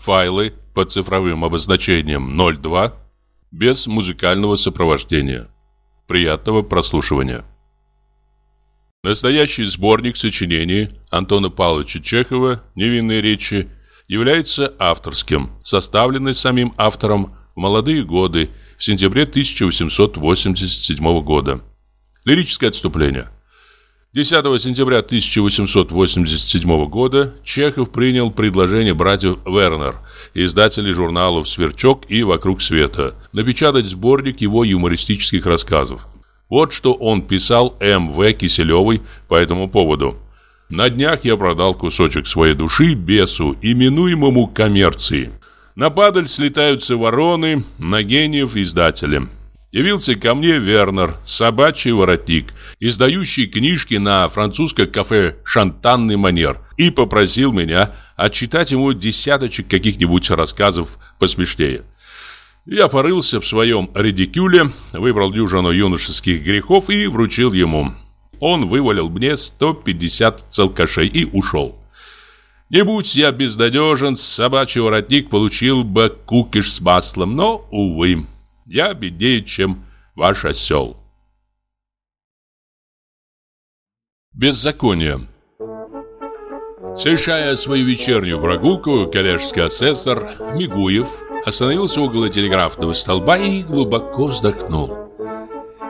файлы по цифровым обозначениям 02 без музыкального сопровождения. Приятного прослушивания. Настоящий сборник сочинений Антона Павловича Чехова «Невинные речи» является авторским, составленный самим автором в молодые годы в сентябре 1887 года. Лирическое отступление. 10 сентября 1887 года Чехов принял предложение братьев Вернер, издателей журналов «Сверчок» и «Вокруг света», напечатать сборник его юмористических рассказов. Вот что он писал М.В. Киселевой по этому поводу. «На днях я продал кусочек своей души бесу, именуемому коммерцией. На падаль слетаются вороны, на гениев издателя. Явился ко мне Вернер, собачий воротник, издающий книжки на французское кафе «Шантанный манер», и попросил меня отчитать ему десяточек каких-нибудь рассказов посмешнее. Я порылся в своем редикюле, выбрал дюжину юношеских грехов и вручил ему. Он вывалил мне 150 целкашей и ушел. Не будь я безнадежен, собачий воротник получил бы кукиш с маслом, но, увы, я беднее, чем ваш осел. Беззаконие Совершая свою вечернюю прогулку, коллежский асессор Мигуев остановился около телеграфного столба и глубоко вздохнул.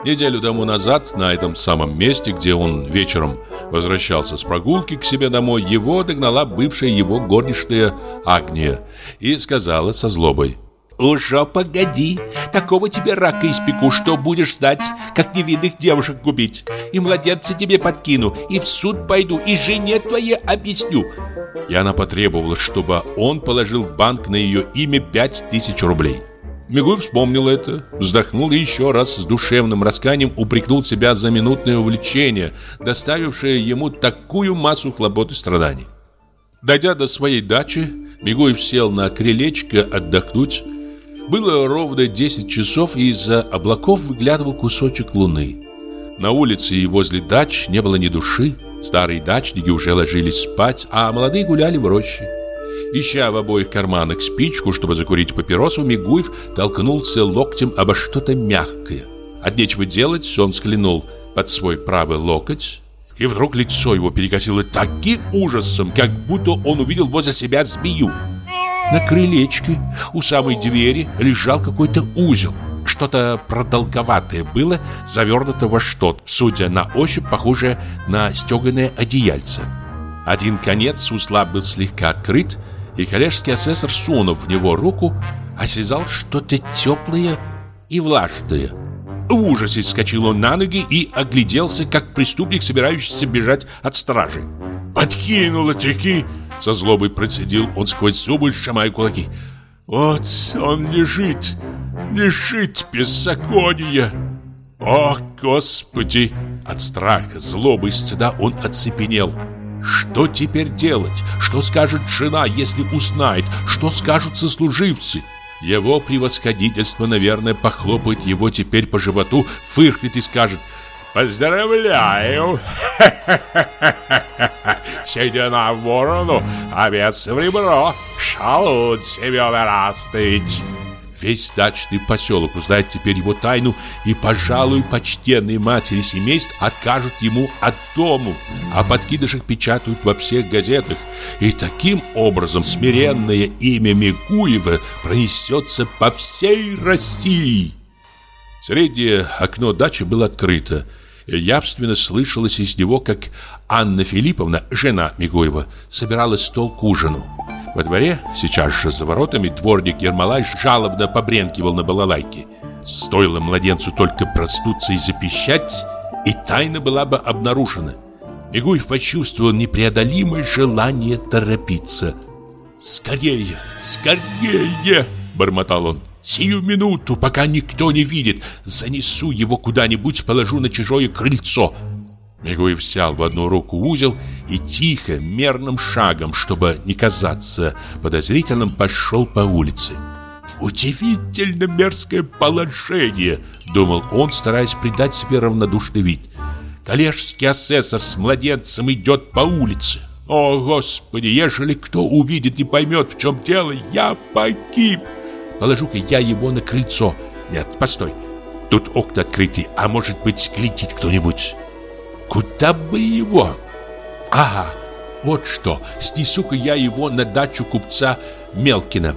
Неделю тому назад на этом самом месте, где он вечером возвращался с прогулки к себе домой, его догнала бывшая его горничная Агния и сказала со злобой «Уже погоди, такого тебе рака испеку, что будешь знать, как невинных девушек губить. И младенца тебе подкину, и в суд пойду, и жене твоей объясню». И она потребовала, чтобы он положил в банк на ее имя пять тысяч рублей. Мигуй вспомнил это, вздохнул и еще раз с душевным расканием упрекнул себя за минутное увлечение, доставившее ему такую массу хлопот и страданий. Дойдя до своей дачи, Мигуев сел на крылечко отдохнуть, было ровно 10 часов, и из-за облаков выглядывал кусочек луны. На улице и возле дач не было ни души. Старые дачники уже ложились спать, а молодые гуляли в роще. Ища в обоих карманах спичку, чтобы закурить папиросу, Мигуев толкнулся локтем обо что-то мягкое. От нечего делать он склянул под свой правый локоть, и вдруг лицо его перекосило таким ужасом, как будто он увидел возле себя змею. На крылечке у самой двери лежал какой-то узел. Что-то продолговатое было, завернуто во что-то, судя на ощупь, похожее на стеганое одеяльце. Один конец узла был слегка открыт, и коллежский асессор, сунув в него руку, осязал что-то теплое и влажное. В ужасе вскочил он на ноги и огляделся, как преступник, собирающийся бежать от стражи. «Подкинуло-таки!» Со злобой процедил он сквозь зубы, сжимая кулаки. Вот он лежит, лежит беззакония. О, Господи! От страха, злобы и стыда он оцепенел. Что теперь делать? Что скажет жена, если узнает? Что скажут сослуживцы? Его превосходительство, наверное, похлопает его теперь по животу, фыркнет и скажет «Поздравляю! Седина в ворону, овец в ребро. Шалун, Семен Эрастович!» Весь дачный поселок узнает теперь его тайну, и, пожалуй, почтенные матери семейств откажут ему от дому, а подкидышек печатают во всех газетах. И таким образом смиренное имя Микуева пронесется по всей России. Среднее окно дачи было открыто, явственно слышалось из него, как Анна Филипповна, жена Мигуева, собирала стол к ужину. Во дворе, сейчас же за воротами, дворник Ермолай жалобно побренкивал на балалайке. Стоило младенцу только проснуться и запищать, и тайна была бы обнаружена. Мигуев почувствовал непреодолимое желание торопиться. «Скорее, скорее!» – бормотал он. Сию минуту, пока никто не видит, занесу его куда-нибудь, положу на чужое крыльцо. Мигуев взял в одну руку узел и тихо, мерным шагом, чтобы не казаться подозрительным, пошел по улице. «Удивительно мерзкое положение», — думал он, стараясь придать себе равнодушный вид. «Коллежский асессор с младенцем идет по улице. О, Господи, ежели кто увидит и поймет, в чем дело, я погиб. Положу-ка я его на крыльцо. Нет, постой. Тут окна открыты, а может быть, глядит кто-нибудь. Куда бы его? Ага, вот что. Снесу-ка я его на дачу купца Мелкина.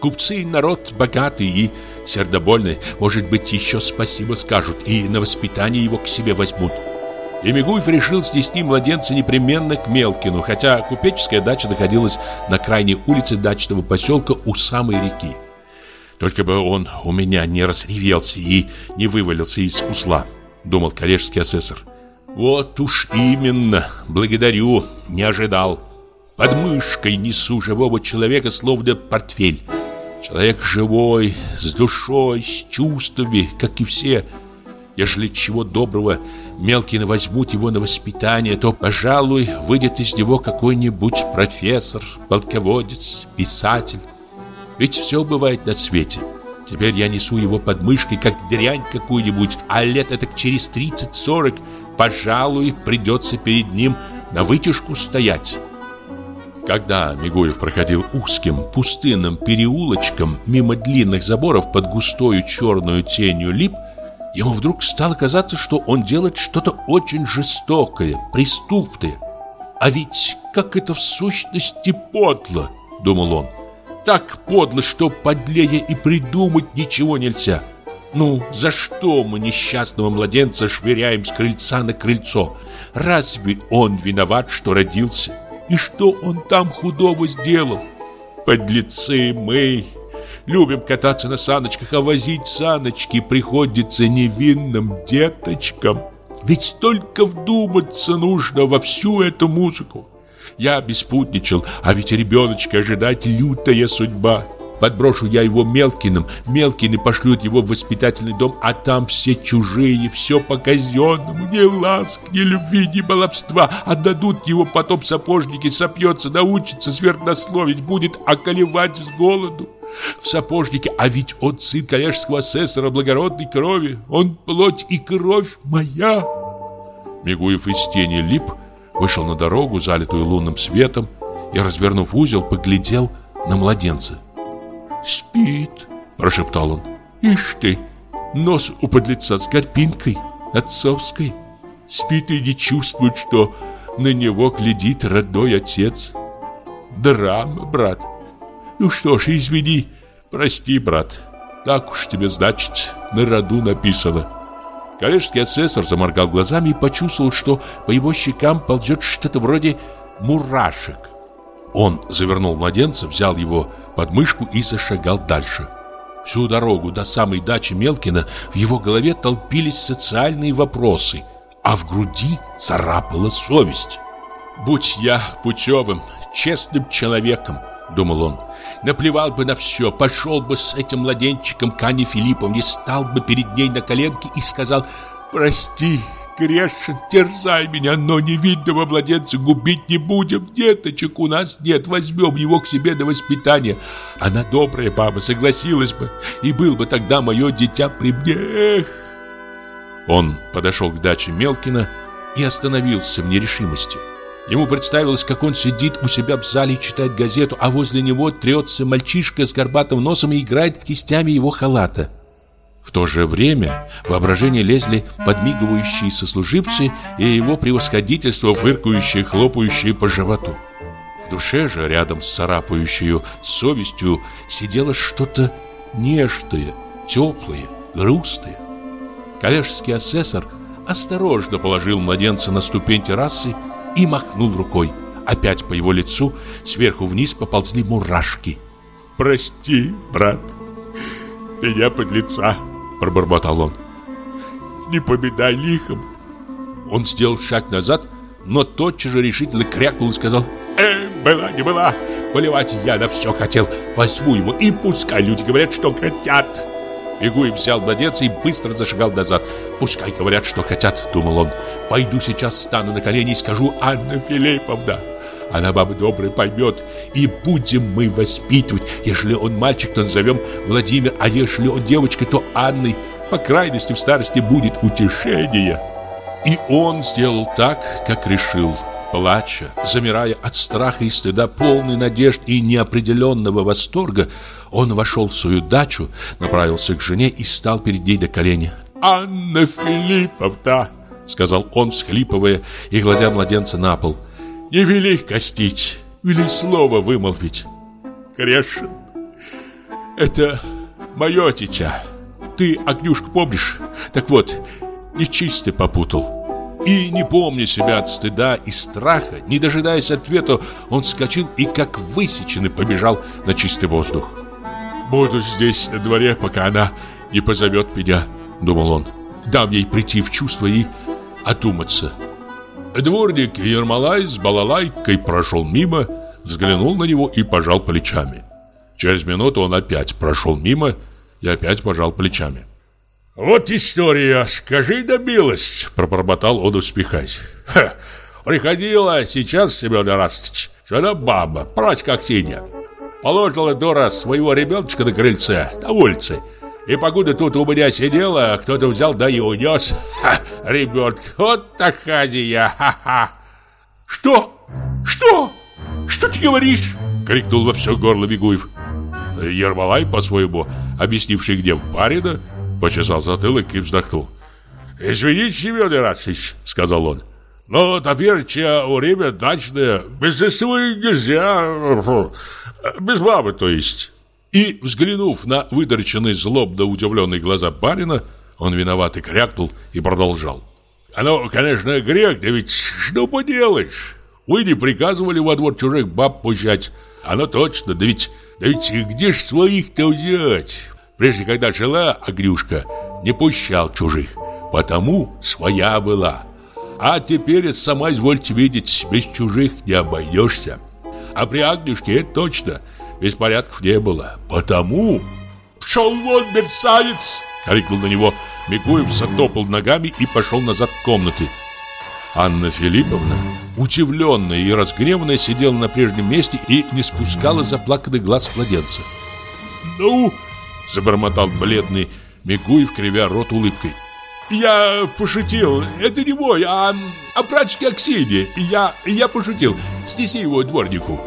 Купцы народ богатый и сердобольный. Может быть, еще спасибо скажут и на воспитание его к себе возьмут. И Мигуев решил снести младенца непременно к Мелкину, хотя купеческая дача находилась на крайней улице дачного поселка у самой реки. Только бы он у меня не разревелся и не вывалился из кусла, думал коллежский асессор. Вот уж именно, благодарю, не ожидал. Под мышкой несу живого человека, словно портфель. Человек живой, с душой, с чувствами, как и все. Ежели чего доброго Мелкины возьмут его на воспитание, то, пожалуй, выйдет из него какой-нибудь профессор, полководец, писатель. Ведь все бывает на свете. Теперь я несу его под мышкой, как дрянь какую-нибудь, а лет это через 30-40, пожалуй, придется перед ним на вытяжку стоять. Когда Мигуев проходил узким, пустынным переулочком мимо длинных заборов под густою черную тенью лип, ему вдруг стало казаться, что он делает что-то очень жестокое, преступное. «А ведь как это в сущности подло!» — думал он. «Так подло, что подлее и придумать ничего нельзя!» Ну, за что мы несчастного младенца швыряем с крыльца на крыльцо? Разве он виноват, что родился? И что он там худого сделал? Подлецы мы! Любим кататься на саночках, а возить саночки приходится невинным деточкам. Ведь только вдуматься нужно во всю эту музыку. Я беспутничал, а ведь ребеночка ожидать лютая судьба. Подброшу я его Мелкиным, Мелкины пошлют его в воспитательный дом, а там все чужие, все по-казенному, ни ласк, ни любви, ни баловства. Отдадут его потом сапожники, сопьется, научится сверхнословить, будет околевать с голоду. В сапожнике, а ведь он сын коллежского асессора благородной крови, он плоть и кровь моя. Мигуев из тени лип, вышел на дорогу, залитую лунным светом, и, развернув узел, поглядел на младенца. «Спит», – прошептал он. «Ишь ты, нос у подлеца с горпинкой, отцовской. Спит и не чувствует, что на него глядит родной отец. Драма, брат. Ну что ж, извини, прости, брат. Так уж тебе, значит, на роду написано». Коллежский асессор заморгал глазами и почувствовал, что по его щекам ползет что-то вроде мурашек. Он завернул младенца, взял его под мышку и зашагал дальше. Всю дорогу до самой дачи Мелкина в его голове толпились социальные вопросы, а в груди царапала совесть. «Будь я путевым, честным человеком», — думал он, — «наплевал бы на все, пошел бы с этим младенчиком к Ане Филипповне, стал бы перед ней на коленке и сказал «Прости, грешен, терзай меня, но невидного младенца губить не будем. Деточек у нас нет, возьмем его к себе до воспитания. Она добрая баба, согласилась бы, и был бы тогда мое дитя при мне. Эх!» Он подошел к даче Мелкина и остановился в нерешимости. Ему представилось, как он сидит у себя в зале и читает газету, а возле него трется мальчишка с горбатым носом и играет кистями его халата. В то же время в воображение лезли подмигивающие сослуживцы и его превосходительство, фыркающие, хлопающие по животу. В душе же, рядом с царапающей совестью, сидело что-то нежное, теплое, грустное. Коллежский асессор осторожно положил младенца на ступень террасы и махнул рукой. Опять по его лицу сверху вниз поползли мурашки. «Прости, брат, меня под лица!» Пробормотал он. Не победай лихом. Он сделал шаг назад, но тотчас же решительно крякнул и сказал «Э, была не была, поливать я на все хотел, возьму его и пускай люди говорят, что хотят». Игуев взял младенца и быстро зашагал назад. «Пускай говорят, что хотят», — думал он. «Пойду сейчас, стану на колени и скажу Анна Филипповна». Она, баба добрая, поймет, и будем мы воспитывать. Если он мальчик, то назовем Владимир, а если он девочка, то Анной. По крайности в старости будет утешение. И он сделал так, как решил. Плача, замирая от страха и стыда, полный надежд и неопределенного восторга, он вошел в свою дачу, направился к жене и стал перед ней до колени. «Анна Филипповна!» — сказал он, всхлипывая и гладя младенца на пол. «Не вели костить, вели слово вымолвить. Грешен. Это мое дитя. Ты, Огнюшка, помнишь? Так вот, нечистый попутал». И, не помня себя от стыда и страха, не дожидаясь ответа, он вскочил и, как высеченный, побежал на чистый воздух. «Буду здесь на дворе, пока она не позовет меня», — думал он. «Дам ей прийти в чувство и одуматься». Дворник Ермолай с балалайкой прошел мимо, взглянул на него и пожал плечами. Через минуту он опять прошел мимо и опять пожал плечами. «Вот история, скажи да милость!» Пробормотал он, успехаясь. Ха, «Приходила сейчас, Семен Ирастович, сюда баба, прочь как синяя. Положила дура своего ребеночка на крыльце, на улице. И покуда тут у меня сидела, кто-то взял да и унес. Ха, ребенка, вот такая, ха-ха!» «Что? Что? Что ты говоришь?» Крикнул во все горло Бегуев. Ермолай, по-своему, объяснивший гнев барина, Почесал затылок и вздохнул. «Извините, Семен Иракович», — сказал он. «Но теперь время дачное, без сестры нельзя, без бабы, то есть». И, взглянув на выдорченные злобно удивленные глаза барина, он виноватый крякнул и продолжал. «Оно, конечно, грех, да ведь что поделаешь? Вы не приказывали во двор чужих баб пущать. Оно точно, да ведь, да ведь где ж своих-то взять? Прежде, когда жила Агрюшка, не пущал чужих, потому своя была. А теперь, сама извольте видеть, без чужих не обойдешься. А при Агнюшке это точно, беспорядков не было. Потому... «Пшел вон, мерцавец!» — крикнул на него. Микуев затопал ногами и пошел назад комнаты. Анна Филипповна, удивленная и разгневанная, сидела на прежнем месте и не спускала заплаканный глаз младенца. «Ну, Забормотал бледный Мигуев, кривя рот улыбкой. «Я пошутил. Это не мой, а, а прачки Аксинья. Я, я пошутил. Снеси его дворнику».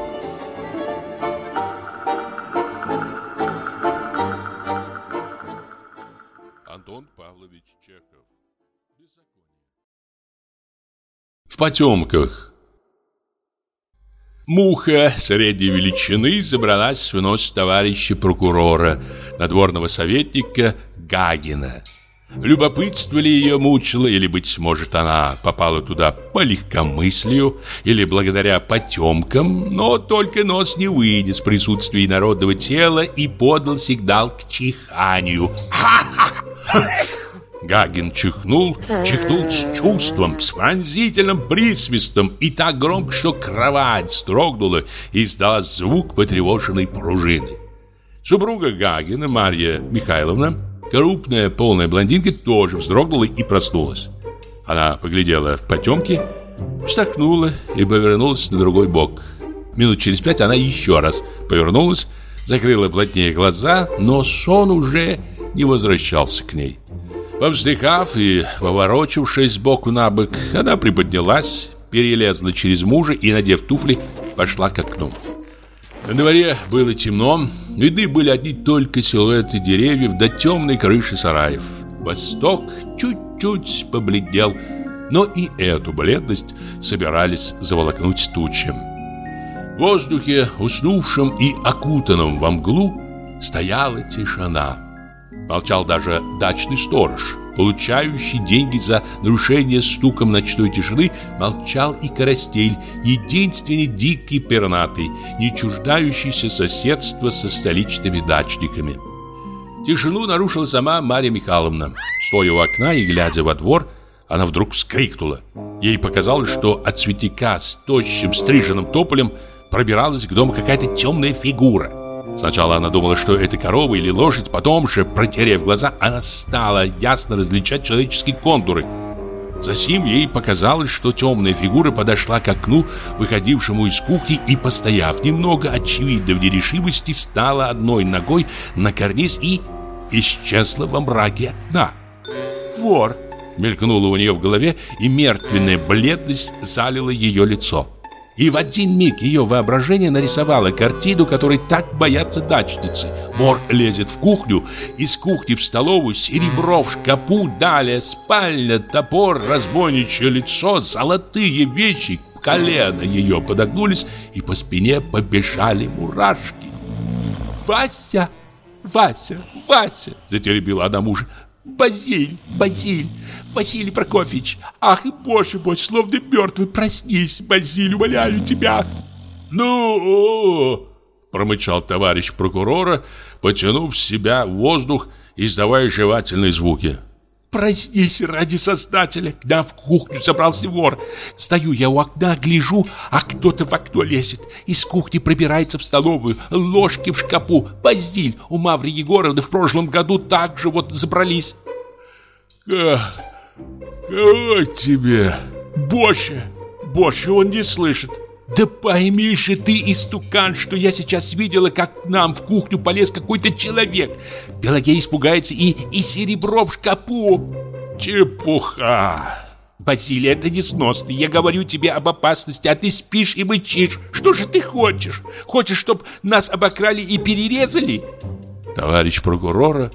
Антон Павлович Чехов. В потемках. Муха средней величины забралась в нос товарища прокурора, надворного советника Гагина. Любопытство ли ее мучило, или, быть может, она попала туда по легкомыслию, или благодаря потемкам, но только нос не выйдет с присутствия народного тела и подал сигнал к чиханию. Гагин чихнул, чихнул с чувством, с пронзительным присвистом и так громко, что кровать строгнула и издала звук потревоженной пружины. Супруга Гагина, Марья Михайловна, крупная полная блондинка, тоже вздрогнула и проснулась. Она поглядела в потемки, вздохнула и повернулась на другой бок. Минут через пять она еще раз повернулась, закрыла плотнее глаза, но сон уже не возвращался к ней. Повздыхав и поворочившись сбоку на бок, она приподнялась, перелезла через мужа и, надев туфли, пошла к окну. На дворе было темно, видны были одни только силуэты деревьев до темной крыши сараев. Восток чуть-чуть побледнел, но и эту бледность собирались заволокнуть тучи. В воздухе, уснувшем и окутанном во мглу, стояла тишина. Молчал даже дачный сторож, получающий деньги за нарушение стуком ночной тишины, молчал и Карастель, единственный дикий пернатый, не чуждающийся соседства со столичными дачниками. Тишину нарушила сама Марья Михайловна. Стоя у окна и глядя во двор, она вдруг вскрикнула. Ей показалось, что от цветика с тощим стриженным тополем пробиралась к дому какая-то темная фигура. Сначала она думала, что это корова или лошадь, потом же, протерев глаза, она стала ясно различать человеческие контуры. Затем ей показалось, что темная фигура подошла к окну, выходившему из кухни, и, постояв немного, очевидно в нерешимости, стала одной ногой на карниз и исчезла во мраке окна. «Вор! Мелькнуло у нее в голове, и мертвенная бледность залила ее лицо. И в один миг ее воображение нарисовало картину, которой так боятся дачницы. Вор лезет в кухню, из кухни в столовую, серебро в шкапу, далее спальня, топор, разбойничье лицо, золотые вещи, колено ее подогнулись, и по спине побежали мурашки. «Вася! Вася! Вася!» – затеребила она мужа. «Базиль! Базиль! Василий Прокофьевич! Ах, боже мой, словно мертвый, проснись, Базиль, умоляю тебя!» «Ну!» – промычал товарищ прокурора, потянув в себя воздух, издавая жевательные звуки. Проснись ради Создателя. Да, в кухню забрался вор. Стою я у окна, гляжу, а кто-то в окно лезет. Из кухни пробирается в столовую, ложки в шкапу. Базиль у Маври Егоровны в прошлом году так же вот забрались. Как? Кого тебе? Больше, больше он не слышит. Да пойми же ты, истукан, что я сейчас видела, как к нам в кухню полез какой-то человек. Пелагея испугается и, и серебро в шкапу. Чепуха. Василий, это несносно. Я говорю тебе об опасности, а ты спишь и мычишь. Что же ты хочешь? Хочешь, чтобы нас обокрали и перерезали? Товарищ прокурора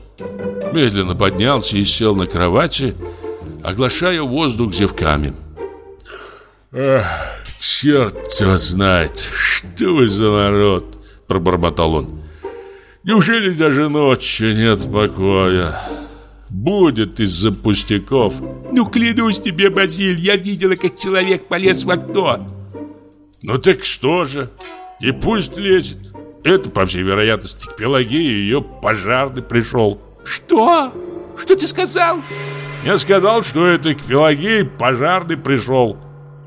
медленно поднялся и сел на кровати, оглашая воздух зевками. Эх, черт его знает, что вы за народ, пробормотал он. Неужели даже ночью нет покоя? Будет из-за пустяков. Ну, клянусь тебе, Базиль, я видела, как человек полез в окно. Ну так что же? И пусть лезет. Это, по всей вероятности, к Пелагее ее пожарный пришел. Что? Что ты сказал? Я сказал, что это к Пелагее пожарный пришел.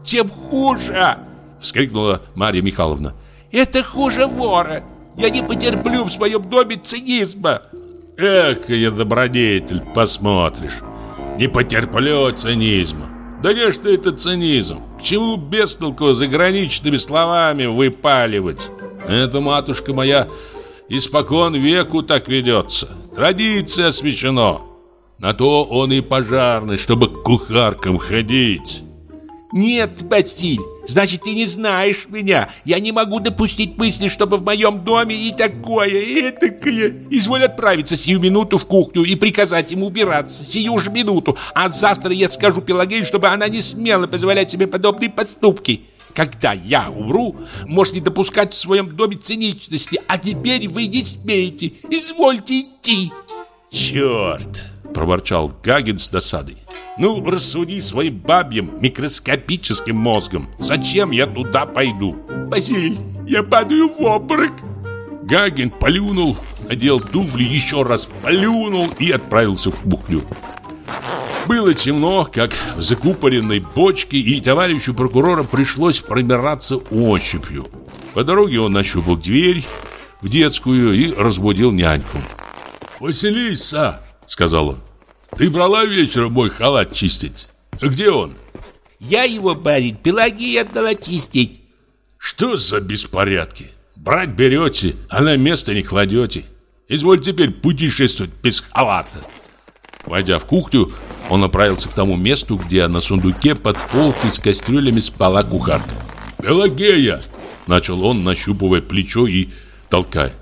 Тем хуже, вскрикнула Марья Михайловна. Это хуже вора. Я не потерплю в своем доме цинизма. Эх, я добродетель, посмотришь. Не потерплю цинизма. Да не что это цинизм? К чему без толку заграничными словами выпаливать? Это, матушка моя, испокон веку так ведется. Традиция освящена. На то он и пожарный, чтобы к кухаркам ходить. Нет, Бастиль, значит, ты не знаешь меня. Я не могу допустить мысли, чтобы в моем доме и такое, и этакое. Изволь отправиться сию минуту в кухню и приказать ему убираться. Сию же минуту. А завтра я скажу Пелагее, чтобы она не смела позволять себе подобные поступки. Когда я умру, можете допускать в своем доме циничности, а теперь вы не смеете. Извольте идти. Черт, проворчал Гагин с досадой. Ну, рассуди своим бабьим микроскопическим мозгом. Зачем я туда пойду? Василь, я падаю в обморок. Гагин плюнул, надел туфли, еще раз плюнул и отправился в кухню. Было темно, как в закупоренной бочке, и товарищу прокурора пришлось пробираться ощупью. По дороге он нащупал дверь в детскую и разбудил няньку. «Василиса!» — сказал он. Ты брала вечером мой халат чистить? Где он? Я его, барин, Пелагея отдала чистить. Что за беспорядки? Брать берете, а на место не кладете. Изволь теперь путешествовать без халата. Войдя в кухню, он направился к тому месту, где на сундуке под полкой с кастрюлями спала кухарка. «Пелагея!» – начал он, нащупывая плечо и толкая.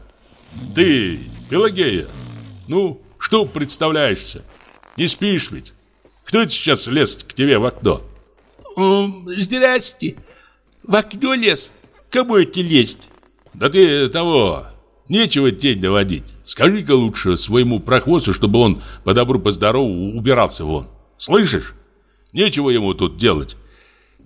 «Ты, Пелагея, ну, что представляешься? Не спишь ведь? Кто это сейчас лез к тебе в окно? Здрасте. В окно лез? Кому это лезть? Да ты того, нечего тень доводить. Скажи-ка лучше своему прохвосту, чтобы он по добру, по здорову убирался вон. Слышишь? Нечего ему тут делать.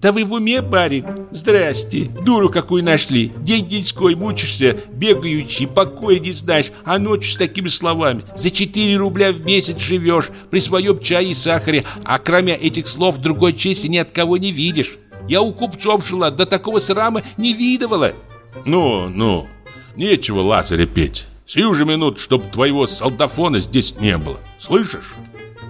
Да вы в уме, парень? Здрасте. Дуру какую нашли. День-деньской мучишься, бегающий, покоя не знаешь, а ночью с такими словами. За 4 рубля в месяц живешь, при своем чае и сахаре, а кроме этих слов другой чести ни от кого не видишь. Я у купцов жила, до такого срама не видывала. Ну, ну, нечего Лазаря петь. Сию же минут, чтоб твоего солдафона здесь не было. Слышишь?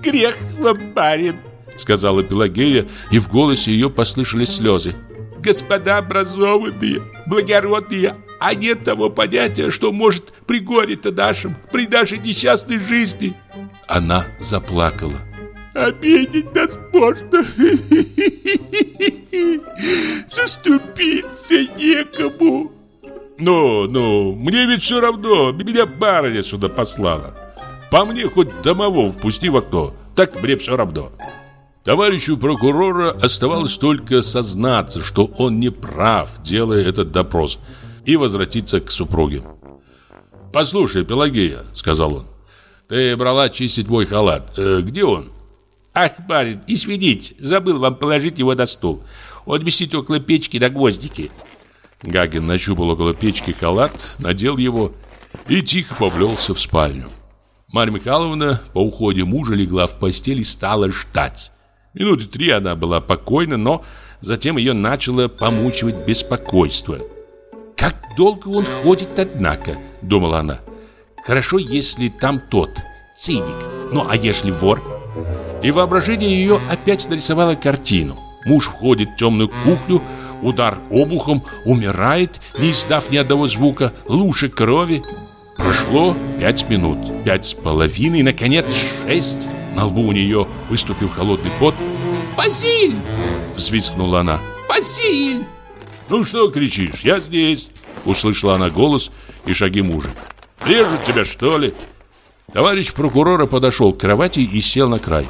Грех вам, барин, сказала Пелагея, и в голосе ее послышались слезы. Господа образованные, благородные, а нет того понятия, что может при горе-то нашем, при нашей несчастной жизни. Она заплакала. обидеть нас можно. Заступиться некому. Ну, ну, мне ведь все равно, меня барыня сюда послала. По мне хоть домового впусти в окно, так мне все равно. Товарищу прокурора оставалось только сознаться, что он не прав, делая этот допрос, и возвратиться к супруге. «Послушай, Пелагея», — сказал он, — «ты брала чистить мой халат. Э, где он?» «Ах, барин, извините, забыл вам положить его на стол. Он висит около печки на гвоздике». Гагин нащупал около печки халат, надел его и тихо поплелся в спальню. Марья Михайловна по уходе мужа легла в постель и стала ждать. Минуты три она была покойна, но затем ее начало помучивать беспокойство. «Как долго он ходит, однако», — думала она. «Хорошо, если там тот, циник. Ну, а если вор?» И воображение ее опять нарисовало картину. Муж входит в темную кухню, удар обухом, умирает, не издав ни одного звука, лучше крови. Прошло пять минут, пять с половиной, наконец шесть. На лбу у нее выступил холодный пот. «Базиль!» — взвискнула она. «Базиль!» «Ну что кричишь? Я здесь!» Услышала она голос и шаги мужа. «Режут тебя, что ли?» Товарищ прокурора подошел к кровати и сел на край.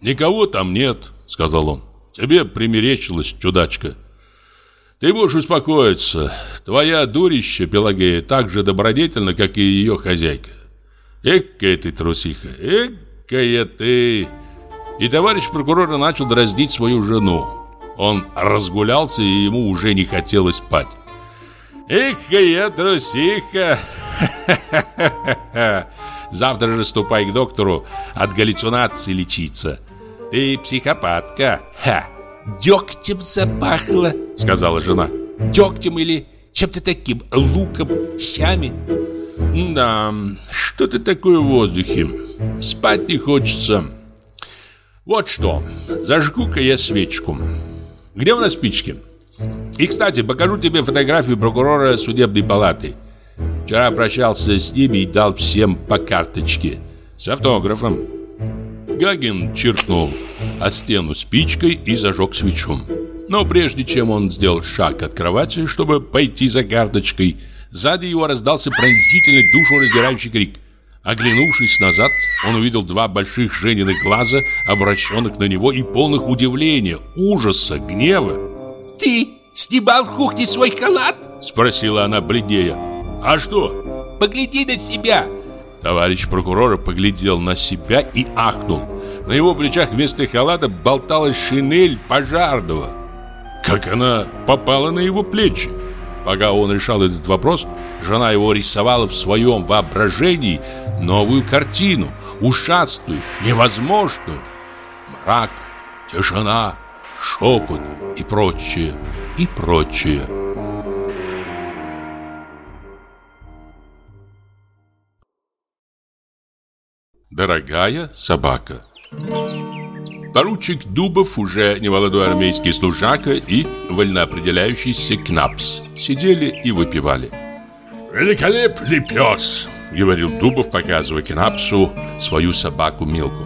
«Никого там нет», — сказал он. «Тебе примерещилась чудачка». Ты можешь успокоиться. Твоя дурища, Пелагея, так же добродетельна, как и ее хозяйка. Экая ты трусиха, экая ты. И товарищ прокурора начал дразнить свою жену. Он разгулялся, и ему уже не хотелось спать. Экая трусиха. Завтра же ступай к доктору от галлюцинации лечиться. Ты психопатка. Ха. «Дегтем запахло», — сказала жена. «Дегтем или чем-то таким, луком, щами». «Да, что-то такое в воздухе. Спать не хочется. Вот что, зажгу-ка я свечку. Где у нас спички? И, кстати, покажу тебе фотографию прокурора судебной палаты. Вчера прощался с ними и дал всем по карточке. С автографом». Гагин чиркнул о стену спичкой и зажег свечу. Но прежде чем он сделал шаг от кровати, чтобы пойти за карточкой, сзади его раздался пронзительный душу раздирающий крик. Оглянувшись назад, он увидел два больших Жениных глаза, обращенных на него и полных удивления, ужаса, гнева. «Ты снимал в кухне свой халат?» Спросила она бледнее. «А что?» «Погляди на себя!» Товарищ прокурора поглядел на себя и ахнул. На его плечах вместо халата болталась шинель пожарного. Как она попала на его плечи? Пока он решал этот вопрос, жена его рисовала в своем воображении новую картину, ушастую, невозможную. Мрак, тишина, шепот и прочее, и прочее. Дорогая собака Поручик Дубов, уже немолодой армейский служака и вольноопределяющийся Кнапс сидели и выпивали. «Великолепный пес!» — говорил Дубов, показывая Кнапсу свою собаку Милку.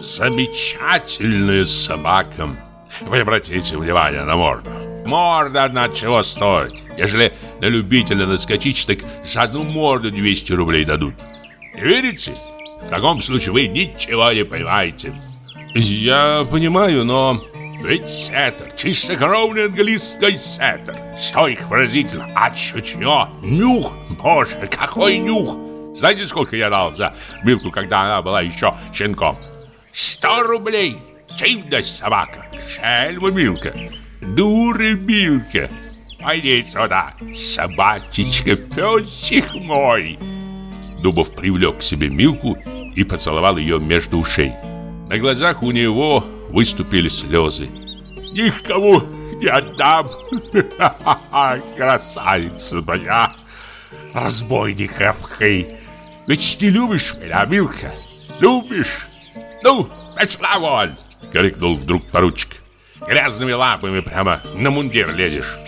«Замечательная собака! Вы обратите внимание на морду. Морда одна чего стоит. Если на любителя наскочить, так за одну морду 200 рублей дадут. Не верите? В таком случае вы ничего не понимаете. Я понимаю, но... Ведь сеттер, чистокровный английский сеттер. Что их выразительно? А чутье? Нюх? Боже, какой нюх! Знаете, сколько я дал за Милку, когда она была еще щенком? Сто рублей! Чивность собака! Шельма Милка! Дура Милка! Пойди сюда, собачечка, песик мой! Дубов привлек к себе Милку и поцеловал ее между ушей. На глазах у него выступили слезы. «Никому не отдам! Красавица моя! Разбойниковкой! Ведь ты любишь меня, Милка? Любишь? Ну, пошла вон!» — крикнул вдруг поручик. «Грязными лапами прямо на мундир лезешь!»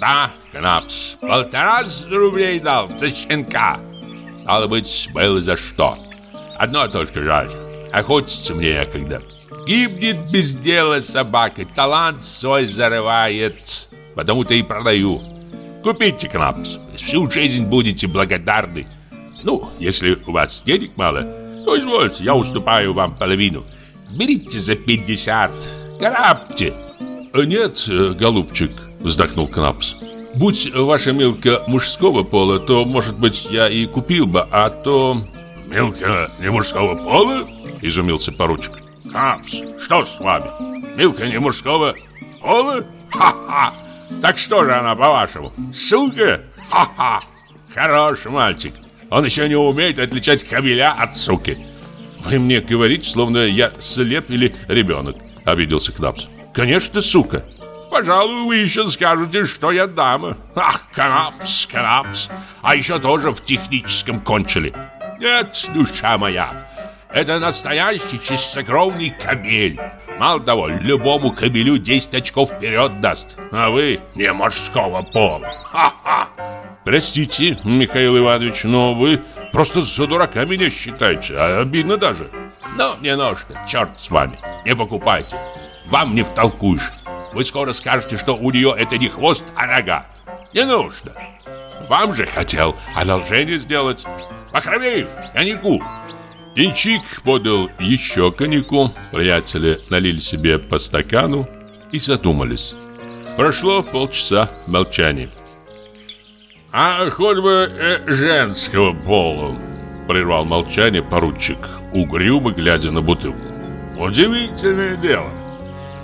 «Да, Кнапс, полтора рублей дал за щенка!» Стало быть, было за что. Одно только жаль. Охотиться мне некогда. Гибнет без дела собака, талант свой зарывает, потому-то и продаю. Купите Кнапс, всю жизнь будете благодарны. Ну, если у вас денег мало, то извольте, я уступаю вам половину. Берите за 50, карабте. Нет, э, голубчик, вздохнул Кнапс. Будь ваша Милка мужского пола, то, может быть, я и купил бы, а то... Милка не мужского пола? Изумился поручик. Капс, что с вами? Милка не мужского пола? Ха-ха! Так что же она, по-вашему? Сука? Ха-ха! Хороший мальчик. Он еще не умеет отличать кабеля от суки. Вы мне говорите, словно я слеп или ребенок, обиделся Кнапс. Конечно, сука. Пожалуй, вы еще скажете, что я дама. Ах, Кнапс, Кнапс. А еще тоже в техническом кончили. Нет, душа моя, это настоящий чистокровный кабель. Мало того, любому кабелю 10 очков вперед даст. А вы не мужского пола. Ха-ха. Простите, Михаил Иванович, но вы просто за дурака меня считаете. А обидно даже. Но мне нужно, черт с вами. Не покупайте. Вам не втолкуешь. Вы скоро скажете, что у нее это не хвост, а нога. Не нужно. Вам же хотел одолжение сделать. Махровеев, коньяку. Денчик подал еще коньяку. Приятели налили себе по стакану и задумались. Прошло полчаса молчания. «А хоть бы э, женского пола!» Прервал молчание поручик, угрюмо глядя на бутылку. «Удивительное дело.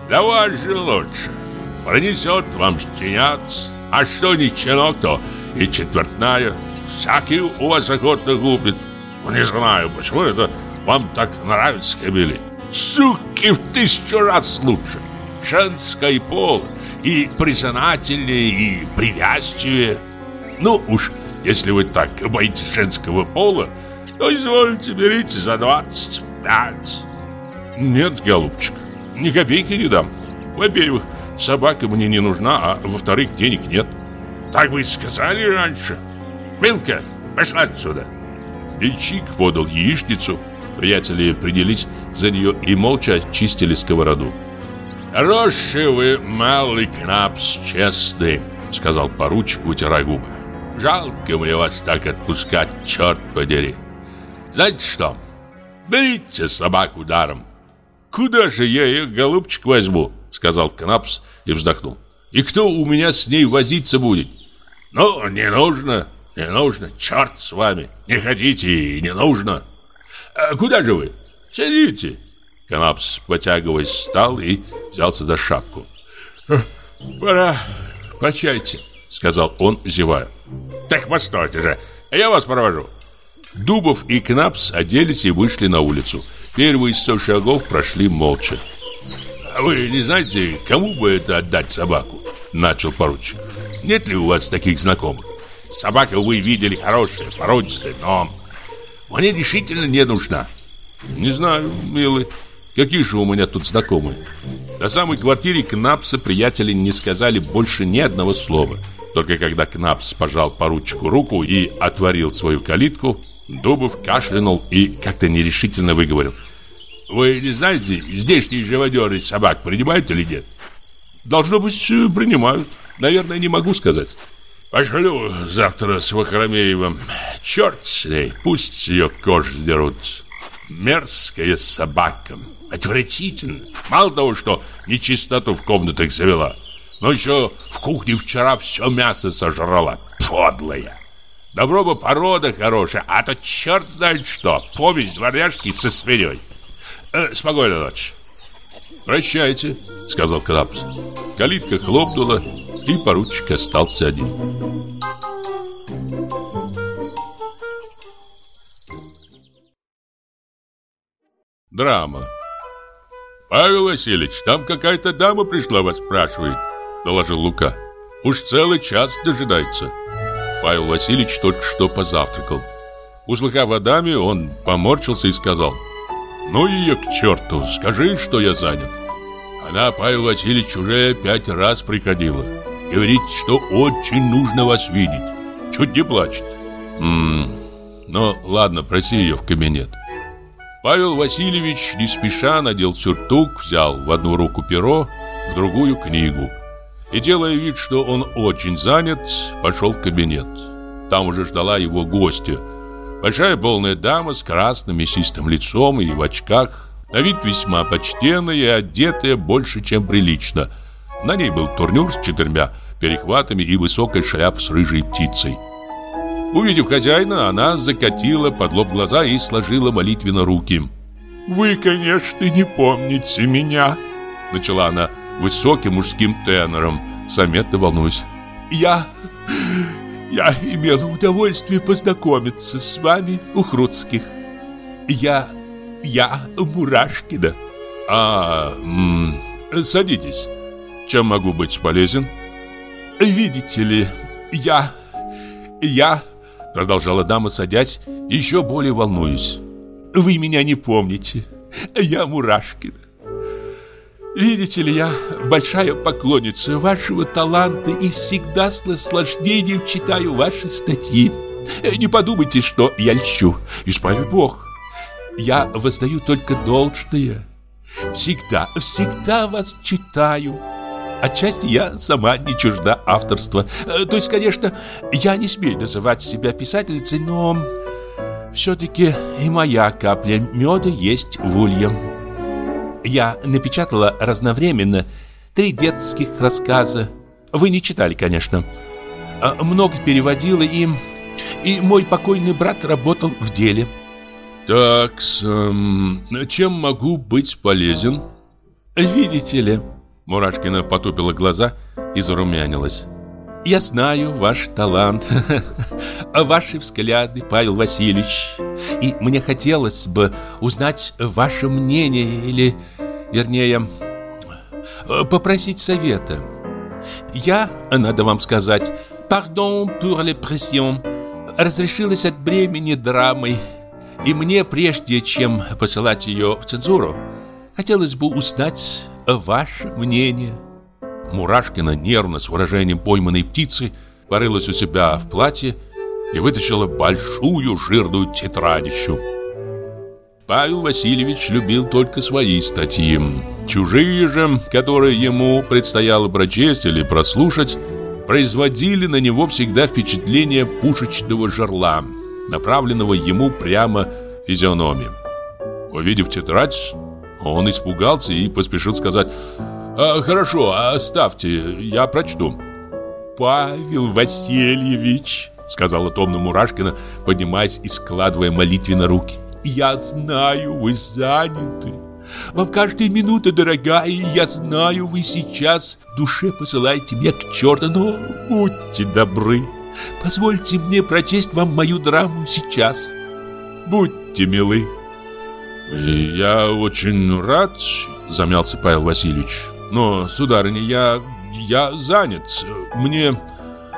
Для вас же лучше. Пронесет вам щенят, а что не щенок, то и четвертная. Всякий у вас охотно губит. Не знаю, почему это вам так нравится, кобели. Суки в тысячу раз лучше. Женский пол и признательнее, и привязчивее. Ну уж, если вы так боитесь женского пола, то извольте, берите за 25. Нет, голубчик, ни копейки не дам. Во-первых, собака мне не нужна, а во-вторых, денег нет. Так вы и сказали раньше. Милка, пошла отсюда. Денчик подал яичницу. Приятели принялись за нее и молча очистили сковороду. «Хороший вы, малый Кнапс, честный», — сказал поручик, утирая губы. «Жалко мне вас так отпускать, черт подери. Знаете что, берите собаку даром». «Куда же я ее, голубчик, возьму?» — сказал Кнапс и вздохнул. «И кто у меня с ней возиться будет?» «Ну, не нужно, не нужно, черт с вами. Не хотите и не нужно. А куда же вы? Сидите. Канапс, потягиваясь, встал и взялся за шапку. «Пора, прощайте», — сказал он, зевая. «Так постойте же, я вас провожу». Дубов и Кнапс оделись и вышли на улицу. Первые сто шагов прошли молча. «А вы не знаете, кому бы это отдать собаку?» Начал поручик. «Нет ли у вас таких знакомых?» Собака, вы видели, хорошая, породистая, но мне решительно не нужна. Не знаю, милый. Какие же у меня тут знакомые? До самой квартиры Кнапса приятели не сказали больше ни одного слова. Только когда Кнапс пожал поручику руку и отворил свою калитку, Дубов кашлянул и как-то нерешительно выговорил. «Вы не знаете, здешние живодеры собак принимают или нет?» «Должно быть, принимают. Наверное, не могу сказать». Пошлю завтра с Вахромеевым. Черт с ней, пусть ее кожу сдерут. Мерзкая собака. Отвратительно. Мало того, что нечистоту в комнатах завела, но еще в кухне вчера все мясо сожрала. Подлая. Добро бы порода хорошая, а то черт знает что. Повесть дворняжки со свиньей. Э, спокойной ночи. «Прощайте», — сказал Крабс. Калитка хлопнула, и поручик остался один. Драма «Павел Васильевич, там какая-то дама пришла, вас спрашивает», — доложил Лука. «Уж целый час дожидается». Павел Васильевич только что позавтракал. Услыхав о даме, он поморщился и сказал, «Ну ее к черту, скажи, что я занят». Она, Павел Васильевич, уже пять раз приходила. Говорит, что очень нужно вас видеть. Чуть не плачет. Ммм, ну ладно, проси ее в кабинет. Павел Васильевич не спеша надел сюртук, взял в одну руку перо, в другую книгу. И, делая вид, что он очень занят, пошел в кабинет. Там уже ждала его гостья. Большая полная дама с красным мясистым лицом и в очках. На вид весьма почтенная и одетая больше, чем прилично. На ней был турнюр с четырьмя перехватами и высокая шляпа с рыжей птицей. Увидев хозяина, она закатила под лоб глаза и сложила молитвенно руки. «Вы, конечно, не помните меня», — начала она высоким мужским тенором, заметно волнуюсь. «Я... я имела удовольствие познакомиться с вами у Хруцких. Я... я Мурашкина». «А... М садитесь. Чем могу быть полезен?» «Видите ли, я... я...» Продолжала дама, садясь, еще более волнуюсь. Вы меня не помните. Я Мурашкина. Видите ли, я большая поклонница вашего таланта и всегда с наслаждением читаю ваши статьи. Не подумайте, что я льщу. Испави Бог. Я воздаю только должное. Всегда, всегда вас читаю. Отчасти я сама не чужда авторства. Э, то есть, конечно, я не смею называть себя писательницей, но все-таки и моя капля меда есть в улье. Я напечатала разновременно три детских рассказа. Вы не читали, конечно. А много переводила им, и мой покойный брат работал в деле. Так, эм, чем могу быть полезен? Видите ли, Мурашкина потупила глаза и зарумянилась. «Я знаю ваш талант, ваши взгляды, Павел Васильевич, и мне хотелось бы узнать ваше мнение или, вернее, попросить совета. Я, надо вам сказать, pardon pour l'expression, разрешилась от бремени драмой, и мне, прежде чем посылать ее в цензуру, хотелось бы узнать ваше мнение?» Мурашкина нервно с выражением пойманной птицы порылась у себя в платье и вытащила большую жирную тетрадищу. Павел Васильевич любил только свои статьи. Чужие же, которые ему предстояло прочесть или прослушать, производили на него всегда впечатление пушечного жерла, направленного ему прямо в физиономию. Увидев тетрадь, он испугался и поспешил сказать а, «Хорошо, оставьте, я прочту». «Павел Васильевич», — сказала томно Мурашкина, поднимаясь и складывая молитвенно руки, «я знаю, вы заняты. Вам каждая минута дорогая, я знаю, вы сейчас душе посылаете меня к черту, но будьте добры, позвольте мне прочесть вам мою драму сейчас. Будьте милы». «Я очень рад», — замялся Павел Васильевич. «Но, сударыня, я... я занят. Мне...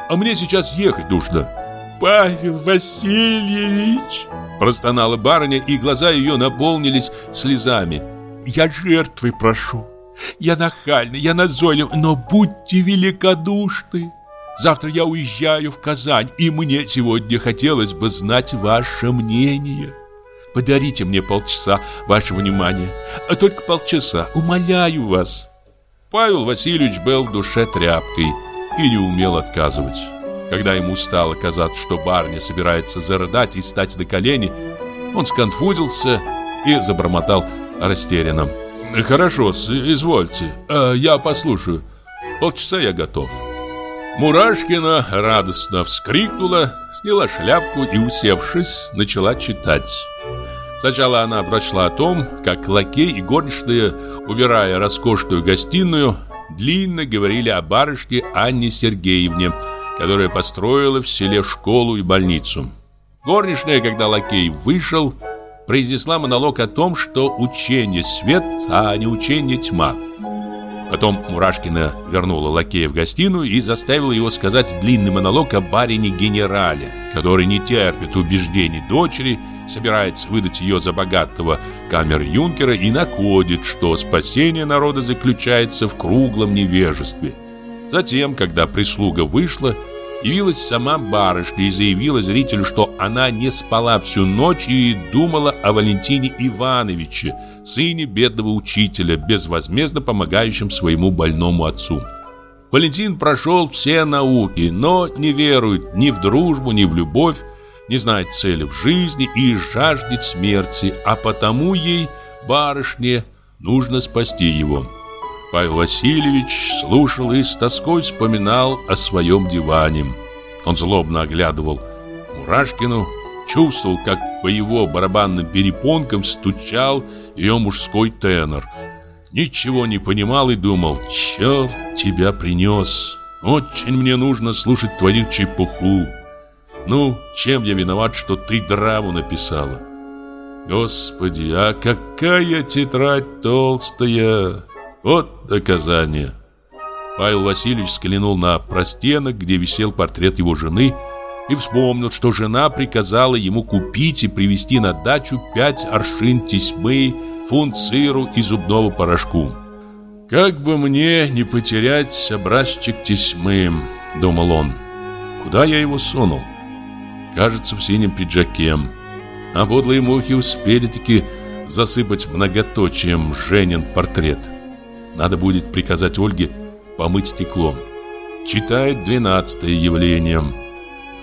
а мне сейчас ехать нужно». «Павел Васильевич!» Простонала барыня, и глаза ее наполнились слезами. «Я жертвы прошу. Я нахальна, я назойлив, но будьте великодушны. Завтра я уезжаю в Казань, и мне сегодня хотелось бы знать ваше мнение». Подарите мне полчаса вашего внимания. А только полчаса, умоляю вас. Павел Васильевич был в душе тряпкой и не умел отказывать. Когда ему стало казаться, что барня собирается зарыдать и стать на колени, он сконфузился и забормотал растерянно. «Хорошо, извольте, а я послушаю. Полчаса я готов». Мурашкина радостно вскрикнула, сняла шляпку и, усевшись, начала читать. Сначала она прочла о том, как лакей и горничные, убирая роскошную гостиную, длинно говорили о барышне Анне Сергеевне, которая построила в селе школу и больницу. Горничная, когда лакей вышел, произнесла монолог о том, что учение свет, а не учение тьма. Потом Мурашкина вернула лакея в гостиную и заставила его сказать длинный монолог о барине-генерале, который не терпит убеждений дочери собирается выдать ее за богатого камер-юнкера и находит, что спасение народа заключается в круглом невежестве. Затем, когда прислуга вышла, явилась сама барышня и заявила зрителю, что она не спала всю ночь и думала о Валентине Ивановиче, сыне бедного учителя, безвозмездно помогающем своему больному отцу. Валентин прошел все науки, но не верует ни в дружбу, ни в любовь, не знает цели в жизни и жаждет смерти, а потому ей, барышне, нужно спасти его. Павел Васильевич слушал и с тоской вспоминал о своем диване. Он злобно оглядывал Мурашкину, чувствовал, как по его барабанным перепонкам стучал ее мужской тенор. Ничего не понимал и думал, черт тебя принес, очень мне нужно слушать твою чепуху. Ну, чем я виноват, что ты драму написала? Господи, а какая тетрадь толстая! Вот наказание. Павел Васильевич взглянул на простенок, где висел портрет его жены, и вспомнил, что жена приказала ему купить и привезти на дачу пять аршин тесьмы, фунт сыру и зубного порошку. «Как бы мне не потерять образчик тесьмы», — думал он. «Куда я его сунул?» Кажется, в синем пиджаке. А подлые мухи успели-таки засыпать многоточием Женин портрет. Надо будет приказать Ольге помыть стекло. Читает двенадцатое явление.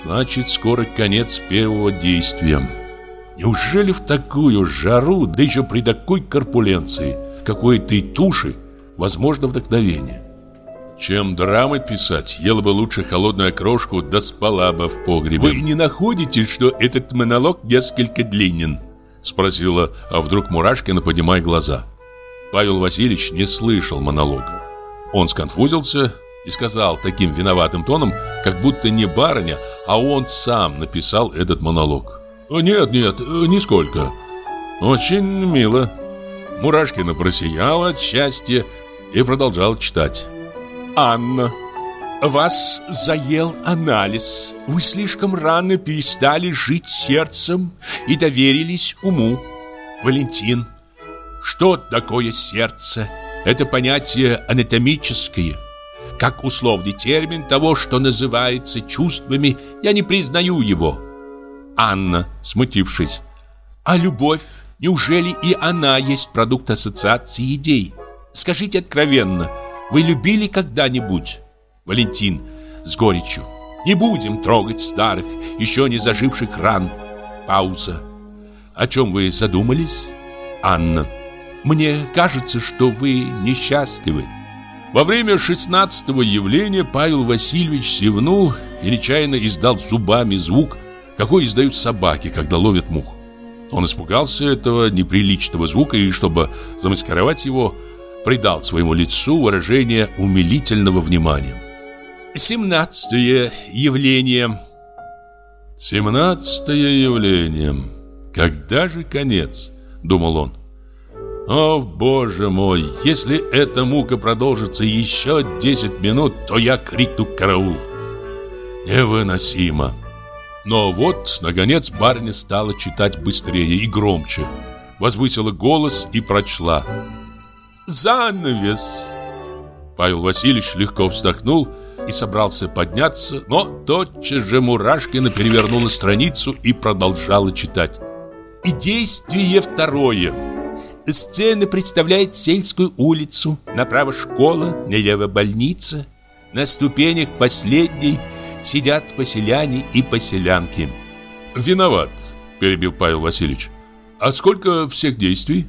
Значит, скоро конец первого действия. Неужели в такую жару, да еще при такой корпуленции, какой-то туши, возможно вдохновение? Чем драмы писать, ела бы лучше холодную окрошку, да спала бы в погребе. Вы не находите, что этот монолог несколько длинен? Спросила, а вдруг Мурашкина, поднимая глаза. Павел Васильевич не слышал монолога. Он сконфузился и сказал таким виноватым тоном, как будто не барыня, а он сам написал этот монолог. «Нет, нет, нисколько. Очень мило». Мурашкина просияла от счастья и продолжал читать. «Анна, вас заел анализ. Вы слишком рано перестали жить сердцем и доверились уму. Валентин, что такое сердце? Это понятие анатомическое. Как условный термин того, что называется чувствами, я не признаю его. Анна, смутившись. А любовь, неужели и она есть продукт ассоциации идей? Скажите откровенно, вы любили когда-нибудь? Валентин, с горечью. Не будем трогать старых, еще не заживших ран. Пауза. О чем вы задумались? Анна. Мне кажется, что вы несчастливы. Во время шестнадцатого явления Павел Васильевич севнул и нечаянно издал зубами звук, какой издают собаки, когда ловят мух. Он испугался этого неприличного звука и, чтобы замаскировать его, придал своему лицу выражение умилительного внимания. Семнадцатое явление. Семнадцатое явление. Когда же конец? Думал он. О, боже мой, если эта мука продолжится еще 10 минут, то я крикну караул. Невыносимо. Но вот, наконец, барыня стала читать быстрее и громче. Возвысила голос и прочла. «Занавес!» Павел Васильевич легко вздохнул и собрался подняться, но тотчас же Мурашкина перевернула страницу и продолжала читать. «И действие второе!» Сцена представляет сельскую улицу, направо школа, налево больница. На ступенях последней сидят поселяне и поселянки. «Виноват», – перебил Павел Васильевич. «А сколько всех действий?»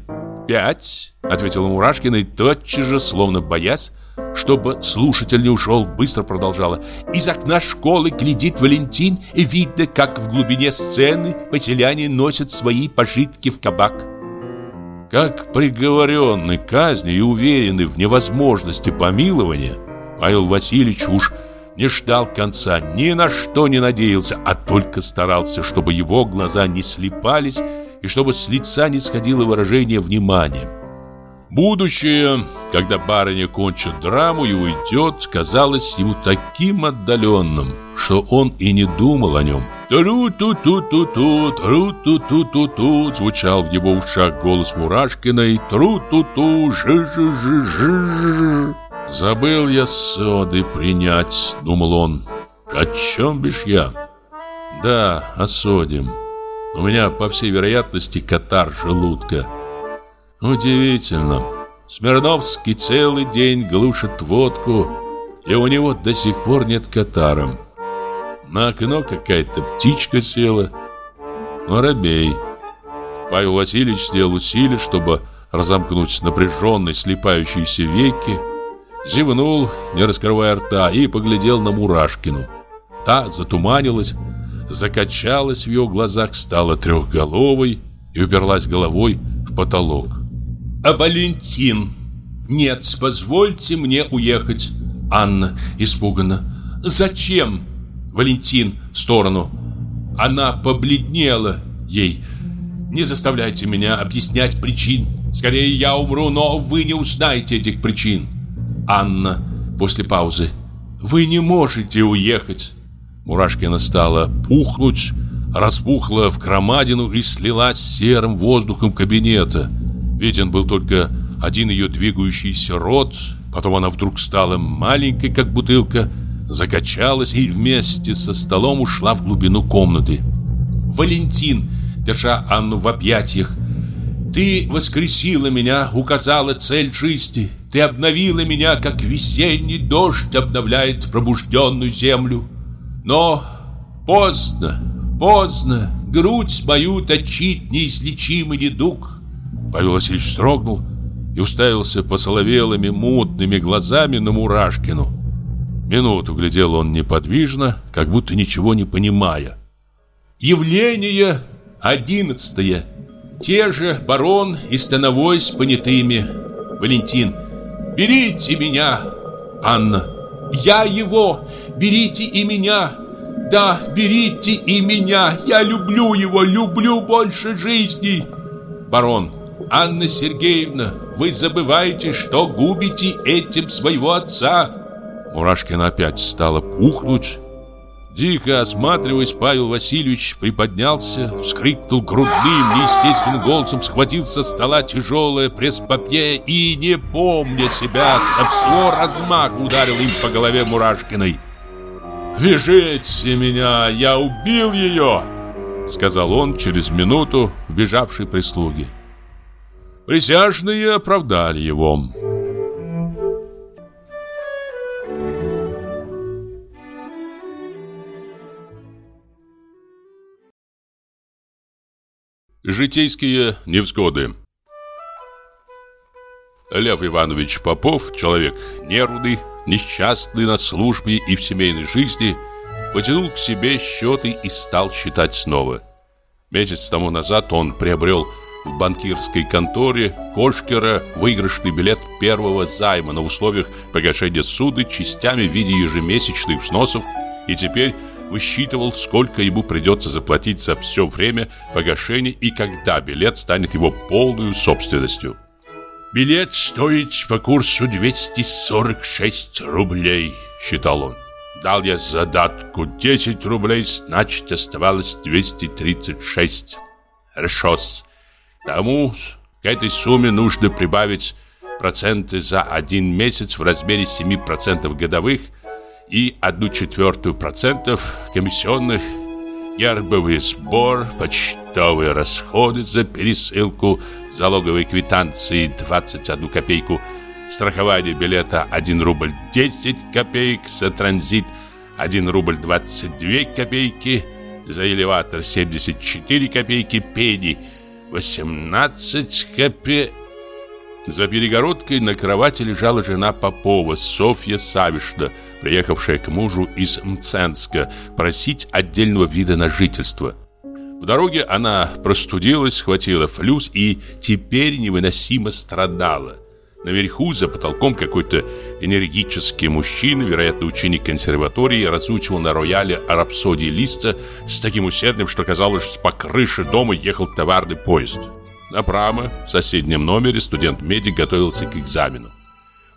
«Пять», – ответила Мурашкина и тотчас же, словно боясь, чтобы слушатель не ушел, быстро продолжала. Из окна школы глядит Валентин, и видно, как в глубине сцены поселяне носят свои пожитки в кабак. Как приговоренный к казни и уверенный в невозможности помилования, Павел Васильевич уж не ждал конца, ни на что не надеялся, а только старался, чтобы его глаза не слепались и чтобы с лица не сходило выражение внимания. Будущее, когда барыня кончит драму и уйдет, казалось ему таким отдаленным, что он и не думал о нем. «Тру-ту-ту-ту-ту, тру-ту-ту-ту-ту» Звучал в его ушах голос Мурашкиной «Тру-ту-ту, жи-жи-жи-жи-жи» «Забыл я соды принять», — думал он О чем бишь я? Да, о соде. У меня, по всей вероятности, катар желудка. Удивительно. Смирновский целый день глушит водку, и у него до сих пор нет катара. На окно какая-то птичка села. Воробей. Павел Васильевич сделал усилие, чтобы разомкнуть напряженные слепающиеся веки, зевнул, не раскрывая рта, и поглядел на Мурашкину. Та затуманилась, закачалась в его глазах, стала трехголовой и уперлась головой в потолок. «А Валентин? Нет, позвольте мне уехать!» Анна испуганно. «Зачем?» Валентин в сторону. Она побледнела ей. Не заставляйте меня объяснять причин. Скорее я умру, но вы не узнаете этих причин. Анна после паузы. Вы не можете уехать. Мурашкина стала пухнуть, распухла в громадину и слилась серым воздухом кабинета. Виден был только один ее двигающийся рот, потом она вдруг стала маленькой, как бутылка, закачалась и вместе со столом ушла в глубину комнаты. Валентин, держа Анну в объятиях, ты воскресила меня, указала цель жизни. Ты обновила меня, как весенний дождь обновляет пробужденную землю. Но поздно, поздно, грудь мою точит неизлечимый недуг. Павел Васильевич строгнул и уставился посоловелыми мутными глазами на Мурашкину. Минуту глядел он неподвижно, как будто ничего не понимая. Явление одиннадцатое. Те же барон и становой с понятыми. Валентин. Берите меня. Анна. Я его. Берите и меня. Да, берите и меня. Я люблю его, люблю больше жизни. Барон. Анна Сергеевна, вы забываете, что губите этим своего отца. Мурашкина опять стала пухнуть. Дико осматриваясь, Павел Васильевич приподнялся, вскрикнул грудным, неестественным голосом, схватил со стола тяжелое пресс-папье и, не помня себя, со всего размаха ударил им по голове Мурашкиной. «Вяжите меня, я убил ее!» Сказал он через минуту убежавшей прислуги. Присяжные оправдали его. Житейские невзгоды Лев Иванович Попов, человек нервный, несчастный на службе и в семейной жизни, потянул к себе счеты и стал считать снова. Месяц тому назад он приобрел в банкирской конторе Кошкера выигрышный билет первого займа на условиях погашения суды частями в виде ежемесячных взносов и теперь высчитывал, сколько ему придется заплатить за все время погашения и когда билет станет его полной собственностью. «Билет стоит по курсу 246 рублей», — считал он. «Дал я задатку 10 рублей, значит, оставалось 236. Хорошо-с. К тому, к этой сумме нужно прибавить проценты за один месяц в размере 7% годовых – и одну четвертую процентов комиссионных, гербовый сбор, почтовые расходы за пересылку, залоговые квитанции 21 копейку, страхование билета 1 рубль 10 копеек, за транзит 1 рубль 22 копейки, за элеватор 74 копейки, пени 18 копеек. За перегородкой на кровати лежала жена Попова, Софья Савишна, приехавшая к мужу из Мценска просить отдельного вида на жительство. В дороге она простудилась, схватила флюс и теперь невыносимо страдала. Наверху, за потолком, какой-то энергический мужчина, вероятно, ученик консерватории, разучивал на рояле рапсодии Листа с таким усердием, что казалось, что по крыше дома ехал товарный поезд. Направо, в соседнем номере, студент-медик готовился к экзамену.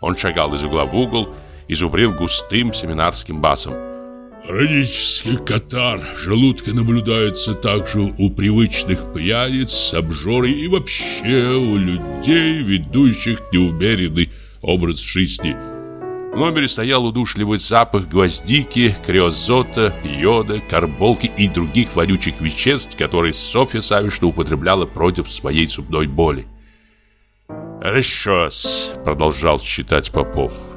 Он шагал из угла в угол и зубрил густым семинарским басом. Хронический катар желудка наблюдается также у привычных пьяниц, обжоры и вообще у людей, ведущих неумеренный образ жизни. В номере стоял удушливый запах гвоздики, криозота, йода, карболки и других вонючих веществ, которые Софья Савишна употребляла против своей зубной боли. хорошо продолжал считать Попов.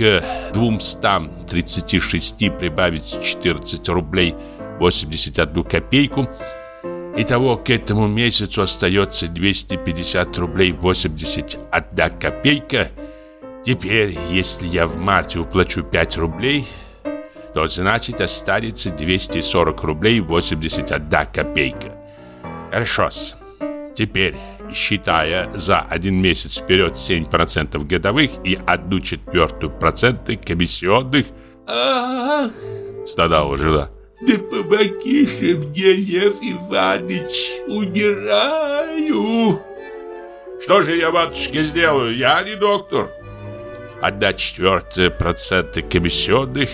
«К 236 прибавить 14 рублей 81 копейку. Итого к этому месяцу остается 250 рублей 81 копейка – Теперь, если я в марте уплачу 5 рублей, то значит останется 240 рублей 81 копейка. Хорошо. Теперь, считая за один месяц вперед 7% годовых и одну четвертую проценты комиссионных, Ах, страдала жена. да помоги же мне, Лев Иванович, умираю. Что же я, матушке, сделаю? Я не доктор. Одна четвертая процента комиссионных,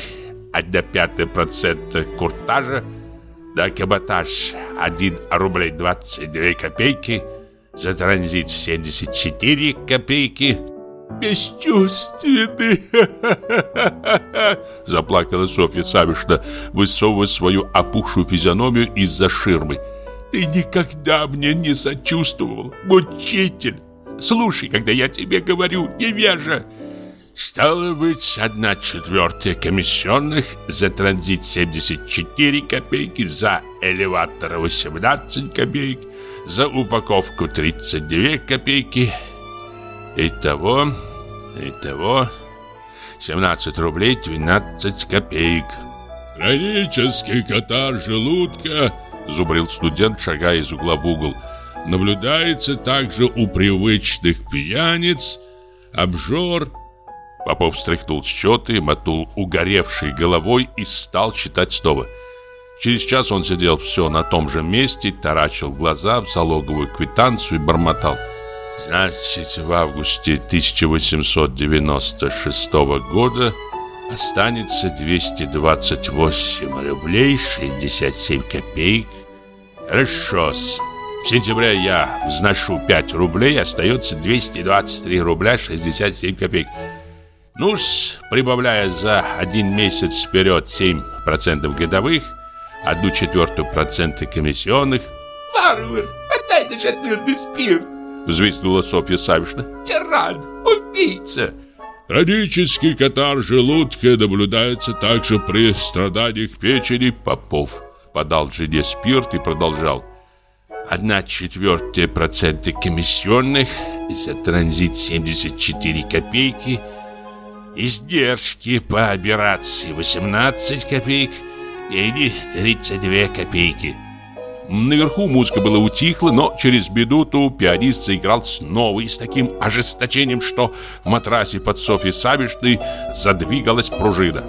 одна пятая процента куртажа, на каботаж 1 рублей 22 копейки, за транзит 74 копейки. Бесчувственный. Заплакала Софья Савишна, высовывая свою опухшую физиономию из-за ширмы. Ты никогда мне не сочувствовал, мучитель. Слушай, когда я тебе говорю, невежа, Стало быть, одна четвертая комиссионных, за транзит 74 копейки, за элеватор 18 копеек, за упаковку 32 копейки. Итого, итого, 17 рублей 12 копеек. Хронический катар желудка, зубрил студент, шагая из угла в угол, наблюдается также у привычных пьяниц, обжор, Попов стряхнул счеты, мотул угоревшей головой и стал читать снова. Через час он сидел все на том же месте, таращил глаза в залоговую квитанцию и бормотал. Значит, в августе 1896 года останется 228 рублей 67 копеек. Хорошо -с. В сентябре я взношу 5 рублей, остается 223 рубля 67 копеек ну прибавляя за один месяц вперед 7% годовых, одну четвертую процента комиссионных. Варвар, отдай наш отмерный спирт, взвизгнула Софья Савишна. Тиран, убийца. Хронический катар желудка наблюдается также при страданиях печени Попов. Подал жене спирт и продолжал. Одна четвертая процента комиссионных, за транзит 74 копейки – Издержки по операции 18 копеек, деньги 32 копейки. Наверху музыка была утихла, но через минуту пианист заиграл снова и с таким ожесточением, что в матрасе под Софьей Савишной задвигалась пружина.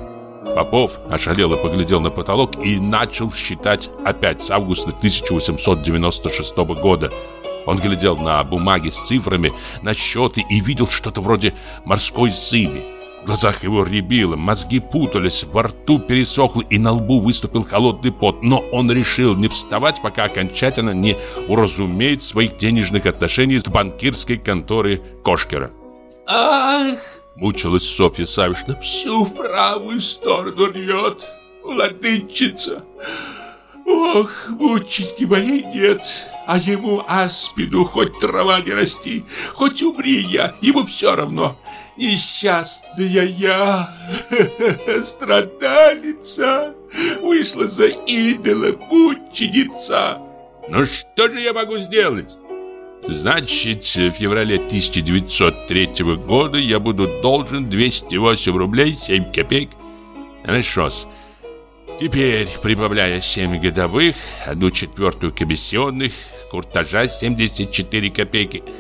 Попов ошалело поглядел на потолок и начал считать опять с августа 1896 года. Он глядел на бумаги с цифрами, на счеты и видел что-то вроде морской зыби. В глазах его рябило, мозги путались, во рту пересохло и на лбу выступил холодный пот. Но он решил не вставать, пока окончательно не уразумеет своих денежных отношений с банкирской конторой Кошкера. Ах! Мучилась Софья Савишна. Всю правую сторону рвет, владычица. Ох, мученьки моей нет, а ему аспиду хоть трава не расти, хоть умри я, ему все равно. Несчастная я, страдалица, вышла за идола мученица. Ну что же я могу сделать? Значит, в феврале 1903 года я буду должен 208 рублей 7 копеек. Хорошо-с. Теперь, прибавляя 7 годовых, одну четвертую комиссионных, куртажа 74 копейки –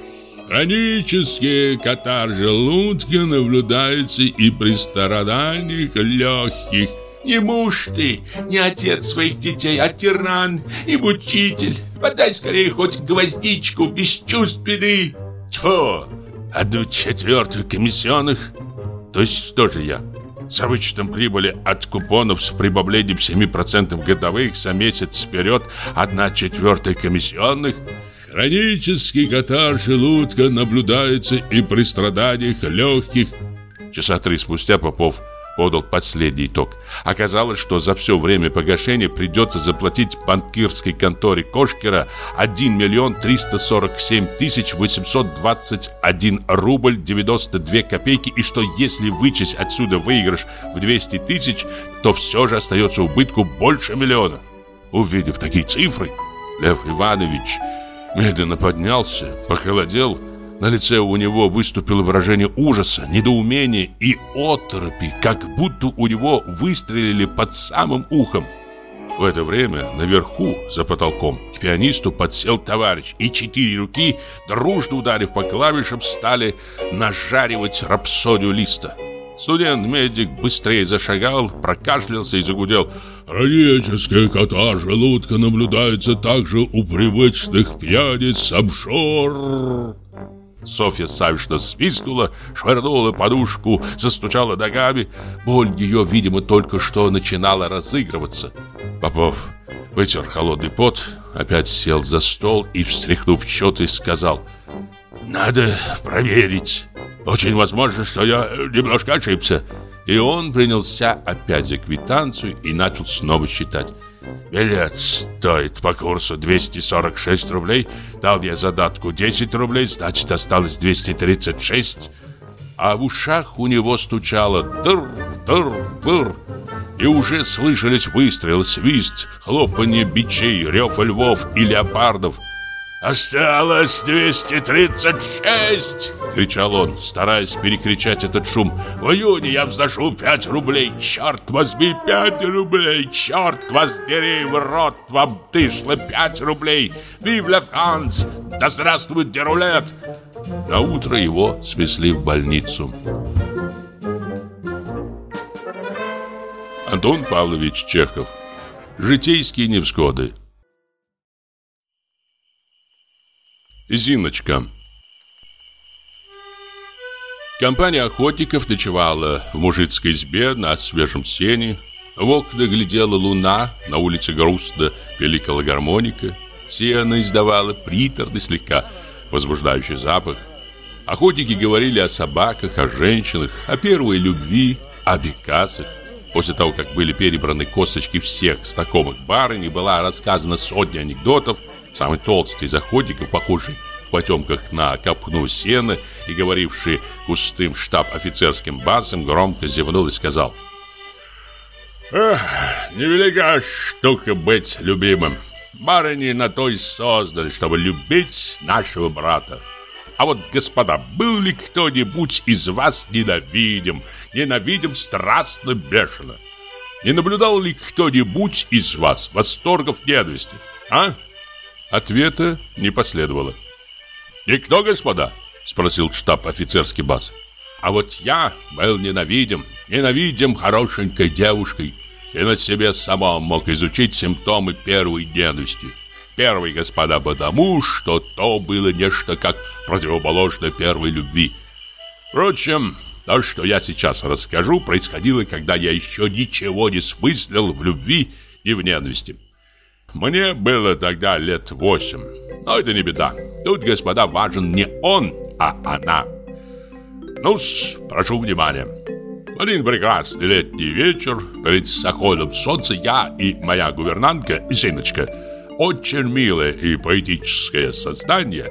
Хронический катар желудка наблюдается и при страданиях легких. Не муж ты, не отец своих детей, а тиран и мучитель. Подай скорее хоть гвоздичку, бесчувственный. Тьфу, одну четвертую комиссионных. То есть что же я? С вычетом прибыли от купонов с прибавлением 7% годовых за месяц вперед, одна четвертая комиссионных – Хронический катар желудка наблюдается и при страданиях легких. Часа три спустя Попов подал последний итог. Оказалось, что за все время погашения придется заплатить банкирской конторе Кошкера 1 миллион 347 тысяч 821 рубль 92 копейки и что если вычесть отсюда выигрыш в 200 тысяч, то все же остается убытку больше миллиона. Увидев такие цифры, Лев Иванович медленно поднялся, похолодел на лице у него выступило выражение ужаса, недоумения и оторопи, как будто у него выстрелили под самым ухом. В это время наверху, за потолком, к пианисту подсел товарищ, и четыре руки, дружно ударив по клавишам, стали нажаривать рапсодию листа. Студент-медик быстрее зашагал, прокашлялся и загудел. «Хроническая кота желудка наблюдается также у привычных пьяниц обшор». Софья Савишна свистнула, швырнула подушку, застучала ногами. Боль ее, видимо, только что начинала разыгрываться. Попов вытер холодный пот, опять сел за стол и, встряхнув счеты, сказал «Надо проверить. Очень возможно, что я немножко ошибся». И он принялся опять за квитанцию и начал снова считать. Билет стоит по курсу 246 рублей. Дал я задатку 10 рублей, значит осталось 236. А в ушах у него стучало дыр, дыр, дыр. И уже слышались выстрелы, свист, хлопанье бичей, рев львов и леопардов – «Осталось 236!» — кричал он, стараясь перекричать этот шум. «В июне я взношу 5 рублей! Черт возьми, 5 рублей! Черт воздери в рот вам дышло 5 рублей! Вив ля Франс! Да здравствует Дерулет!» На утро его свезли в больницу. Антон Павлович Чехов Житейские невзгоды Зиночка Компания охотников ночевала в мужицкой избе на свежем сене. В окна глядела луна, на улице грустно пеликала гармоника. Сено издавала приторный слегка возбуждающий запах. Охотники говорили о собаках, о женщинах, о первой любви, о бекасах. После того, как были перебраны косточки всех знакомых барынь была рассказана сотня анекдотов, Самый толстый из охотников, похожий в потемках на копну сена и говоривший густым штаб-офицерским басом, громко зевнул и сказал «Эх, невелика штука быть любимым. Барыни на то и создали, чтобы любить нашего брата. А вот, господа, был ли кто-нибудь из вас ненавидим, ненавидим страстно бешено? Не наблюдал ли кто-нибудь из вас восторгов ненависти, а?» Ответа не последовало. «Никто, господа?» – спросил штаб-офицерский бас. «А вот я был ненавидим, ненавидим хорошенькой девушкой и на себе самом мог изучить симптомы первой ненависти. Первый, господа, потому что то было нечто как противоположное первой любви. Впрочем, то, что я сейчас расскажу, происходило, когда я еще ничего не смыслил в любви и в ненависти. Мне было тогда лет восемь. Но это не беда. Тут, господа, важен не он, а она. ну прошу внимания. В один прекрасный летний вечер, перед заходом солнца, я и моя гувернантка, Зиночка, очень милое и поэтическое создание,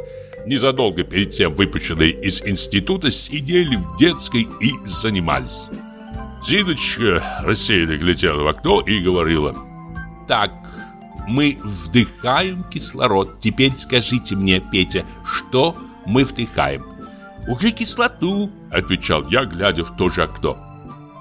незадолго перед тем выпущенные из института, сидели в детской и занимались. Зиночка рассеянно глядела в окно и говорила, «Так, мы вдыхаем кислород. Теперь скажите мне, Петя, что мы вдыхаем? Углекислоту, отвечал я, глядя в то же окно.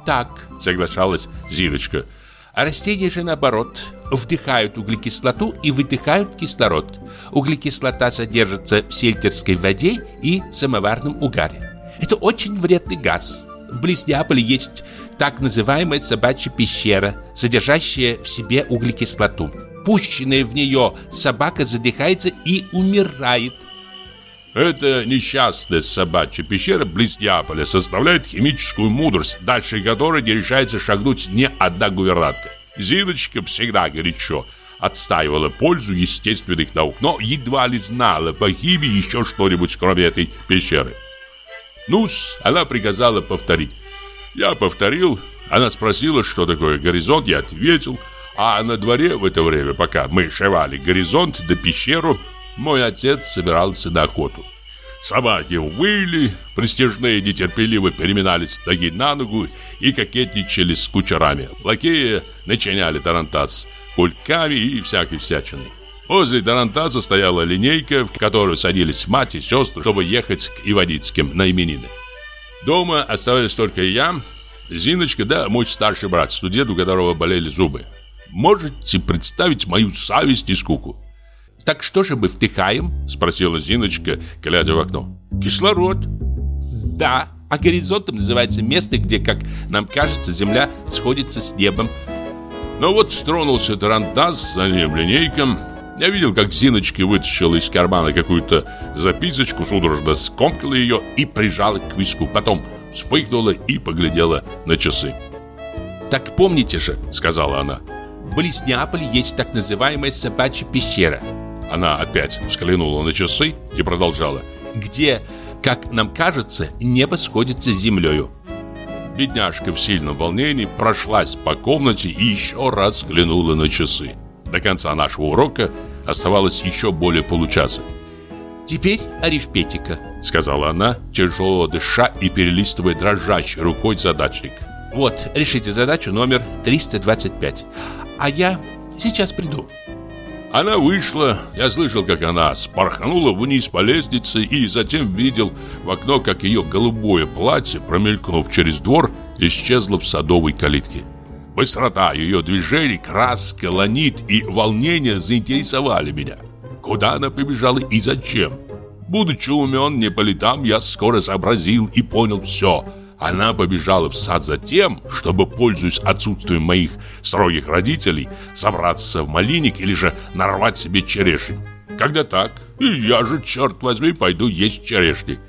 Так, соглашалась Зиночка. А растения же наоборот, вдыхают углекислоту и выдыхают кислород. Углекислота содержится в сельтерской воде и самоварном угаре. Это очень вредный газ. В Близняполе есть так называемая собачья пещера, содержащая в себе углекислоту пущенная в нее, собака задыхается и умирает. Эта несчастная собачья пещера близ Неаполя составляет химическую мудрость, дальше которой не решается шагнуть ни одна гувернантка. Зиночка всегда горячо отстаивала пользу естественных наук, но едва ли знала по химии еще что-нибудь, кроме этой пещеры. ну она приказала повторить. Я повторил, она спросила, что такое горизонт, я ответил, а на дворе в это время, пока мы шивали горизонт до пещеру, мой отец собирался на охоту. Собаки выли, пристежные нетерпеливо переминались ноги на ногу и кокетничали с кучерами. Лакеи начиняли тарантас кульками и всякой всячиной. Возле тарантаса стояла линейка, в которую садились мать и сестры, чтобы ехать к Иваницким на именины. Дома оставались только я, Зиночка, да мой старший брат, студент, у которого болели зубы. Можете представить мою совесть и скуку? «Так что же мы вдыхаем?» – спросила Зиночка, глядя в окно. «Кислород». «Да, а горизонтом называется место, где, как нам кажется, земля сходится с небом». Но вот стронулся тарантас, за ним линейком. Я видел, как Зиночка вытащила из кармана какую-то записочку, судорожно скомкала ее и прижала к виску. Потом вспыхнула и поглядела на часы. «Так помните же», — сказала она, — «в Близняполе есть так называемая собачья пещера». Она опять взглянула на часы и продолжала. «Где, как нам кажется, небо сходится с землею». Бедняжка в сильном волнении прошлась по комнате и еще раз взглянула на часы. До конца нашего урока оставалось еще более получаса. «Теперь арифметика», — сказала она, тяжело дыша и перелистывая дрожащей рукой задачник. «Вот, решите задачу номер 325. А я сейчас приду». Она вышла, я слышал, как она спорхнула вниз по лестнице и затем видел в окно, как ее голубое платье, промелькнув через двор, исчезло в садовой калитке. Быстрота ее движений, краска, ланит и волнение заинтересовали меня. Куда она побежала и зачем? Будучи умен не по летам, я скоро сообразил и понял все – она побежала в сад за тем, чтобы, пользуясь отсутствием моих строгих родителей, собраться в малиник или же нарвать себе черешни. Когда так, и я же, черт возьми, пойду есть черешни.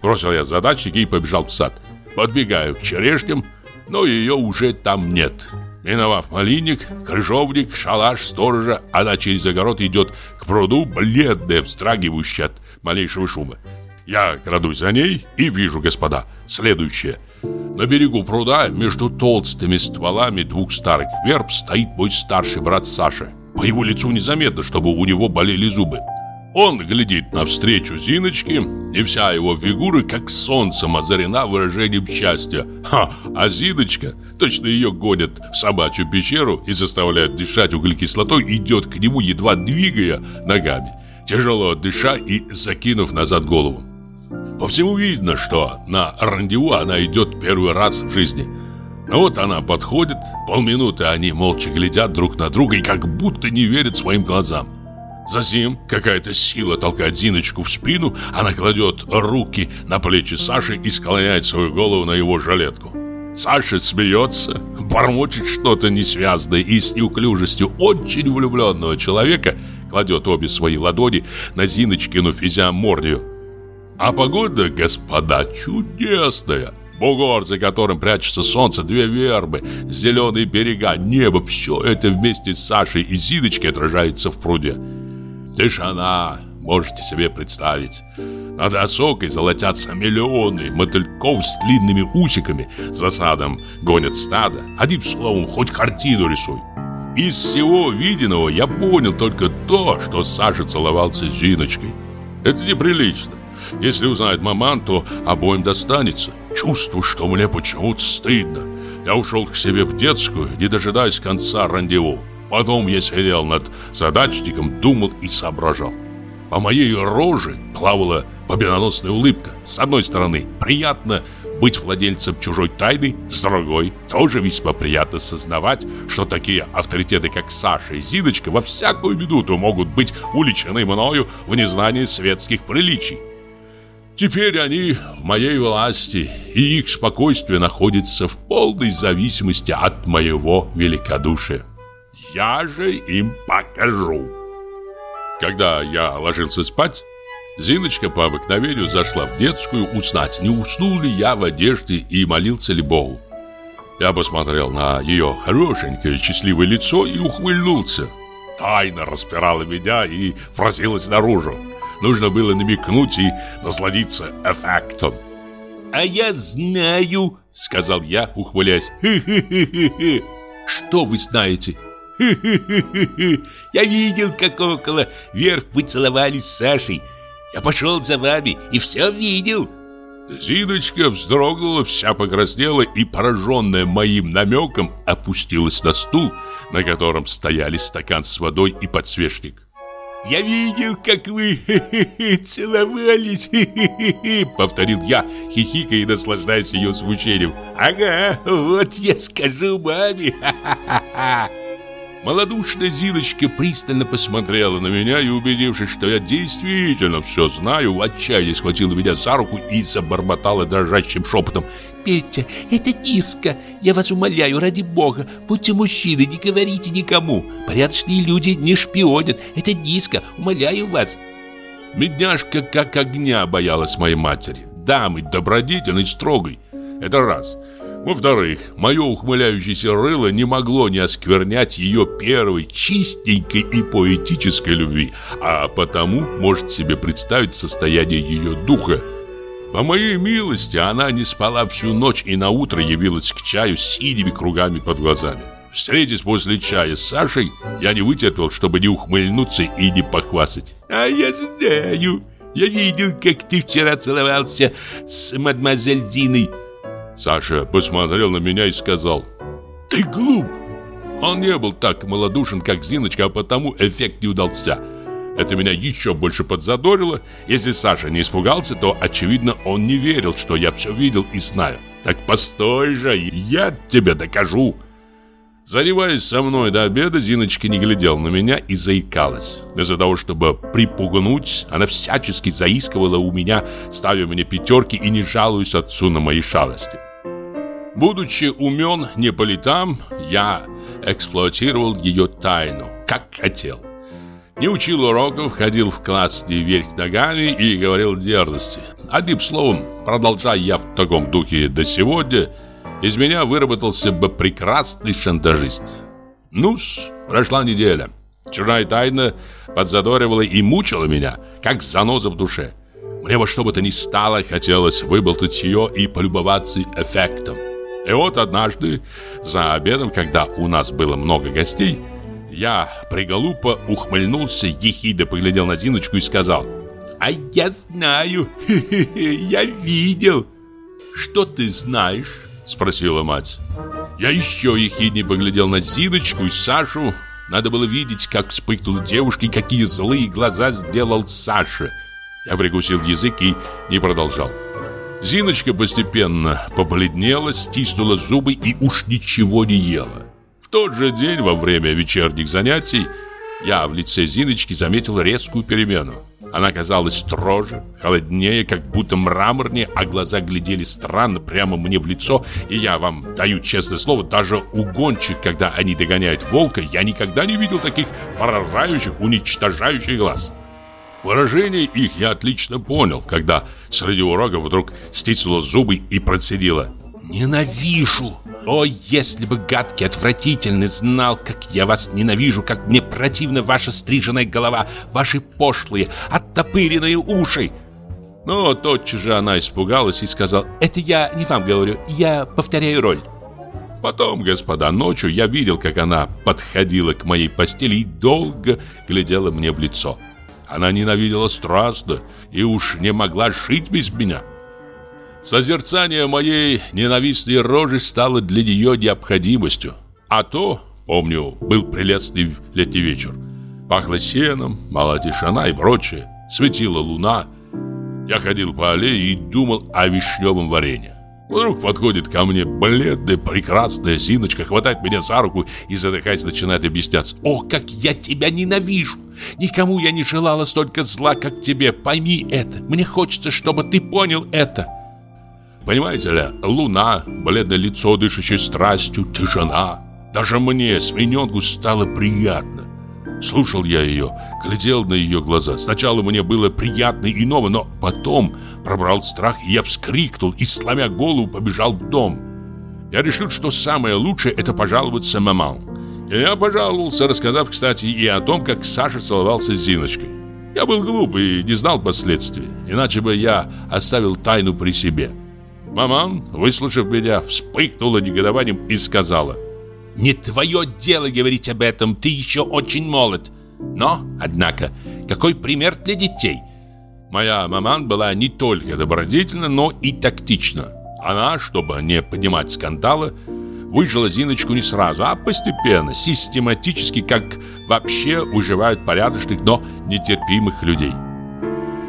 Бросил я задачник и побежал в сад. Подбегаю к черешням, но ее уже там нет. Миновав малинник, крыжовник, шалаш сторожа, она через огород идет к пруду, бледная, вздрагивающая от малейшего шума. Я крадусь за ней и вижу, господа, следующее. На берегу пруда между толстыми стволами двух старых верб стоит мой старший брат Саша. По его лицу незаметно, чтобы у него болели зубы. Он глядит навстречу Зиночке, и вся его фигура, как солнцем, озарена выражением счастья. Ха, а Зиночка, точно ее гонят в собачью пещеру и заставляют дышать углекислотой, идет к нему, едва двигая ногами, тяжело дыша и закинув назад голову. По всему видно, что на рандеву она идет первый раз в жизни. Но вот она подходит, полминуты они молча глядят друг на друга и как будто не верят своим глазам. Затем какая-то сила толкает Зиночку в спину, она кладет руки на плечи Саши и склоняет свою голову на его жилетку. Саша смеется, бормочет что-то несвязное и с неуклюжестью очень влюбленного человека кладет обе свои ладони на Зиночкину физиомордию. А погода, господа, чудесная. Бугор, за которым прячется солнце, две вербы, зеленые берега, небо, все это вместе с Сашей и Зиночкой отражается в пруде. Тишина, можете себе представить. Над осокой золотятся миллионы мотыльков с длинными усиками, за садом гонят стадо. Одним словом, хоть картину рисуй. Из всего виденного я понял только то, что Саша целовался с Зиночкой. Это неприлично. Если узнает маман, то обоим достанется. Чувствую, что мне почему-то стыдно. Я ушел к себе в детскую, не дожидаясь конца рандеву. Потом я сидел над задачником, думал и соображал. По моей роже плавала победоносная улыбка. С одной стороны, приятно быть владельцем чужой тайны, с другой, тоже весьма приятно сознавать, что такие авторитеты, как Саша и Зиночка, во всякую минуту могут быть уличены мною в незнании светских приличий. Теперь они в моей власти, и их спокойствие находится в полной зависимости от моего великодушия. Я же им покажу. Когда я ложился спать, Зиночка по обыкновению зашла в детскую узнать, не уснул ли я в одежде и молился ли Богу. Я посмотрел на ее хорошенькое счастливое лицо и ухмыльнулся. Тайна распирала меня и просилась наружу. Нужно было намекнуть и насладиться эффектом. «А я знаю», — сказал я, ухмыляясь. «Хе-хе-хе-хе». «Что вы знаете?» «Хе-хе-хе-хе. Я видел, как около вверх вы целовались с Сашей. Я пошел за вами и все видел». Зиночка вздрогнула, вся покраснела и, пораженная моим намеком, опустилась на стул, на котором стояли стакан с водой и подсвечник. «Я видел, как вы целовались!» Повторил я, хихикая и наслаждаясь ее смущением. «Ага, вот я скажу маме!» Молодушная Зиночка пристально посмотрела на меня и, убедившись, что я действительно все знаю, в отчаянии схватила меня за руку и забормотала дрожащим шепотом. «Петя, это низко! Я вас умоляю, ради бога, будьте мужчины, не говорите никому! Порядочные люди не шпионят, это низко, умоляю вас!» Медняшка как огня боялась моей матери, дамы добродетельной, строгой. Это раз – во-вторых, мое ухмыляющееся рыло не могло не осквернять ее первой чистенькой и поэтической любви, а потому может себе представить состояние ее духа. По моей милости, она не спала всю ночь и на утро явилась к чаю с синими кругами под глазами. Встретясь после чая с Сашей, я не вытерпел, чтобы не ухмыльнуться и не похвастать. «А я знаю, я видел, как ты вчера целовался с мадемуазель Диной». Саша посмотрел на меня и сказал «Ты глуп!» Он не был так малодушен, как Зиночка, а потому эффект не удался. Это меня еще больше подзадорило. Если Саша не испугался, то, очевидно, он не верил, что я все видел и знаю. Так постой же, я тебе докажу. Заливаясь со мной до обеда, Зиночка не глядела на меня и заикалась. Вместо того, чтобы припугнуть, она всячески заискивала у меня, ставя мне пятерки и не жалуясь отцу на мои шалости. Будучи умен не по летам, я эксплуатировал ее тайну, как хотел. Не учил уроков, ходил в класс не вверх ногами и говорил дерзости. Одним словом, продолжая я в таком духе до сегодня, из меня выработался бы прекрасный шантажист. Ну-с, прошла неделя. Чужая тайна подзадоривала и мучила меня, как заноза в душе. Мне во что бы то ни стало хотелось выболтать ее и полюбоваться эффектом. И вот однажды, за обедом, когда у нас было много гостей, я приголупо ухмыльнулся, ехидо поглядел на Зиночку и сказал «А я знаю, я видел». «Что ты знаешь?» – спросила мать. Я еще ехиднее поглядел на Зиночку и Сашу. Надо было видеть, как вспыхнула девушка и какие злые глаза сделал Саша. Я прикусил язык и не продолжал. Зиночка постепенно побледнела, стиснула зубы и уж ничего не ела. В тот же день, во время вечерних занятий, я в лице Зиночки заметил резкую перемену. Она казалась строже, холоднее, как будто мраморнее, а глаза глядели странно прямо мне в лицо, и я вам даю честное слово, даже у гончих, когда они догоняют волка, я никогда не видел таких поражающих, уничтожающих глаз. Выражение их я отлично понял, когда среди урога вдруг стиснула зубы и процедила «Ненавижу! О, если бы гадкий, отвратительный знал, как я вас ненавижу, как мне противна ваша стриженная голова, ваши пошлые, оттопыренные уши!» Но тотчас же она испугалась и сказала «Это я не вам говорю, я повторяю роль». Потом, господа, ночью я видел, как она подходила к моей постели и долго глядела мне в лицо. Она ненавидела страстно и уж не могла жить без меня. Созерцание моей ненавистной рожи стало для нее необходимостью. А то, помню, был прелестный летний вечер. Пахло сеном, мала тишина и прочее. Светила луна. Я ходил по аллее и думал о вишневом варенье. Вдруг подходит ко мне бледная, прекрасная Зиночка, хватает меня за руку и, задыхаясь, начинает объясняться. «О, как я тебя ненавижу! Никому я не желала столько зла, как тебе. Пойми это. Мне хочется, чтобы ты понял это». Понимаете ли, луна, бледное лицо, дышащее страстью, тишина. Даже мне, смененку, стало приятно. Слушал я ее, глядел на ее глаза. Сначала мне было приятно и ново, но потом пробрал страх, и я вскрикнул и, сломя голову, побежал в дом. Я решил, что самое лучшее – это пожаловаться маман. И я пожаловался, рассказав, кстати, и о том, как Саша целовался с Зиночкой. Я был глуп и не знал последствий, иначе бы я оставил тайну при себе. Маман, выслушав меня, вспыхнула негодованием и сказала «Не твое дело говорить об этом, ты еще очень молод. Но, однако, какой пример для детей!» Моя маман была не только добродетельна, но и тактична. Она, чтобы не поднимать скандала, выжила Зиночку не сразу, а постепенно, систематически, как вообще выживают порядочных, но нетерпимых людей.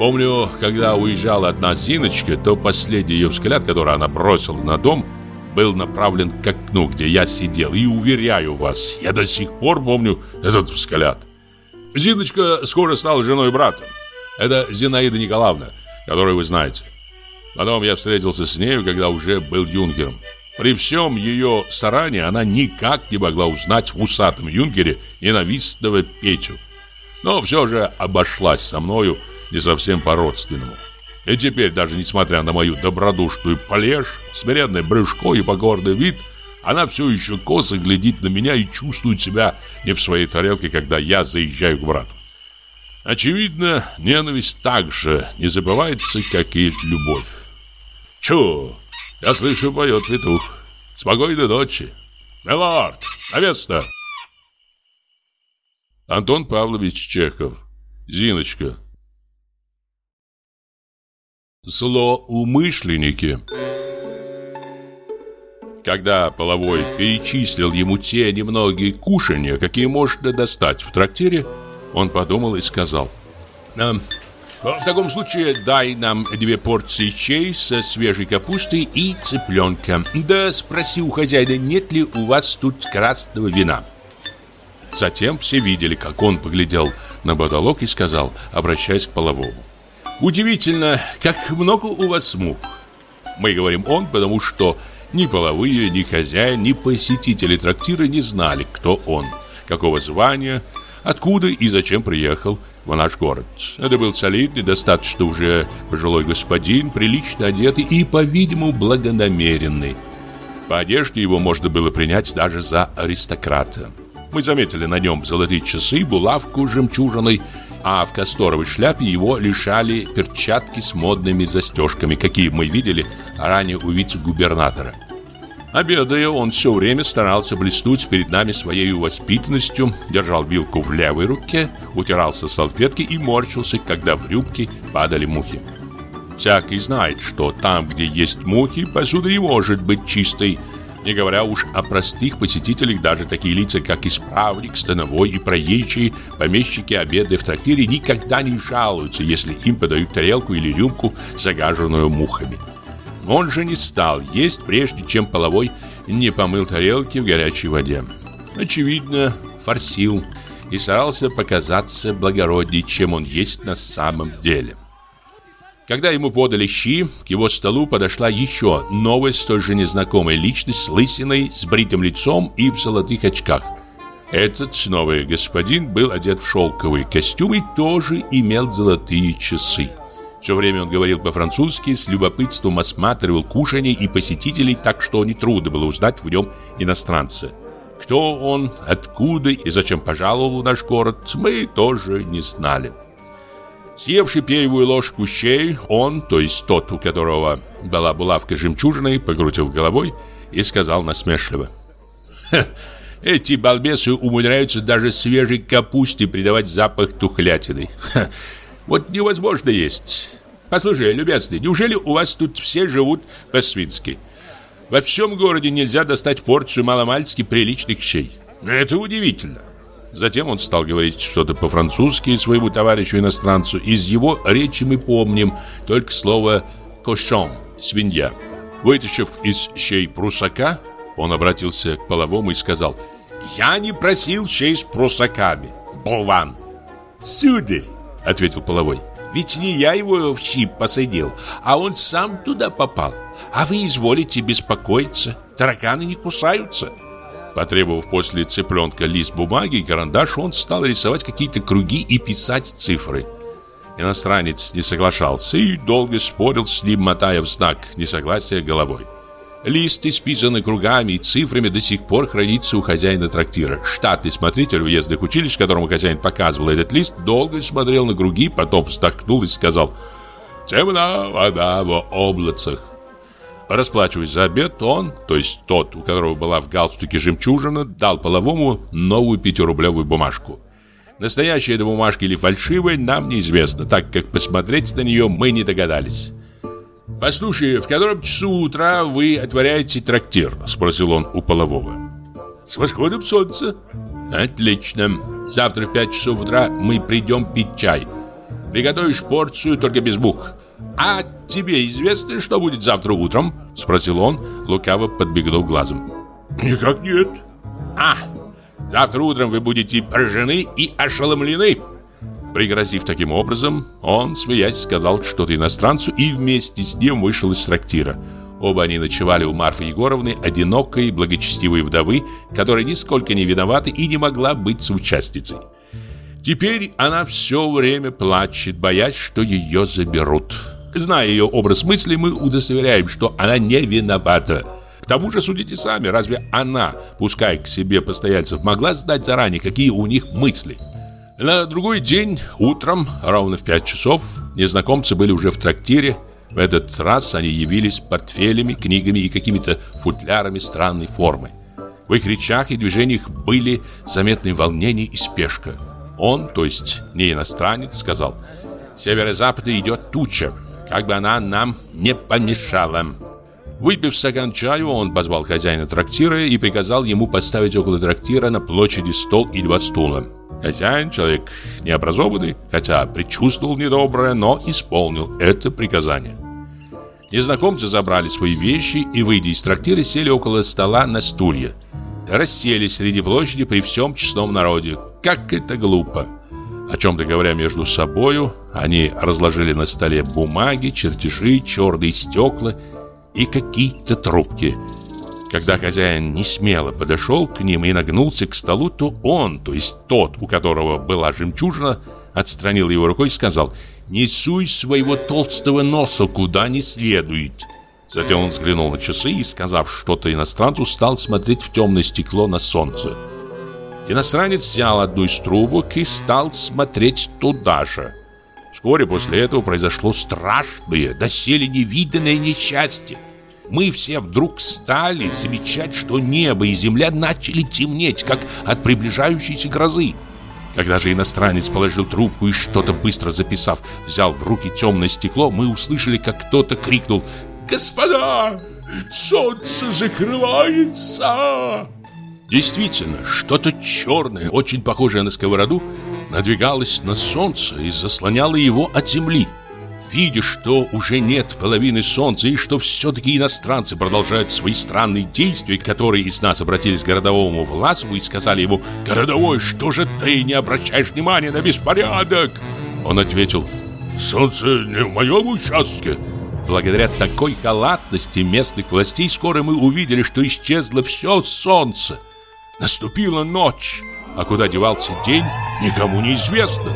Помню, когда уезжала одна Зиночка, то последний ее взгляд, который она бросила на дом, был направлен к окну, где я сидел. И уверяю вас, я до сих пор помню этот взгляд. Зиночка скоро стала женой брата. Это Зинаида Николаевна, которую вы знаете. Потом я встретился с нею, когда уже был юнгером. При всем ее старании она никак не могла узнать в усатом юнгере ненавистного Петю. Но все же обошлась со мною не совсем по-родственному. И теперь, даже несмотря на мою добродушную полежь, смиренное брюшко и покорный вид, она все еще косо глядит на меня и чувствует себя не в своей тарелке, когда я заезжаю к брату. Очевидно, ненависть также не забывается, как и любовь. Чу, я слышу, поет петух. Спокойной ночи. Милорд, на. Антон Павлович Чехов. Зиночка. Злоумышленники. Когда Половой перечислил ему те немногие кушанья, какие можно достать в трактире, он подумал и сказал «В таком случае дай нам две порции чай со свежей капустой и цыпленка. Да спроси у хозяина, нет ли у вас тут красного вина». Затем все видели, как он поглядел на потолок и сказал, обращаясь к Половому «Удивительно, как много у вас мух». Мы говорим «он», потому что ни половые, ни хозяин, ни посетители трактира не знали, кто он, какого звания, откуда и зачем приехал в наш город. Это был солидный, достаточно уже пожилой господин, прилично одетый и, по-видимому, благонамеренный. По одежде его можно было принять даже за аристократа. Мы заметили на нем золотые часы, булавку жемчужиной, а в касторовой шляпе его лишали перчатки с модными застежками, какие мы видели ранее у вице-губернатора. Обедая, он все время старался блеснуть перед нами своей воспитанностью, держал вилку в левой руке, утирался салфеткой и морщился, когда в рюмке падали мухи. Всякий знает, что там, где есть мухи, посуда не может быть чистой, не говоря уж о простых посетителях, даже такие лица, как исправник, становой и проезжие, помещики, обеды в трактире никогда не жалуются, если им подают тарелку или рюмку, загаженную мухами. Он же не стал есть, прежде чем половой не помыл тарелки в горячей воде. Очевидно, форсил и старался показаться благороднее, чем он есть на самом деле. Когда ему подали щи, к его столу подошла еще новая, столь же незнакомая личность с лысиной, с бритым лицом и в золотых очках. Этот новый господин был одет в шелковый костюм и тоже имел золотые часы. Все время он говорил по-французски, с любопытством осматривал кушанье и посетителей, так что нетрудно было узнать в нем иностранца. Кто он, откуда и зачем пожаловал в наш город, мы тоже не знали. Съевший первую ложку щей, он, то есть тот, у которого была булавка жемчужиной, покрутил головой и сказал насмешливо. «Эти балбесы умудряются даже свежей капусте придавать запах тухлятины. Ха, вот невозможно есть. Послушай, любезный, неужели у вас тут все живут по-свински? Во всем городе нельзя достать порцию маломальски приличных щей. Это удивительно. Затем он стал говорить что-то по-французски своему товарищу-иностранцу. Из его речи мы помним только слово «кошон» – «свинья». Вытащив из щей прусака, он обратился к половому и сказал «Я не просил щей с прусаками, болван!» «Сударь!» – ответил половой «Ведь не я его в щип посадил, а он сам туда попал. А вы изволите беспокоиться, тараканы не кусаются». Потребовав после цыпленка лист бумаги и карандаш, он стал рисовать какие-то круги и писать цифры. Иностранец не соглашался и долго спорил с ним, мотая в знак несогласия головой. Лист, исписанный кругами и цифрами, до сих пор хранится у хозяина трактира. Штатный смотритель уездных училищ, которому хозяин показывал этот лист, долго смотрел на круги, потом вздохнул и сказал «Темна вода в облацах». Расплачиваясь за обед, он, то есть тот, у которого была в галстуке жемчужина, дал половому новую пятирублевую бумажку. Настоящая эта бумажка или фальшивая, нам неизвестно, так как посмотреть на нее мы не догадались. «Послушай, в котором часу утра вы отворяете трактир?» – спросил он у полового. «С восходом солнца». «Отлично. Завтра в пять часов утра мы придем пить чай. Приготовишь порцию, только без мух. «А тебе известно, что будет завтра утром?» Спросил он, лукаво подбегнув глазом «Никак нет». «А, завтра утром вы будете поражены и ошеломлены!» Пригрозив таким образом, он, смеясь, сказал что-то иностранцу и вместе с ним вышел из трактира. Оба они ночевали у Марфы Егоровны, одинокой, благочестивой вдовы, которая нисколько не виновата и не могла быть соучастницей. Теперь она все время плачет, боясь, что ее заберут. Зная ее образ мысли, мы удостоверяем, что она не виновата. К тому же судите сами, разве она, пускай к себе постояльцев, могла знать заранее, какие у них мысли? На другой день, утром, ровно в пять часов, незнакомцы были уже в трактире. В этот раз они явились портфелями, книгами и какими-то футлярами странной формы. В их речах и движениях были заметны волнение и спешка. Он, то есть не иностранец, сказал «С северо-запада идет туча, как бы она нам не помешала». Выпив стакан чаю, он позвал хозяина трактира и приказал ему поставить около трактира на площади стол и два стула. Хозяин, человек необразованный, хотя предчувствовал недоброе, но исполнил это приказание. Незнакомцы забрали свои вещи и, выйдя из трактира, сели около стола на стулья. Расселись среди площади при всем честном народе. Как это глупо! О чем-то говоря между собою, они разложили на столе бумаги, чертежи, черные стекла и какие-то трубки. Когда хозяин не смело подошел к ним и нагнулся к столу, то он, то есть тот, у которого была жемчужина, отстранил его рукой и сказал «Не суй своего толстого носа куда не следует». Затем он взглянул на часы и, сказав что-то иностранцу, стал смотреть в темное стекло на солнце. Иностранец взял одну из трубок и стал смотреть туда же. Вскоре после этого произошло страшное, доселе невиданное несчастье. Мы все вдруг стали замечать, что небо и земля начали темнеть, как от приближающейся грозы. Когда же иностранец положил трубку и что-то быстро записав, взял в руки темное стекло, мы услышали, как кто-то крикнул «Господа, солнце закрывается!» Действительно, что-то черное, очень похожее на сковороду, надвигалось на солнце и заслоняло его от земли. Видя, что уже нет половины солнца и что все-таки иностранцы продолжают свои странные действия, которые из нас обратились к городовому Власову и сказали ему «Городовой, что же ты не обращаешь внимания на беспорядок?» Он ответил «Солнце не в моем участке». Благодаря такой халатности местных властей скоро мы увидели, что исчезло все солнце. Наступила ночь, а куда девался день, никому не известно.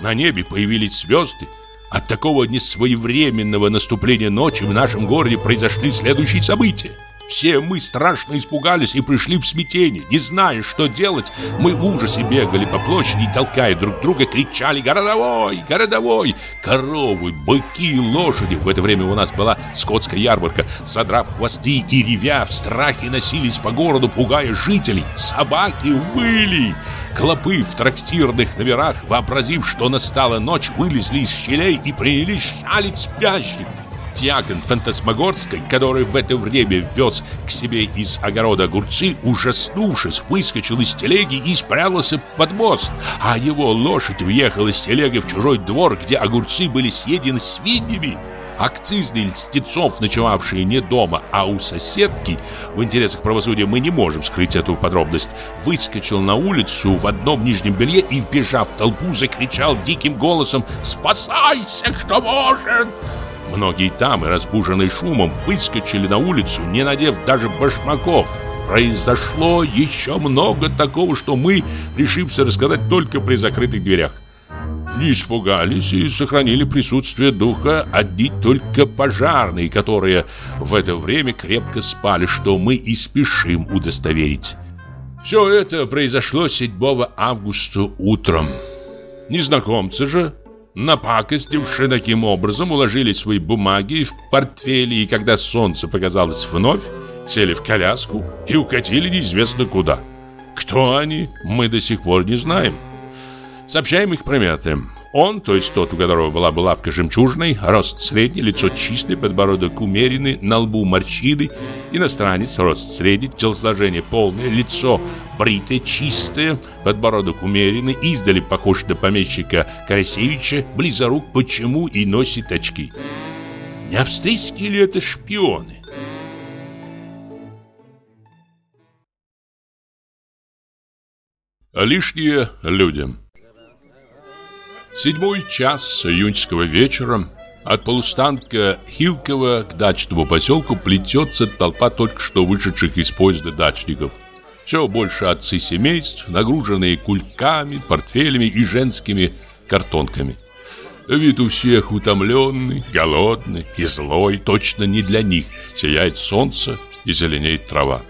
На небе появились звезды. От такого несвоевременного наступления ночи в нашем городе произошли следующие события. Все мы страшно испугались и пришли в смятение. Не зная, что делать, мы в ужасе бегали по площади толкая друг друга, кричали «Городовой! Городовой!» Коровы, быки, лошади. В это время у нас была скотская ярмарка. Задрав хвосты и ревя, в страхе носились по городу, пугая жителей. Собаки выли. Клопы в трактирных номерах, вообразив, что настала ночь, вылезли из щелей и принялись шалить спящих. Дьякон Фантасмагорской, который в это время вез к себе из огорода огурцы, ужаснувшись, выскочил из телеги и спрятался под мост, а его лошадь въехала с телегой в чужой двор, где огурцы были съедены свиньями. Акцизный льстецов, ночевавший не дома, а у соседки, в интересах правосудия мы не можем скрыть эту подробность, выскочил на улицу в одном нижнем белье и, вбежав в толпу, закричал диким голосом «Спасайся, кто может!» Многие дамы, разбуженные шумом, выскочили на улицу, не надев даже башмаков. Произошло еще много такого, что мы решимся рассказать только при закрытых дверях. Не испугались и сохранили присутствие духа одни только пожарные, которые в это время крепко спали, что мы и спешим удостоверить. Все это произошло 7 августа утром. Незнакомцы же Напакостивши таким образом, уложили свои бумаги в портфели, и когда солнце показалось вновь, сели в коляску и укатили неизвестно куда. Кто они, мы до сих пор не знаем. Сообщаем их приметы. Он, то есть тот, у которого была булавка жемчужной, рост средний, лицо чистое, подбородок умеренный, на лбу морщины, иностранец, рост средний, телосложение полное, лицо бритое, чистое, подбородок умеренный, издали похож на помещика Карасевича, близорук почему и носит очки. Не австрийские ли это шпионы? Лишние люди Седьмой час июньского вечера от полустанка Хилкова к дачному поселку плетется толпа только что вышедших из поезда дачников. Все больше отцы семейств, нагруженные кульками, портфелями и женскими картонками. Вид у всех утомленный, голодный и злой, точно не для них. Сияет солнце и зеленеет трава.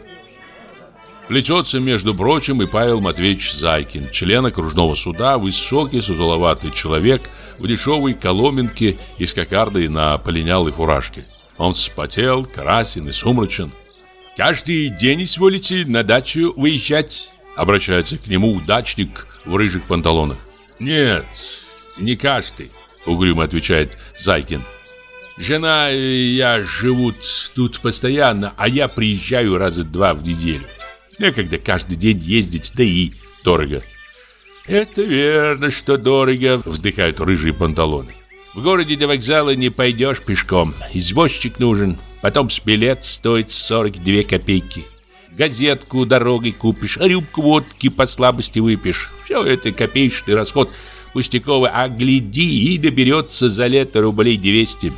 Плетется, между прочим, и Павел Матвеевич Зайкин, член окружного суда, высокий, сутуловатый человек в дешевой коломенке и с кокардой на полинялой фуражке. Он вспотел, красен и сумрачен. «Каждый день изволите на дачу выезжать?» Обращается к нему удачник в рыжих панталонах. «Нет, не каждый», угрюмо отвечает Зайкин. «Жена и я живут тут постоянно, а я приезжаю раза два в неделю. Некогда каждый день ездить, да и дорого. Это верно, что дорого, вздыхают рыжие панталоны. В городе до вокзала не пойдешь пешком. Извозчик нужен. Потом с билет стоит 42 копейки. Газетку дорогой купишь, а рюмку водки по слабости выпьешь. Все это копеечный расход пустяковый, а гляди и доберется за лето рублей 200.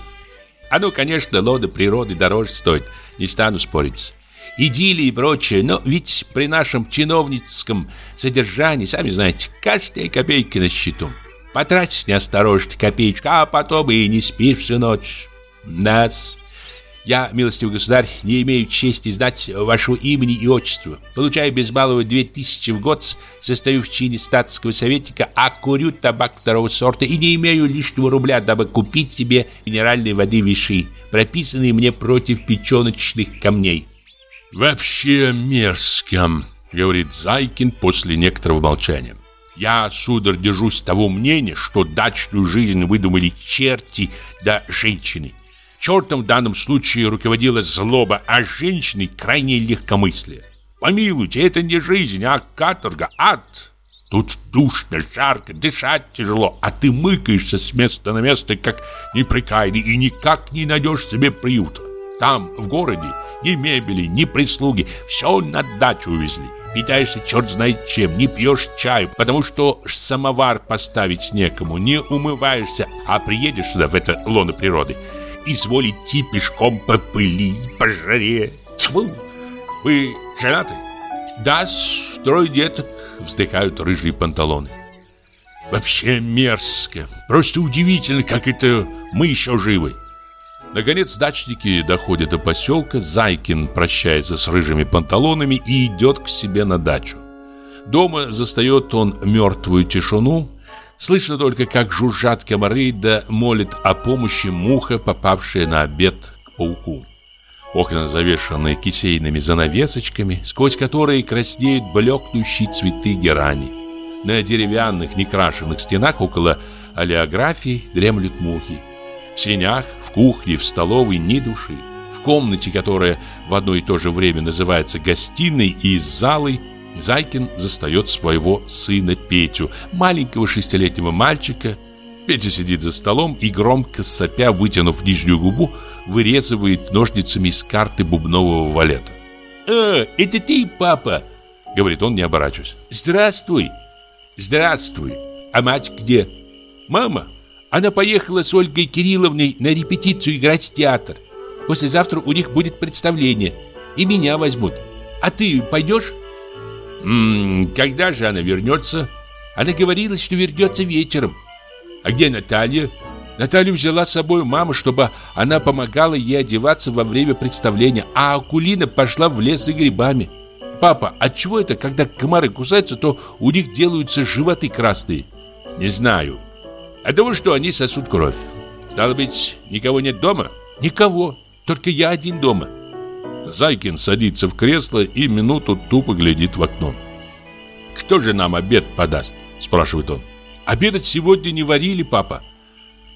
А ну, конечно, лода природы дороже стоит, не стану спорить идиллии и прочее, но ведь при нашем чиновницком содержании, сами знаете, каждая копейка на счету. Потратишь неосторожно копеечку, а потом и не спишь всю ночь. Нас. Я, милостивый государь, не имею чести знать вашего имени и отчества. Получаю без малого две тысячи в год, состою в чине статского советника, а курю табак второго сорта и не имею лишнего рубля, дабы купить себе минеральной воды виши, прописанные мне против печеночных камней. «Вообще мерзко», — говорит Зайкин после некоторого молчания. «Я, сударь, держусь того мнения, что дачную жизнь выдумали черти да женщины. Чертом в данном случае руководила злоба, а женщины крайне легкомыслие. Помилуйте, это не жизнь, а каторга, ад. Тут душно, жарко, дышать тяжело, а ты мыкаешься с места на место, как неприкаянный, и никак не найдешь себе приюта. Там, в городе, ни мебели, ни прислуги. Все на дачу увезли. Питаешься черт знает чем, не пьешь чаю, потому что самовар поставить некому, не умываешься, а приедешь сюда, в это лоно природы, изволь идти пешком по пыли, по жаре. Тьфу! Вы женаты? Да, трое деток, вздыхают рыжие панталоны. Вообще мерзко, просто удивительно, как это мы еще живы. Наконец дачники доходят до поселка, Зайкин прощается с рыжими панталонами и идет к себе на дачу. Дома застает он мертвую тишину, слышно только, как жужжат комары да молит о помощи муха, попавшая на обед к пауку. Окна завешаны кисейными занавесочками, сквозь которые краснеют блекнущие цветы герани. На деревянных некрашенных стенах около олеографии дремлют мухи. В сенях, в кухне, в столовой ни души. В комнате, которая в одно и то же время называется гостиной и залой, Зайкин застает своего сына Петю, маленького шестилетнего мальчика. Петя сидит за столом и громко сопя, вытянув нижнюю губу, вырезывает ножницами из карты бубнового валета. «А, это ты, папа?» — говорит он, не оборачиваясь. «Здравствуй!» «Здравствуй! А мать где?» «Мама!» Она поехала с Ольгой Кирилловной на репетицию играть в театр. Послезавтра у них будет представление. И меня возьмут. А ты пойдешь? М -м, когда же она вернется? Она говорила, что вернется вечером. А где Наталья? Наталью взяла с собой мама, чтобы она помогала ей одеваться во время представления, а Акулина пошла в лес за грибами. Папа, от чего это, когда комары кусаются, то у них делаются животы красные? Не знаю. А вы что, они сосут кровь. Стало быть, никого нет дома? Никого, только я один дома. Зайкин садится в кресло и минуту тупо глядит в окно. «Кто же нам обед подаст?» – спрашивает он. «Обедать сегодня не варили, папа.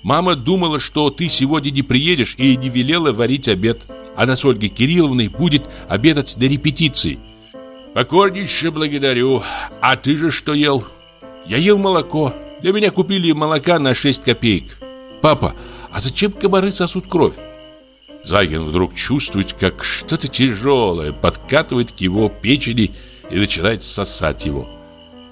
Мама думала, что ты сегодня не приедешь и не велела варить обед. Она с Ольгой Кирилловной будет обедать до репетиции». «Покорнейше благодарю. А ты же что ел?» «Я ел молоко. Для меня купили молока на 6 копеек». «Папа, а зачем комары сосут кровь?» Загин вдруг чувствует, как что-то тяжелое подкатывает к его печени и начинает сосать его.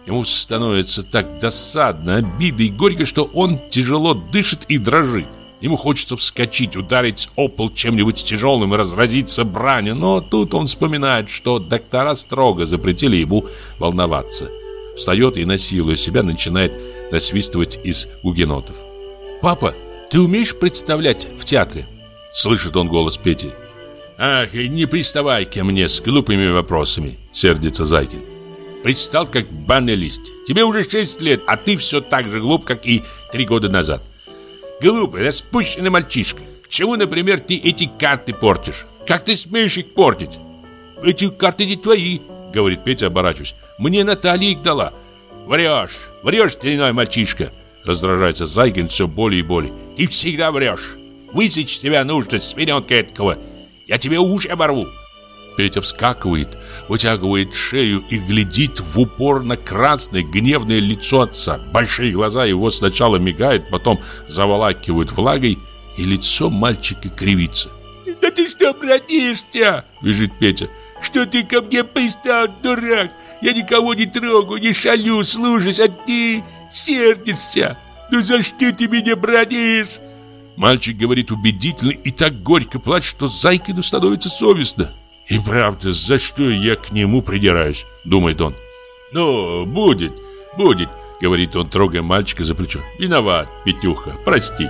Ему становится так досадно, обидно и горько, что он тяжело дышит и дрожит. Ему хочется вскочить, ударить о пол чем-нибудь тяжелым и разразиться бранью, но тут он вспоминает, что доктора строго запретили ему волноваться. Встает и, насилуя себя, начинает насвистывать из гугенотов. «Папа, ты умеешь представлять в театре?» Слышит он голос Пети. «Ах, не приставай ко мне с глупыми вопросами», — сердится Зайкин. «Предстал как банный лист. Тебе уже шесть лет, а ты все так же глуп, как и три года назад. Глупый, распущенный мальчишка. К чему, например, ты эти карты портишь? Как ты смеешь их портить?» «Эти карты не твои», — говорит Петя, оборачиваясь. «Мне Наталья их дала». «Врешь, врешь, длинной мальчишка», — раздражается Зайкин все более и более. «Ты всегда врешь». Высечь тебя нужно, свиненка этого. Я тебе уши оборву. Петя вскакивает, вытягивает шею и глядит в упор на красное гневное лицо отца. Большие глаза его сначала мигают, потом заволакивают влагой, и лицо мальчика кривится. «Да ты что, братишься?» – визжит Петя. «Что ты ко мне пристал, дурак? Я никого не трогаю, не шалю, слушаюсь, а ты сердишься. Ну за что ты меня бронишь?» Мальчик говорит убедительно и так горько плачет, что Зайкину становится совестно. «И правда, за что я к нему придираюсь?» — думает он. «Ну, будет, будет», — говорит он, трогая мальчика за плечо. «Виноват, Петюха, прости.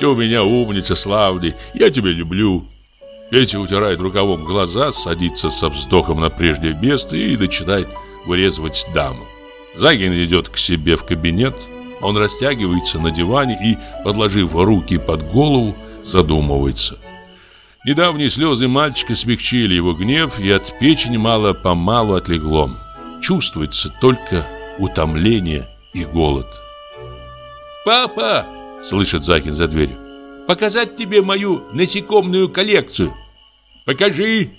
Ты у меня умница славный, я тебя люблю». Петя утирает рукавом глаза, садится со вздохом на прежнее место и начинает вырезывать даму. Зайкин идет к себе в кабинет, он растягивается на диване и, подложив руки под голову, задумывается. Недавние слезы мальчика смягчили его гнев, и от печени мало-помалу отлегло. Чувствуется только утомление и голод. «Папа!» — слышит Закин за дверью. «Показать тебе мою насекомную коллекцию!» «Покажи!»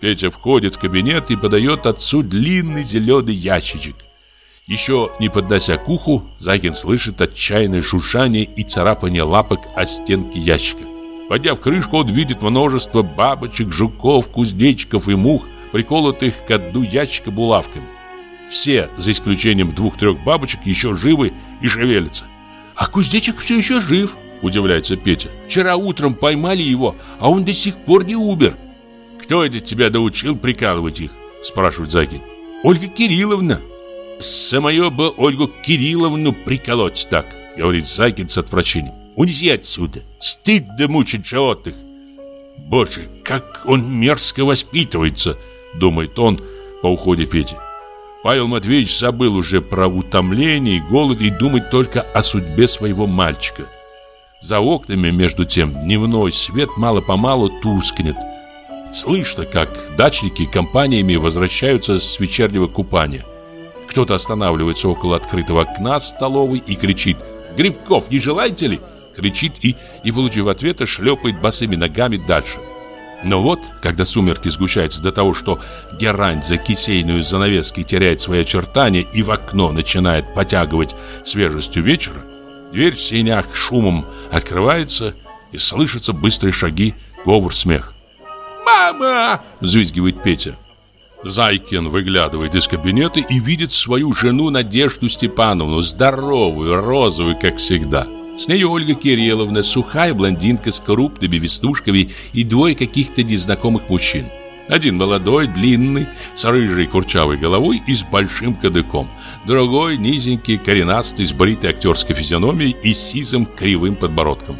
Петя входит в кабинет и подает отцу длинный зеленый ящичек. Еще не поднося к уху, Зайкин слышит отчаянное шуршание и царапание лапок о стенки ящика. Подняв крышку, он видит множество бабочек, жуков, кузнечиков и мух, приколотых к дну ящика булавками. Все, за исключением двух-трех бабочек, еще живы и шевелятся. «А кузнечик все еще жив», — удивляется Петя. «Вчера утром поймали его, а он до сих пор не умер». «Кто это тебя научил прикалывать их?» — спрашивает Зайкин. «Ольга Кирилловна». Самое бы Ольгу Кирилловну приколоть так, говорит Зайкин с отвращением. Унеси отсюда. Стыдно мучить животных. Боже, как он мерзко воспитывается, думает он по уходе Пети. Павел Матвеевич забыл уже про утомление и голод и думает только о судьбе своего мальчика. За окнами, между тем, дневной свет мало-помалу тускнет. Слышно, как дачники компаниями возвращаются с вечернего купания. Кто-то останавливается около открытого окна столовой и кричит «Грибков не желаете ли?» Кричит и, не получив ответа, шлепает босыми ногами дальше. Но вот, когда сумерки сгущаются до того, что герань за кисейную занавеской теряет свои очертания и в окно начинает потягивать свежестью вечера, дверь в сенях шумом открывается и слышатся быстрые шаги, говор, смех. «Мама!» – взвизгивает Петя. Зайкин выглядывает из кабинета и видит свою жену Надежду Степановну, здоровую, розовую, как всегда. С ней Ольга Кирилловна, сухая блондинка с крупными веснушками и двое каких-то незнакомых мужчин. Один молодой, длинный, с рыжей курчавой головой и с большим кадыком. Другой низенький, коренастый, с бритой актерской физиономией и сизым кривым подбородком.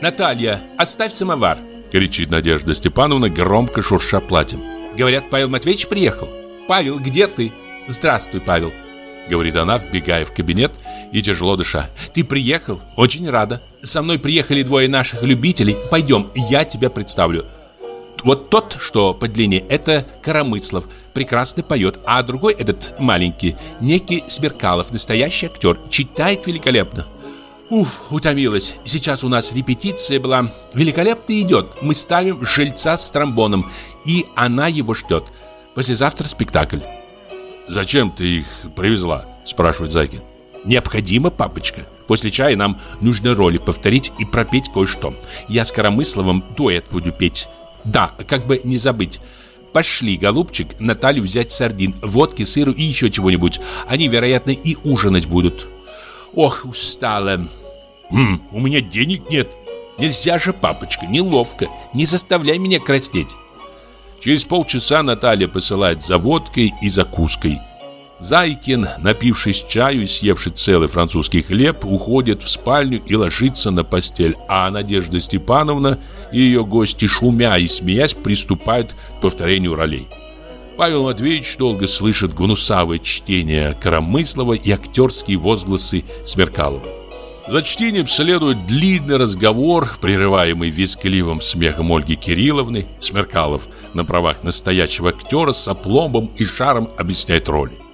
«Наталья, отставь самовар!» — кричит Надежда Степановна, громко шурша платьем. Говорят, Павел Матвеевич приехал. Павел, где ты? Здравствуй, Павел. говорит она, вбегая в кабинет и тяжело дыша. Ты приехал? Очень рада. Со мной приехали двое наших любителей. Пойдем, я тебя представлю. Вот тот, что по длине, это Карамыслов, прекрасно поет, а другой, этот маленький, некий Смеркалов, настоящий актер, читает великолепно. Уф, утомилась. Сейчас у нас репетиция была. Великолепно идет. Мы ставим жильца с тромбоном, и она его ждет. Послезавтра спектакль. «Зачем ты их привезла?» – спрашивает Зайкин. «Необходимо, папочка. После чая нам нужно роли повторить и пропеть кое-что. Я с Коромысловым дуэт буду петь. Да, как бы не забыть. Пошли, голубчик, Наталью взять сардин, водки, сыру и еще чего-нибудь. Они, вероятно, и ужинать будут. Ох, устала. Хм, у меня денег нет. Нельзя же, папочка, неловко. Не заставляй меня краснеть. Через полчаса Наталья посылает за водкой и закуской. Зайкин, напившись чаю и съевший целый французский хлеб, уходит в спальню и ложится на постель, а Надежда Степановна и ее гости, шумя и смеясь, приступают к повторению ролей. Павел Матвеевич долго слышит гнусавое чтение Коромыслова и актерские возгласы Смеркалова. За чтением следует длинный разговор, прерываемый вискливым смехом Ольги Кирилловны. Смеркалов на правах настоящего актера с опломбом и шаром объясняет роли.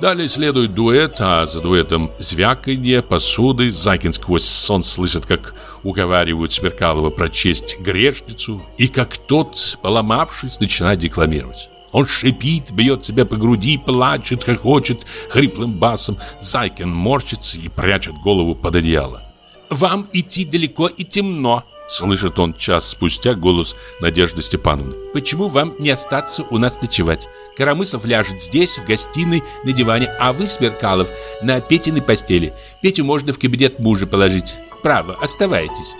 Далее следует дуэт, а за дуэтом звяканье, посуды. Закин сквозь сон слышит, как уговаривают Смеркалова прочесть грешницу, и как тот, поломавшись, начинает декламировать. Он шипит, бьет себя по груди, плачет, хохочет хриплым басом. Зайкин морщится и прячет голову под одеяло. «Вам идти далеко и темно», — слышит он час спустя голос Надежды Степановны. «Почему вам не остаться у нас ночевать? Карамысов ляжет здесь, в гостиной, на диване, а вы, Смеркалов, на Петиной постели. Петю можно в кабинет мужа положить. Право, оставайтесь».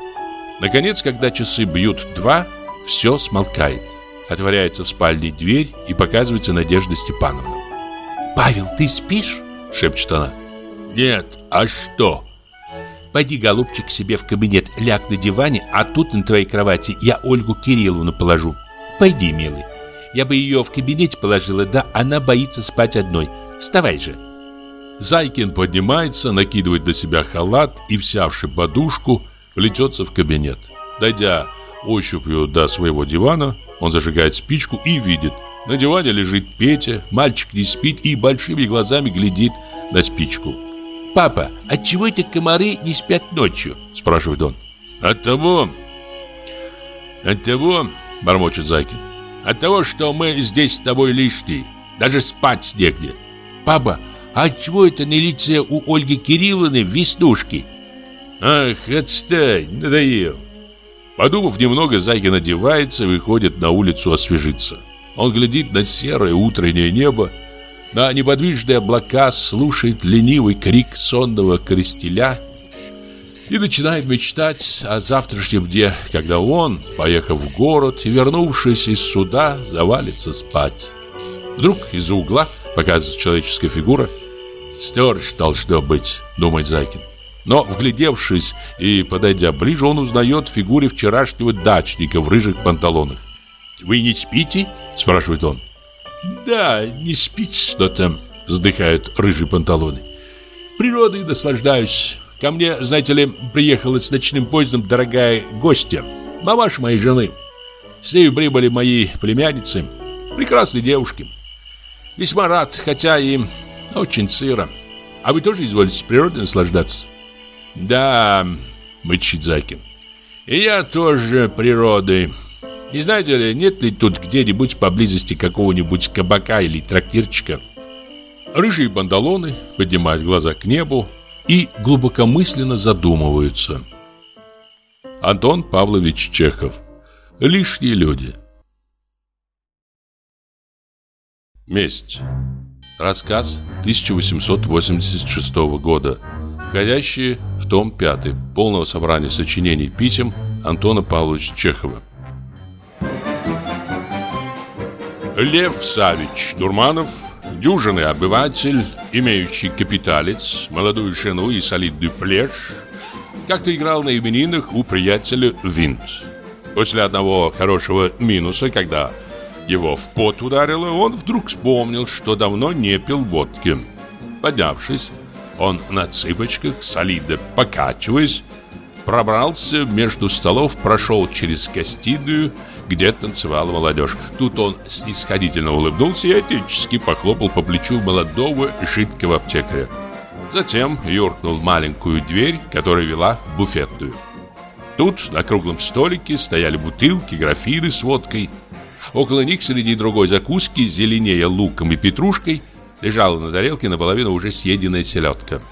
Наконец, когда часы бьют два, все смолкает. Отворяется в спальне дверь и показывается Надежда Степановна. «Павел, ты спишь?» – шепчет она. «Нет, а что?» «Пойди, голубчик, к себе в кабинет, ляг на диване, а тут на твоей кровати я Ольгу Кирилловну положу. Пойди, милый. Я бы ее в кабинете положила, да она боится спать одной. Вставай же». Зайкин поднимается, накидывает на себя халат и, взявши подушку, плетется в кабинет. Дойдя ощупью до своего дивана, он зажигает спичку и видит. На диване лежит Петя, мальчик не спит и большими глазами глядит на спичку. «Папа, отчего эти комары не спят ночью?» – спрашивает он. «От того, от того, – бормочет Зайкин, – от того, что мы здесь с тобой лишние, даже спать негде». «Папа, а отчего это на лице у Ольги Кирилловны веснушки?» «Ах, отстань, надоел!» Подумав немного, Зайкин одевается и выходит на улицу освежиться. Он глядит на серое утреннее небо, на неподвижные облака, слушает ленивый крик сонного крестеля и начинает мечтать о завтрашнем дне, когда он, поехав в город и вернувшись из суда, завалится спать. Вдруг из-за угла показывается человеческая фигура. «Сторож должно быть», — думает Зайкин. Но, вглядевшись и подойдя ближе, он узнает в фигуре вчерашнего дачника в рыжих панталонах. «Вы не спите?» – спрашивает он. «Да, не спит что-то», – вздыхают рыжие панталоны. «Природой наслаждаюсь. Ко мне, знаете ли, приехала с ночным поездом дорогая гостья, мамаша моей жены. С ней прибыли мои племянницы, прекрасные девушки. Весьма рад, хотя и очень сыро. А вы тоже изволите природой наслаждаться?» «Да», — мычит Закин. «И я тоже природой. Не знаете ли, нет ли тут где-нибудь поблизости какого-нибудь кабака или трактирчика?» Рыжие бандалоны поднимают глаза к небу и глубокомысленно задумываются. Антон Павлович Чехов. Лишние люди. Месть. Рассказ 1886 года входящие в том 5 полного собрания сочинений писем Антона Павловича Чехова. Лев Савич Дурманов, дюжинный обыватель, имеющий капиталец, молодую жену и солидную плешь, как-то играл на именинах у приятеля Винт. После одного хорошего минуса, когда его в пот ударило, он вдруг вспомнил, что давно не пил водки. Поднявшись, он на цыпочках, солидно покачиваясь, пробрался между столов, прошел через гостиную, где танцевала молодежь. Тут он снисходительно улыбнулся и отечески похлопал по плечу молодого жидкого аптекаря. Затем юркнул в маленькую дверь, которая вела в буфетную. Тут на круглом столике стояли бутылки, графины с водкой. Около них среди другой закуски, зеленее луком и петрушкой, лежала на тарелке наполовину уже съеденная селедка.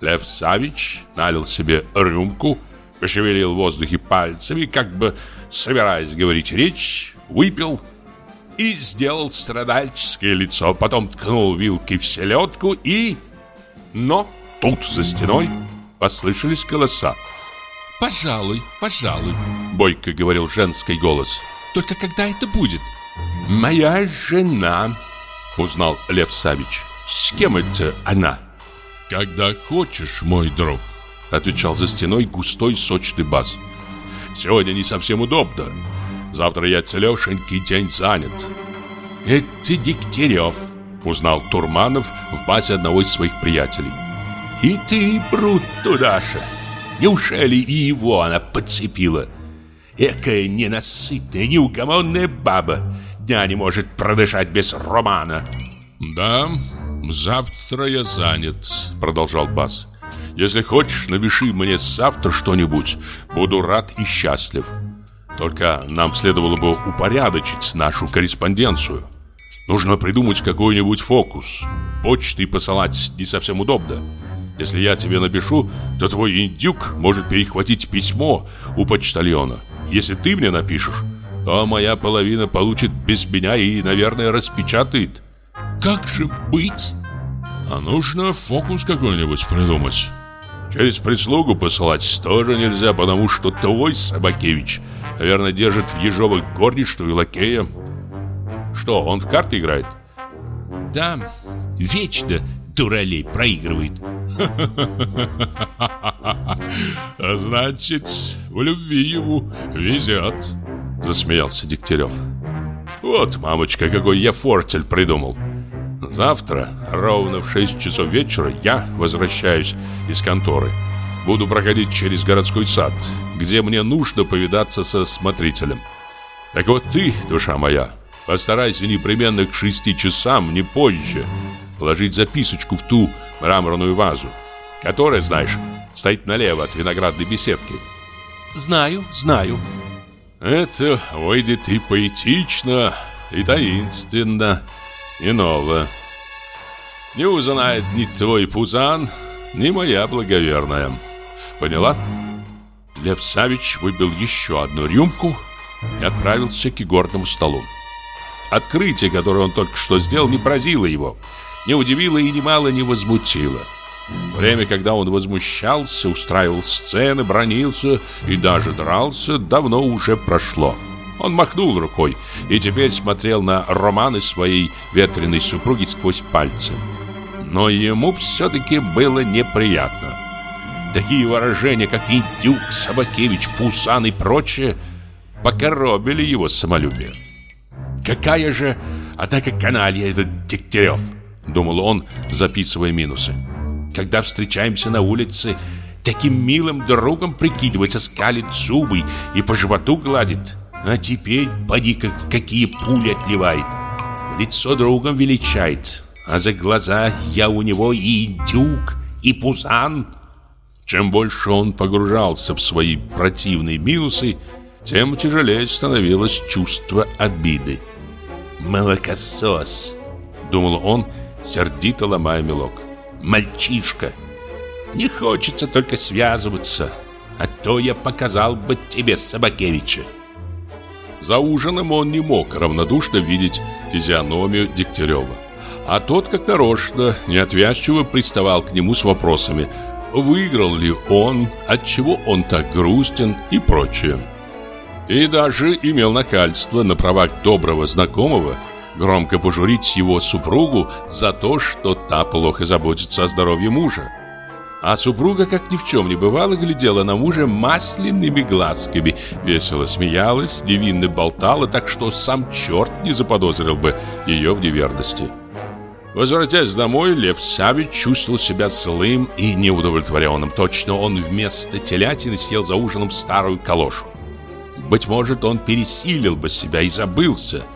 Лев Савич налил себе рюмку, пошевелил в воздухе пальцами, как бы собираясь говорить речь, выпил и сделал страдальческое лицо, потом ткнул вилкой в селедку и... Но тут за стеной послышались голоса. «Пожалуй, пожалуй», — бойко говорил женский голос. «Только когда это будет?» «Моя жена», — узнал Лев Савич. «С кем это она?» «Когда хочешь, мой друг», — отвечал за стеной густой сочный бас. «Сегодня не совсем удобно. Завтра я целешенький день занят». «Это Дегтярев», — узнал Турманов в базе одного из своих приятелей. «И ты, Брут, туда же. Неужели и его она подцепила? Экая ненасытная, неугомонная баба. Дня не может продышать без романа». «Да, завтра я занят», — продолжал Бас. Если хочешь, напиши мне завтра что-нибудь. Буду рад и счастлив. Только нам следовало бы упорядочить нашу корреспонденцию. Нужно придумать какой-нибудь фокус. Почтой посылать не совсем удобно. Если я тебе напишу, то твой индюк может перехватить письмо у почтальона. Если ты мне напишешь, то моя половина получит без меня и, наверное, распечатает. Как же быть? А нужно фокус какой-нибудь придумать. Через прислугу посылать тоже нельзя, потому что твой Собакевич, наверное, держит в ежовых горничную и лакея. Что, он в карты играет? Да, вечно дуралей проигрывает. А значит, в любви ему везет, засмеялся Дегтярев. Вот, мамочка, какой я фортель придумал. Завтра, ровно в 6 часов вечера, я возвращаюсь из конторы. Буду проходить через городской сад, где мне нужно повидаться со смотрителем. Так вот ты, душа моя, постарайся непременно к шести часам, не позже, положить записочку в ту мраморную вазу, которая, знаешь, стоит налево от виноградной беседки. Знаю, знаю. Это выйдет и поэтично, и таинственно, и ново. Не узнает ни твой пузан, ни моя благоверная. Поняла? Лев Савич выпил еще одну рюмку и отправился к игорному столу. Открытие, которое он только что сделал, не поразило его, не удивило и немало не возмутило. Время, когда он возмущался, устраивал сцены, бронился и даже дрался, давно уже прошло. Он махнул рукой и теперь смотрел на романы своей ветреной супруги сквозь пальцы. Но ему все-таки было неприятно. Такие выражения, как «индюк», «собакевич», «пусан» и прочее, покоробили его самолюбие. «Какая же, однако, каналья этот Дегтярев!» — думал он, записывая минусы. «Когда встречаемся на улице, таким милым другом прикидывается, скалит зубы и по животу гладит». А теперь, поди-ка, какие пули отливает. Лицо другом величает, а за глаза я у него и индюк, и пузан. Чем больше он погружался в свои противные минусы, тем тяжелее становилось чувство обиды. «Молокосос!» — думал он, сердито ломая мелок. «Мальчишка! Не хочется только связываться, а то я показал бы тебе Собакевича!» За ужином он не мог равнодушно видеть физиономию Дегтярева. А тот, как нарочно, неотвязчиво приставал к нему с вопросами Выиграл ли он, отчего он так грустен и прочее. И даже имел накальство на правах доброго знакомого громко пожурить его супругу за то, что та плохо заботится о здоровье мужа. А супруга, как ни в чем не бывало, глядела на мужа масляными глазками, весело смеялась, невинно болтала, так что сам черт не заподозрил бы ее в неверности. Возвратясь домой, Лев Савич чувствовал себя злым и неудовлетворенным. Точно он вместо телятины съел за ужином старую калошу. Быть может, он пересилил бы себя и забылся.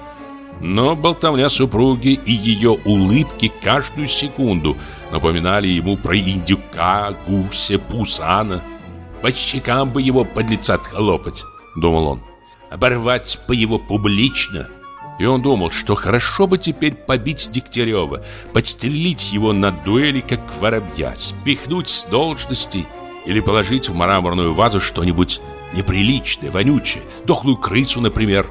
Но болтовня супруги и ее улыбки каждую секунду напоминали ему про индюка, гуся, пусана. По щекам бы его под лица хлопать, думал он. Оборвать бы его публично – и он думал, что хорошо бы теперь побить Дегтярева, подстрелить его на дуэли, как воробья, спихнуть с должности или положить в мраморную вазу что-нибудь неприличное, вонючее, дохлую крысу, например.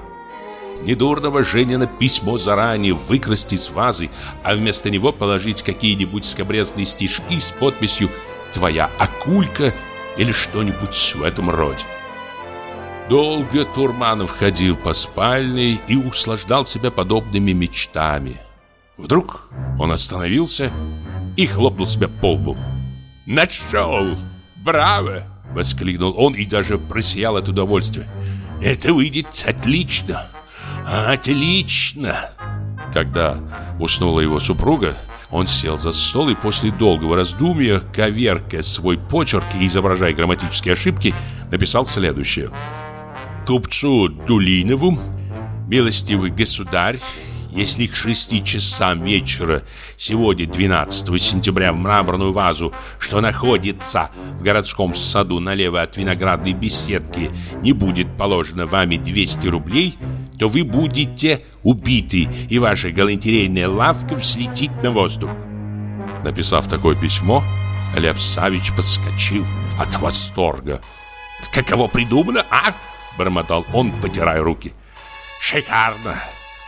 Недурного Женина письмо заранее выкрасть из вазы, а вместо него положить какие-нибудь скобрезные стишки с подписью «Твоя акулька» или что-нибудь в этом роде. Долго Турманов ходил по спальне и услаждал себя подобными мечтами. Вдруг он остановился и хлопнул себя по лбу. «Нашел! Браво!» — воскликнул он и даже просиял от удовольствия. «Это выйдет отлично! Отлично!» Когда уснула его супруга, он сел за стол и после долгого раздумья, коверкая свой почерк и изображая грамматические ошибки, написал следующее – купцу Дулинову, милостивый государь, если к шести часам вечера сегодня, 12 сентября, в мраморную вазу, что находится в городском саду налево от виноградной беседки, не будет положено вами 200 рублей, то вы будете убиты, и ваша галантерейная лавка взлетит на воздух. Написав такое письмо, Лев Савич подскочил от восторга. «Каково придумано, а?» бормотал он, потирая руки. Шикарно!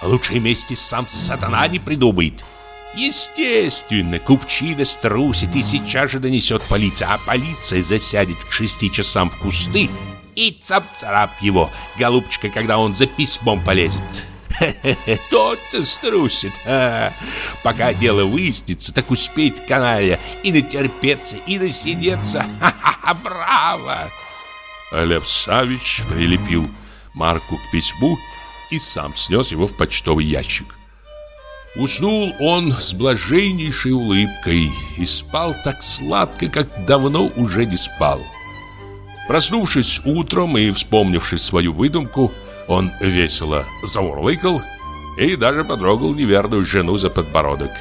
Лучшей мести сам сатана не придумает. Естественно, купчина струсит и сейчас же донесет полиция, а полиция засядет к шести часам в кусты и цап-царап его, голубчика, когда он за письмом полезет. Тот-то струсит. А, пока дело выяснится, так успеет каналья и натерпеться, и насидеться. Ха-ха-ха, браво! Лев Савич прилепил марку к письму и сам снес его в почтовый ящик. Уснул он с блаженнейшей улыбкой и спал так сладко, как давно уже не спал. Проснувшись утром и вспомнившись свою выдумку, он весело заурлыкал и даже потрогал неверную жену за подбородок.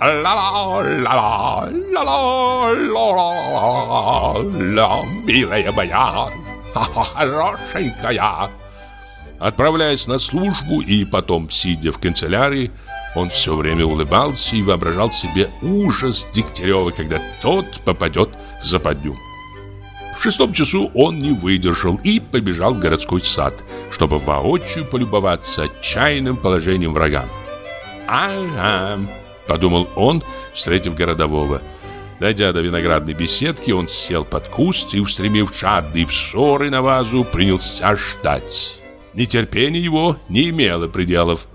«Ла-ла-ла-ла, ла-ла-ла-ла, милая моя, хорошенькая!» Отправляясь на службу и потом, сидя в канцелярии, он все время улыбался и воображал себе ужас Дегтярева, когда тот попадет в западню. В шестом часу он не выдержал и побежал в городской сад, чтобы воочию полюбоваться отчаянным положением врага. «Ага», — подумал он, встретив городового, — Дойдя до виноградной беседки, он сел под куст и, устремив жадные взоры на вазу, принялся ждать. Нетерпение его не имело пределов.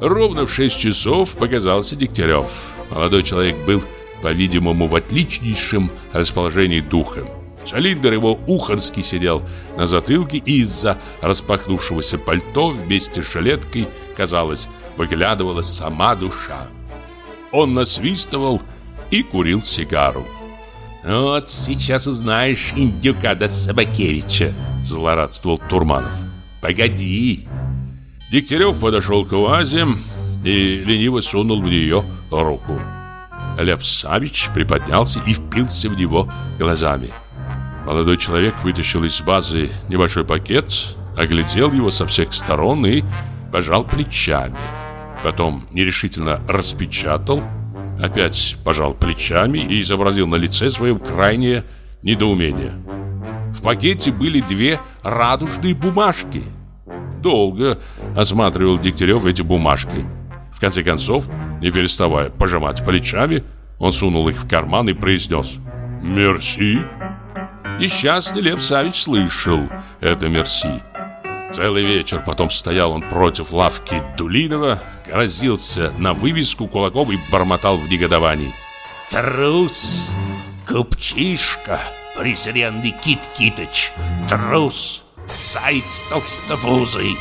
Ровно в шесть часов показался Дегтярев. Молодой человек был, по-видимому, в отличнейшем расположении духа. Цилиндр его ухарский сидел на затылке и из-за распахнувшегося пальто вместе с жилеткой, казалось, выглядывала сама душа. Он насвистывал и курил сигару. «Вот сейчас узнаешь индюка до Собакевича», – злорадствовал Турманов. «Погоди». Дегтярев подошел к УАЗе и лениво сунул в нее руку. Лев Савич приподнялся и впился в него глазами. Молодой человек вытащил из базы небольшой пакет, оглядел его со всех сторон и пожал плечами. Потом нерешительно распечатал опять пожал плечами и изобразил на лице своем крайнее недоумение. В пакете были две радужные бумажки. Долго осматривал Дегтярев эти бумажки. В конце концов, не переставая пожимать плечами, он сунул их в карман и произнес «Мерси». Несчастный Лев Савич слышал это «мерси». Целый вечер потом стоял он против лавки Дулинова, грозился на вывеску кулаком и бормотал в негодовании. «Трус! Купчишка! Презренный Кит Китыч! Трус! Заяц толстовузый!»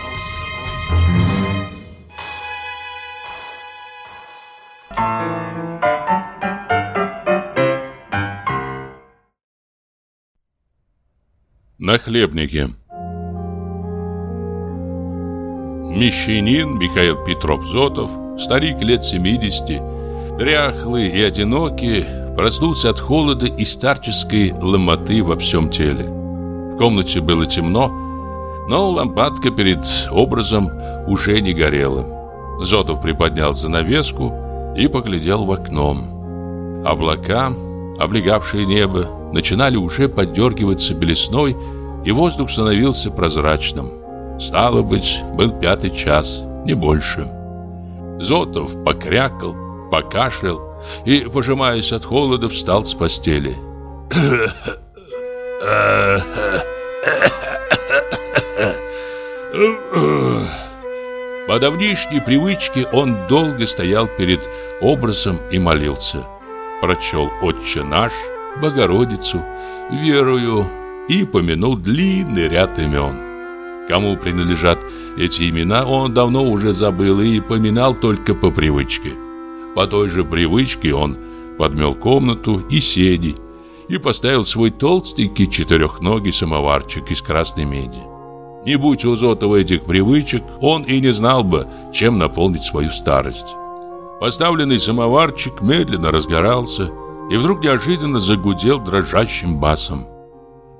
На хлебнике. Мещанин Михаил Петров Зотов, старик лет 70, дряхлый и одинокий, проснулся от холода и старческой ломоты во всем теле. В комнате было темно, но лампадка перед образом уже не горела. Зотов приподнял занавеску и поглядел в окно. Облака, облегавшие небо, начинали уже поддергиваться белесной, и воздух становился прозрачным. Стало быть, был пятый час, не больше. Зотов покрякал, покашлял и, пожимаясь от холода, встал с постели. По давнишней привычке он долго стоял перед образом и молился. Прочел «Отче наш», «Богородицу», «Верую» и помянул длинный ряд имен. Кому принадлежат эти имена, он давно уже забыл и поминал только по привычке. По той же привычке он подмел комнату и сени и поставил свой толстенький четырехногий самоварчик из красной меди. Не будь у Зотова этих привычек, он и не знал бы, чем наполнить свою старость. Поставленный самоварчик медленно разгорался и вдруг неожиданно загудел дрожащим басом.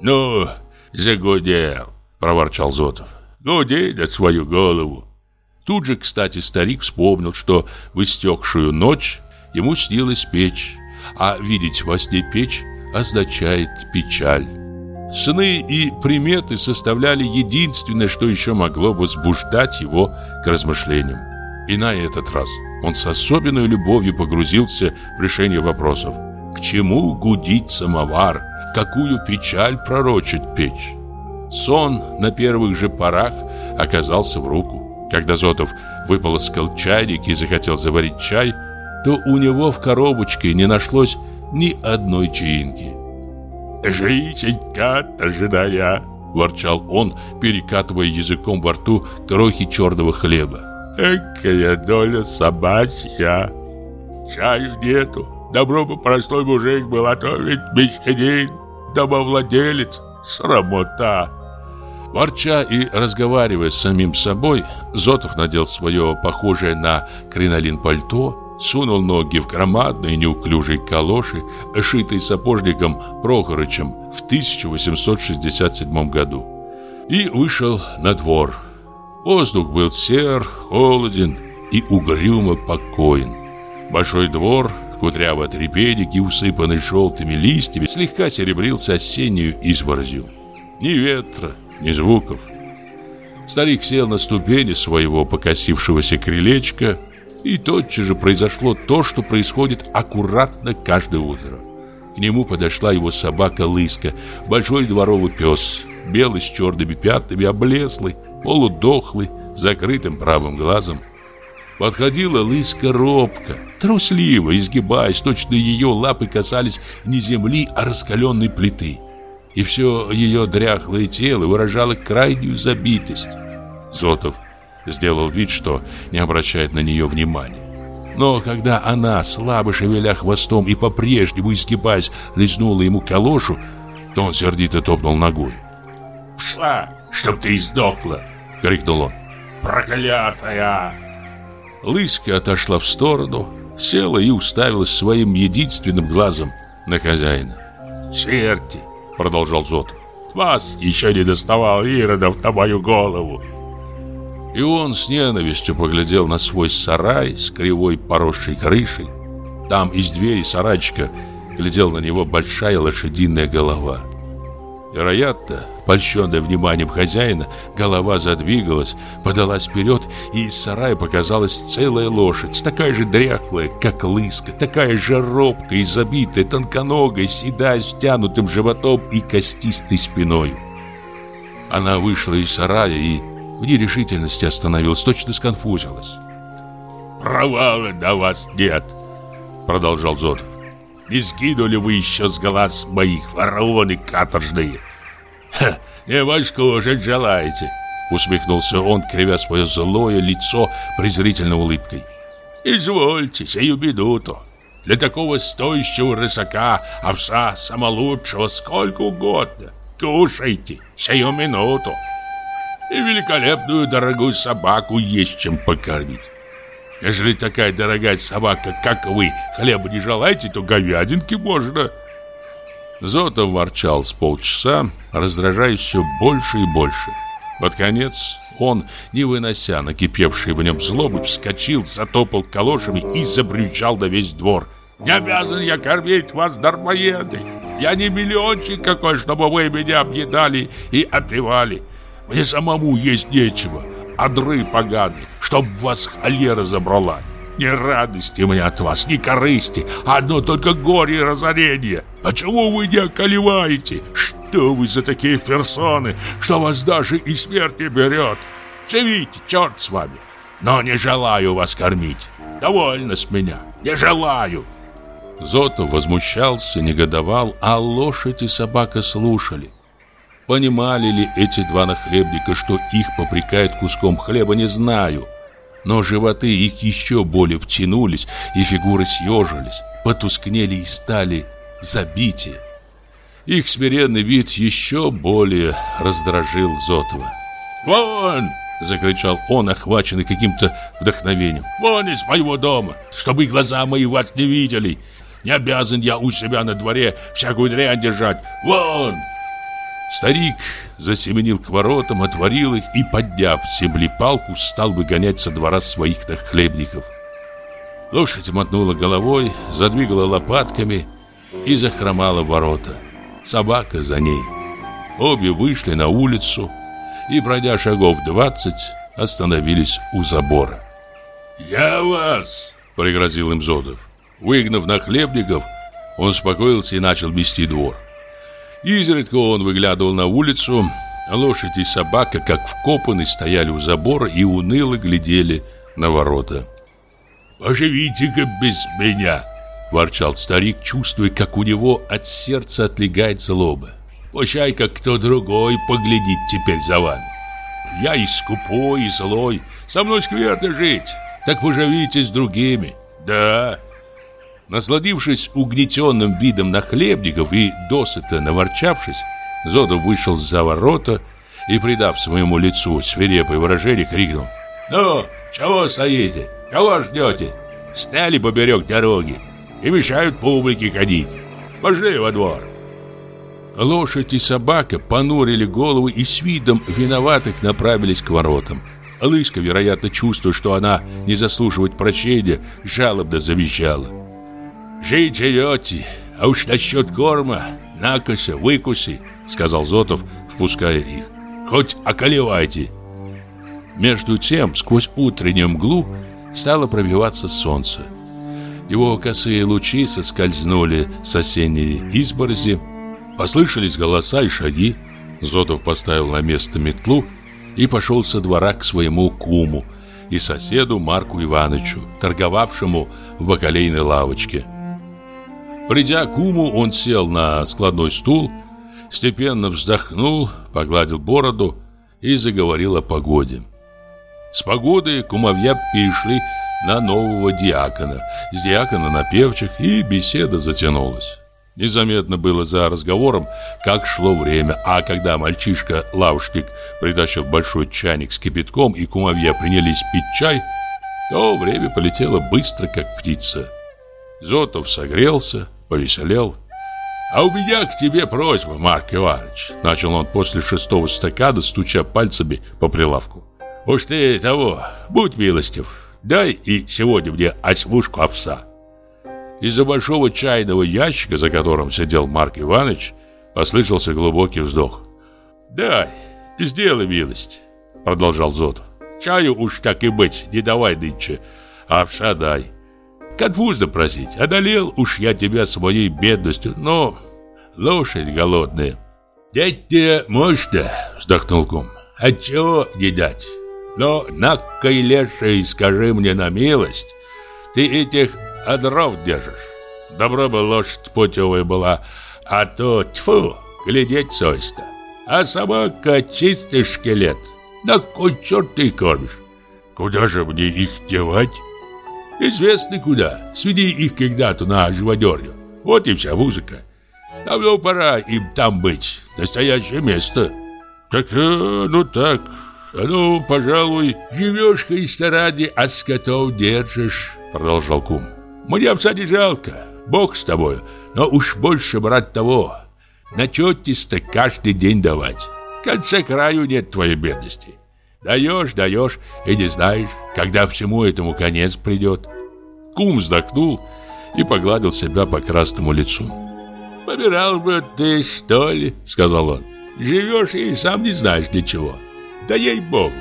«Ну, загудел!» – проворчал Зотов. «Гуди на свою голову!» Тут же, кстати, старик вспомнил, что в истекшую ночь ему снилась печь, а видеть во сне печь означает печаль. Сны и приметы составляли единственное, что еще могло возбуждать его к размышлениям. И на этот раз он с особенной любовью погрузился в решение вопросов. К чему гудить самовар? Какую печаль пророчит печь? Сон на первых же порах оказался в руку. Когда Зотов выполоскал чайник и захотел заварить чай, то у него в коробочке не нашлось ни одной чаинки. «Жизнь-ка ожидая!» – ворчал он, перекатывая языком во рту крохи черного хлеба. «Экая доля собачья! Чаю нету, добро бы простой мужик был, а то ведь мещанин, домовладелец, срамота!» Ворча и разговаривая с самим собой, Зотов надел свое похожее на кринолин пальто, сунул ноги в громадные неуклюжие калоши, шитые сапожником Прохорычем в 1867 году, и вышел на двор. Воздух был сер, холоден и угрюмо покоен. Большой двор, кудрявый от репейник и усыпанный желтыми листьями, слегка серебрился осеннюю изморозью. Ни ветра, ни звуков. Старик сел на ступени своего покосившегося крылечка, и тотчас же произошло то, что происходит аккуратно каждое утро. К нему подошла его собака Лыска, большой дворовый пес, белый с черными пятнами, облезлый, полудохлый, закрытым правым глазом. Подходила Лыска робко, трусливо, изгибаясь, точно ее лапы касались не земли, а раскаленной плиты. И все ее дряхлое тело выражало крайнюю забитость. Зотов сделал вид, что не обращает на нее внимания. Но когда она, слабо шевеля хвостом и по-прежнему изгибаясь, лизнула ему калошу, то он сердито топнул ногой. «Пшла, чтоб ты издохла!» — крикнул он. «Проклятая!» Лыска отошла в сторону, села и уставилась своим единственным глазом на хозяина. «Черти!» — продолжал Зотов. «Вас еще не доставал Иродов на мою голову!» И он с ненавистью поглядел на свой сарай с кривой поросшей крышей. Там из двери сарайчика глядела на него большая лошадиная голова. Вероятно, польщенная вниманием хозяина, голова задвигалась, подалась вперед, и из сарая показалась целая лошадь, такая же дряхлая, как лыска, такая же робкая и забитая, тонконогая, седая, тянутым животом и костистой спиной. Она вышла из сарая и в нерешительности остановилась, точно сконфузилась. «Провала до вас нет!» Продолжал Зотов. «Не скинули вы еще с глаз моих вороны каторжные!» Ха, «Не воскушать желаете!» Усмехнулся он, кривя свое злое лицо презрительной улыбкой. «Извольте, сию минуту. Для такого стоящего рысака овса самолучшего сколько угодно. Кушайте, сию минуту. И великолепную дорогую собаку есть чем покормить. Если такая дорогая собака, как вы, хлеба не желаете, то говядинки можно. Зотов ворчал с полчаса, раздражаясь все больше и больше. Под конец он, не вынося накипевшей в нем злобы, вскочил, затопал калошами и забрючал на весь двор. «Не обязан я кормить вас, дармоеды! Я не миллиончик какой, чтобы вы меня объедали и опивали. Мне самому есть нечего, адры поганые, чтоб вас холера забрала. Ни радости мне от вас, ни корысти, одно только горе и разорение. Почему вы не околеваете? Что вы за такие персоны, что вас даже и смерть не берет? Живите, черт с вами. Но не желаю вас кормить. Довольно с меня. Не желаю. Зотов возмущался, негодовал, а лошадь и собака слушали. Понимали ли эти два нахлебника, что их попрекает куском хлеба, не знаю. Но животы их еще более втянулись, и фигуры съежились, потускнели и стали забитие. Их смиренный вид еще более раздражил Зотова. «Вон!» — закричал он, охваченный каким-то вдохновением. «Вон из моего дома, чтобы глаза мои вас не видели! Не обязан я у себя на дворе всякую дрянь держать! Вон!» Старик засеменил к воротам, отворил их и, подняв земли палку, стал выгонять со двора своих нахлебников. Лошадь мотнула головой, задвигала лопатками и захромала ворота. Собака за ней. Обе вышли на улицу и, пройдя шагов двадцать, остановились у забора. «Я вас!» — пригрозил им Зодов. Выгнав нахлебников, он успокоился и начал мести двор. Изредка он выглядывал на улицу, лошадь и собака, как вкопанные, стояли у забора и уныло глядели на ворота. «Поживите-ка без меня!» – ворчал старик, чувствуя, как у него от сердца отлегает злоба. «Пущай, как кто другой поглядит теперь за вами. Я и скупой, и злой, со мной скверно жить, так поживите с другими. Да, Насладившись угнетенным видом нахлебников и досыта наворчавшись, Зодов вышел за ворота и, придав своему лицу свирепое выражение, крикнул «Ну, чего стоите? Кого ждете? Стали поберег дороги и мешают публике ходить. Пошли во двор!» Лошадь и собака понурили головы и с видом виноватых направились к воротам. Лыска, вероятно, чувствуя, что она не заслуживает прощения, жалобно завещала. «Жить живете, а уж насчет корма накося, выкуси», — сказал Зотов, впуская их. «Хоть околевайте». Между тем, сквозь утреннюю мглу стало пробиваться солнце. Его косые лучи соскользнули с осенней изборзи. Послышались голоса и шаги. Зотов поставил на место метлу и пошел со двора к своему куму и соседу Марку Ивановичу, торговавшему в бакалейной лавочке. Придя к уму, он сел на складной стул, степенно вздохнул, погладил бороду и заговорил о погоде. С погоды кумовья перешли на нового диакона, с диакона на певчих, и беседа затянулась. Незаметно было за разговором, как шло время, а когда мальчишка-лавушник притащил большой чайник с кипятком и кумовья принялись пить чай, то время полетело быстро, как птица. Зотов согрелся, повеселел. «А у меня к тебе просьба, Марк Иванович», — начал он после шестого стакана, стуча пальцами по прилавку. «Уж ты того, будь милостив, дай и сегодня мне осьмушку овса». Из-за большого чайного ящика, за которым сидел Марк Иванович, послышался глубокий вздох. «Дай, сделай милость», — продолжал Зотов. «Чаю уж так и быть, не давай нынче, овса дай. Конфузно просить. Одолел уж я тебя своей бедностью, но лошадь голодная. Дать тебе можно, вздохнул кум. А чего не дать? Но на леший скажи мне на милость, ты этих одров держишь. Добро бы лошадь путевая была, а то, тьфу, глядеть совестно. А собака чистый шкелет. На кой черт ты кормишь? Куда же мне их девать? Известно куда. Сведи их когда-то на живодерню. Вот и вся музыка. Давно пора им там быть. Настоящее место. Так, э, ну так. А ну, пожалуй, живешь в ресторане, а скотов держишь, продолжал кум. Мне овца не жалко. Бог с тобой. Но уж больше, брат, того. На чётисто каждый день давать. Конца краю нет твоей бедности. Даешь, даешь, и не знаешь, когда всему этому конец придет. Кум вздохнул и погладил себя по красному лицу. «Помирал бы ты, что ли?» — сказал он. «Живешь и сам не знаешь для чего. Да ей-богу!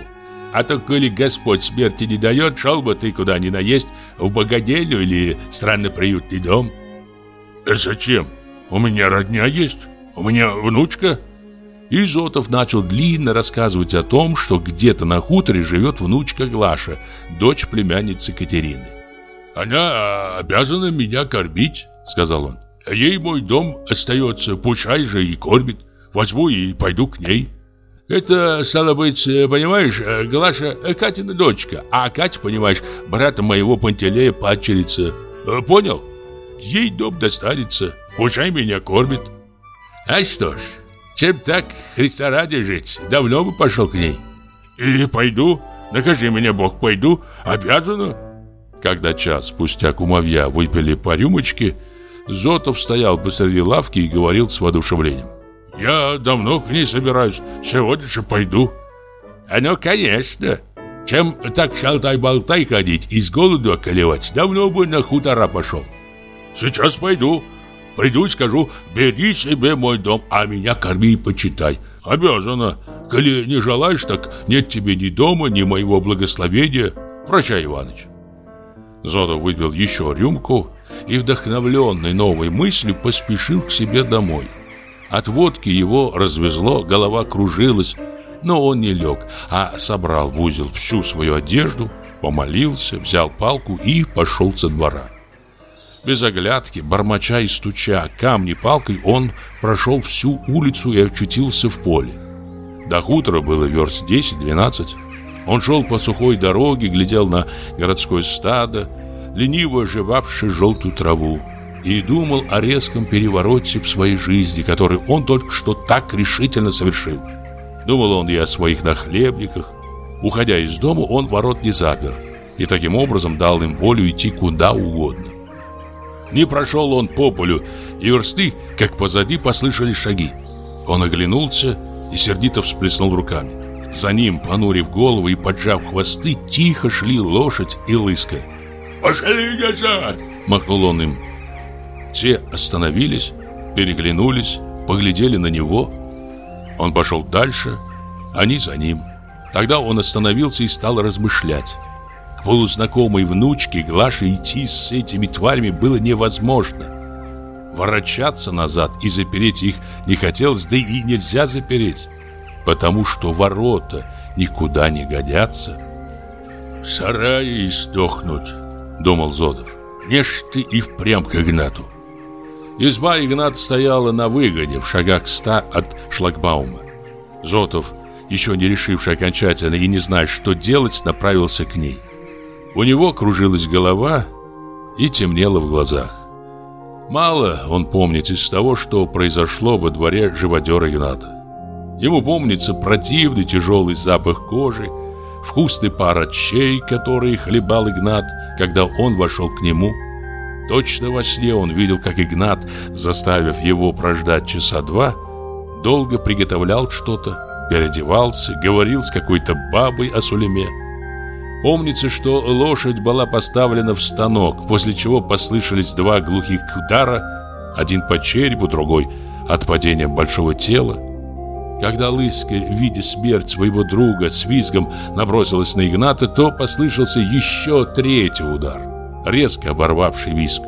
А то, коли Господь смерти не дает, шел бы ты куда ни наесть, в богадельню или странно-приютный дом». «Зачем? У меня родня есть, у меня внучка». И Зотов начал длинно рассказывать о том, что где-то на хуторе живет внучка Глаша, дочь племянницы Катерины. «Она обязана меня кормить», — сказал он. «Ей мой дом остается, пучай же и кормит. Возьму и пойду к ней». «Это, стало быть, понимаешь, Глаша Катина дочка, а Катя, понимаешь, брата моего Пантелея падчерица. Понял? Ей дом достанется, пучай меня кормит». «А что ж, чем так, Христа ради жить, давно бы пошел к ней». «И пойду, накажи меня Бог, пойду, обязана». Когда час спустя кумовья выпили по рюмочке, Зотов стоял посреди лавки и говорил с воодушевлением. «Я давно к ней собираюсь, сегодня же пойду». «А ну, конечно! Чем так шалтай-болтай ходить и с голоду околевать, давно бы на хутора пошел». «Сейчас пойду. Приду и скажу, бери себе мой дом, а меня корми и почитай. Обязана. Коли не желаешь, так нет тебе ни дома, ни моего благословения. Прощай, Иваныч». Зотов выпил еще рюмку и, вдохновленный новой мыслью, поспешил к себе домой. От водки его развезло, голова кружилась, но он не лег, а собрал в узел всю свою одежду, помолился, взял палку и пошел со двора. Без оглядки, бормоча и стуча камни палкой, он прошел всю улицу и очутился в поле. До хутора было верст 10-12. Он шел по сухой дороге, глядел на городское стадо, лениво оживавшее желтую траву, и думал о резком перевороте в своей жизни, который он только что так решительно совершил. Думал он и о своих нахлебниках. Уходя из дома, он ворот не запер, и таким образом дал им волю идти куда угодно. Не прошел он по полю и версты, как позади послышались шаги. Он оглянулся и сердито всплеснул руками. За ним, понурив голову и поджав хвосты, тихо шли лошадь и лыска. «Пошли назад!» – махнул он им. Те остановились, переглянулись, поглядели на него. Он пошел дальше, они за ним. Тогда он остановился и стал размышлять. Полузнакомой внучке Глаше идти с этими тварями было невозможно. Ворочаться назад и запереть их не хотелось, да и нельзя запереть потому что ворота никуда не годятся. «В сарае издохнуть», — думал Зодов. «Не ж ты и впрямь к Игнату». Изба Игнат стояла на выгоне в шагах ста от шлагбаума. Зотов, еще не решивший окончательно и не зная, что делать, направился к ней. У него кружилась голова и темнело в глазах. Мало он помнит из того, что произошло во дворе живодера Игната. Ему помнится противный тяжелый запах кожи, вкусный пар отчей, который хлебал Игнат, когда он вошел к нему. Точно во сне он видел, как Игнат, заставив его прождать часа два, долго приготовлял что-то, переодевался, говорил с какой-то бабой о Сулеме. Помнится, что лошадь была поставлена в станок, после чего послышались два глухих удара, один по черепу, другой от падения большого тела. Когда Лыска, видя смерть своего друга, с визгом набросилась на Игната, то послышался еще третий удар, резко оборвавший визг.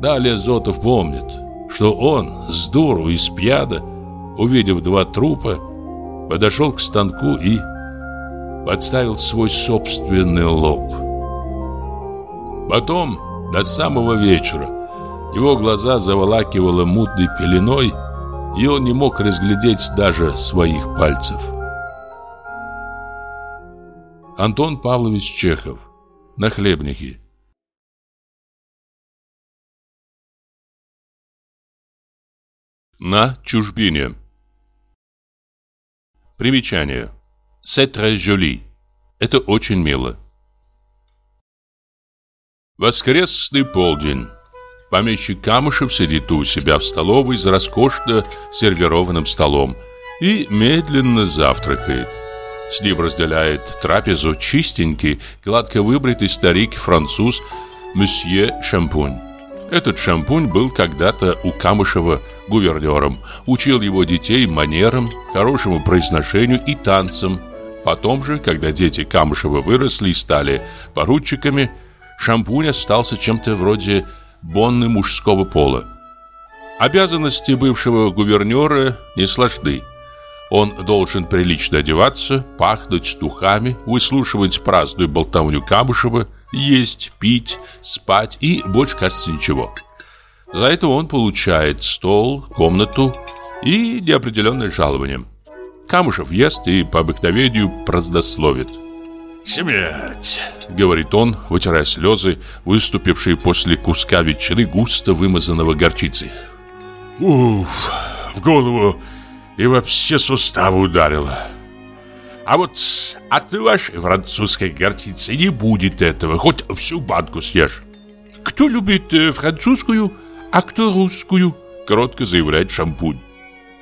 Далее Зотов помнит, что он, с дуру и с пьяда, увидев два трупа, подошел к станку и подставил свой собственный лоб. Потом, до самого вечера, его глаза заволакивало мутной пеленой, и он не мог разглядеть даже своих пальцев. Антон Павлович Чехов. Нахлебники. На чужбине. Примечание. C'est très joli. Это очень мило. Воскресный полдень. Помещик Камышев сидит у себя в столовой за роскошно сервированным столом и медленно завтракает. С ним разделяет трапезу чистенький, гладко выбритый старик-француз месье Шампунь. Этот Шампунь был когда-то у Камышева гувернером, учил его детей манерам, хорошему произношению и танцам. Потом же, когда дети Камышева выросли и стали поручиками, Шампунь остался чем-то вроде бонны мужского пола. Обязанности бывшего гувернера не сложны. Он должен прилично одеваться, пахнуть духами, выслушивать праздную болтовню Камышева, есть, пить, спать и больше, кажется, ничего. За это он получает стол, комнату и неопределенное жалование. Камышев ест и по обыкновению празднословит. «Смерть!» — говорит он, вытирая слезы, выступившие после куска ветчины, густо вымазанного горчицей. «Уф! В голову и во все суставы ударило!» А вот от вашей французской горчицы не будет этого, хоть всю банку съешь. Кто любит э, французскую, а кто русскую? Кротко заявляет Шампунь.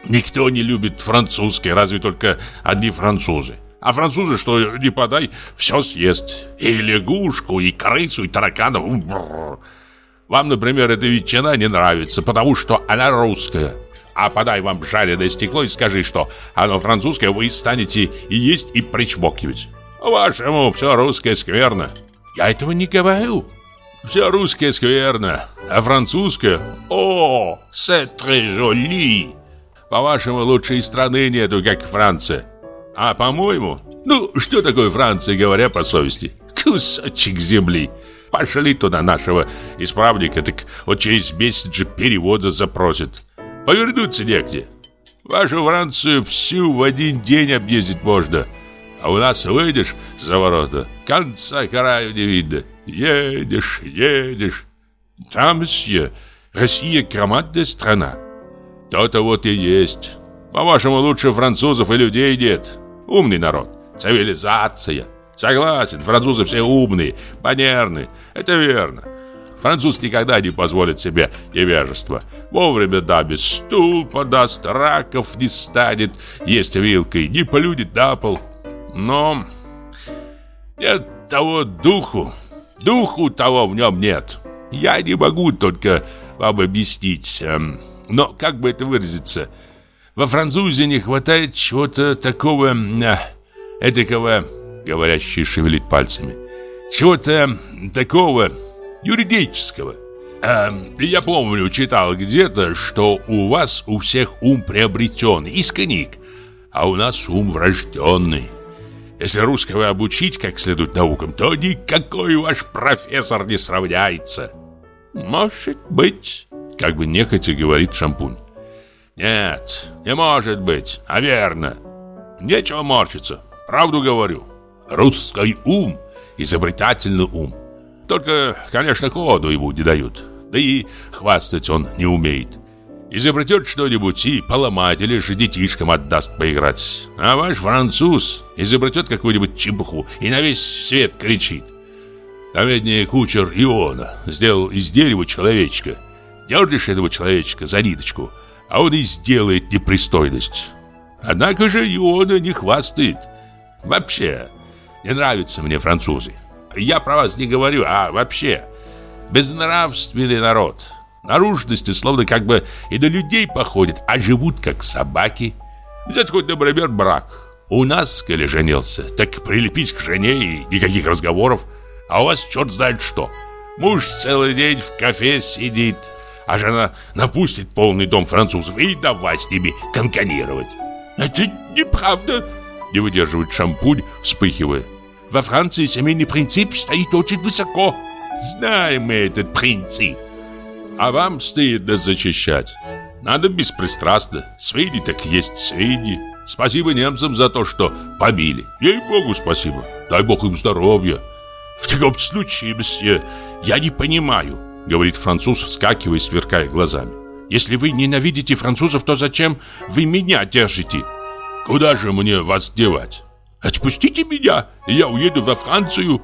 Никто не любит французской, разве только одни французы. А французы, что не подай, все съест. И лягушку, и крысу, и тараканов. Вам, например, эта ветчина не нравится, потому что она русская. А подай вам жареное стекло и скажи, что оно французское, вы станете и есть, и причмокивать. Вашему все русское скверно. Я этого не говорю. Все русское скверно, а французское... О, c'est très joli. По-вашему, лучшей страны нету, как Франция. А по-моему, ну, что такое Франция, говоря по совести? Кусочек земли. Пошли туда нашего исправника, так вот через месяц же перевода запросит. Повернуться негде. Вашу Францию всю в один день объездить можно. А у нас выйдешь за ворота, конца краю не видно. Едешь, едешь. Там, месье, Россия громадная страна. То-то вот и есть. По-вашему, лучше французов и людей нет. Умный народ. Цивилизация. Согласен, французы все умные, манерные. Это верно. Француз никогда не позволит себе невежества. Вовремя даме стул подаст, раков не станет есть вилкой, не полюнет на пол. Но нет того духу, духу того в нем нет. Я не могу только вам объяснить, эм, но как бы это выразиться? Во французе не хватает чего-то такого, э, этакого, говорящий шевелит пальцами, чего-то такого юридического. Эм, я помню, читал где-то, что у вас у всех ум приобретенный из а у нас ум врожденный. Если русского обучить как следует наукам, то никакой ваш профессор не сравняется. Может быть, как бы нехотя говорит Шампунь. Нет, не может быть, а верно. Нечего морщиться, правду говорю. Русский ум, изобретательный ум. Только, конечно, ходу ему не дают. Да и хвастать он не умеет. Изобретет что-нибудь и поломать, или же детишкам отдаст поиграть. А ваш француз изобретет какую-нибудь чепуху и на весь свет кричит. Ведь кучер Иона сделал из дерева человечка. Дернешь этого человечка за ниточку, а он и сделает непристойность. Однако же Иона не хвастает. Вообще, не нравятся мне французы. Я про вас не говорю, а вообще. Безнравственный народ. Наружности словно как бы и на людей походят, а живут как собаки. Взять хоть, например, брак. У нас, коли женился, так прилепить к жене и никаких разговоров. А у вас черт знает что. Муж целый день в кафе сидит, а жена напустит полный дом французов и давай с ними конканировать. Это неправда, не выдерживает шампунь, вспыхивая. Во Франции семейный принцип стоит очень высоко. Знаем мы этот принцип. А вам стыдно зачищать. Надо беспристрастно. Свиньи так есть свиньи. Спасибо немцам за то, что побили. Ей-богу спасибо. Дай бог им здоровья. В таком случае, месье, я не понимаю, говорит француз, вскакивая и сверкая глазами. Если вы ненавидите французов, то зачем вы меня держите? Куда же мне вас девать? Отпустите меня, и я уеду во Францию.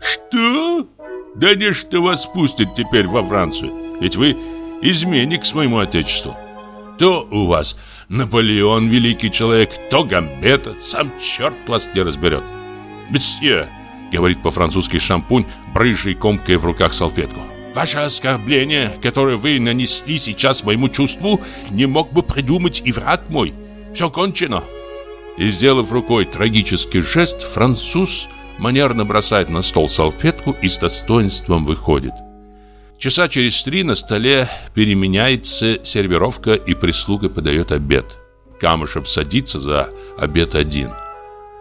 Что? Да не что вас пустят теперь во Францию. Ведь вы изменник своему отечеству. То у вас Наполеон великий человек, то Гамбета. Сам черт вас не разберет. Месье, говорит по-французски шампунь, брыжей комкой в руках салфетку. Ваше оскорбление, которое вы нанесли сейчас моему чувству, не мог бы придумать и враг мой. Все кончено. И сделав рукой трагический жест, француз манерно бросает на стол салфетку и с достоинством выходит. Часа через три на столе переменяется сервировка и прислуга подает обед. Камышев садится за обед один.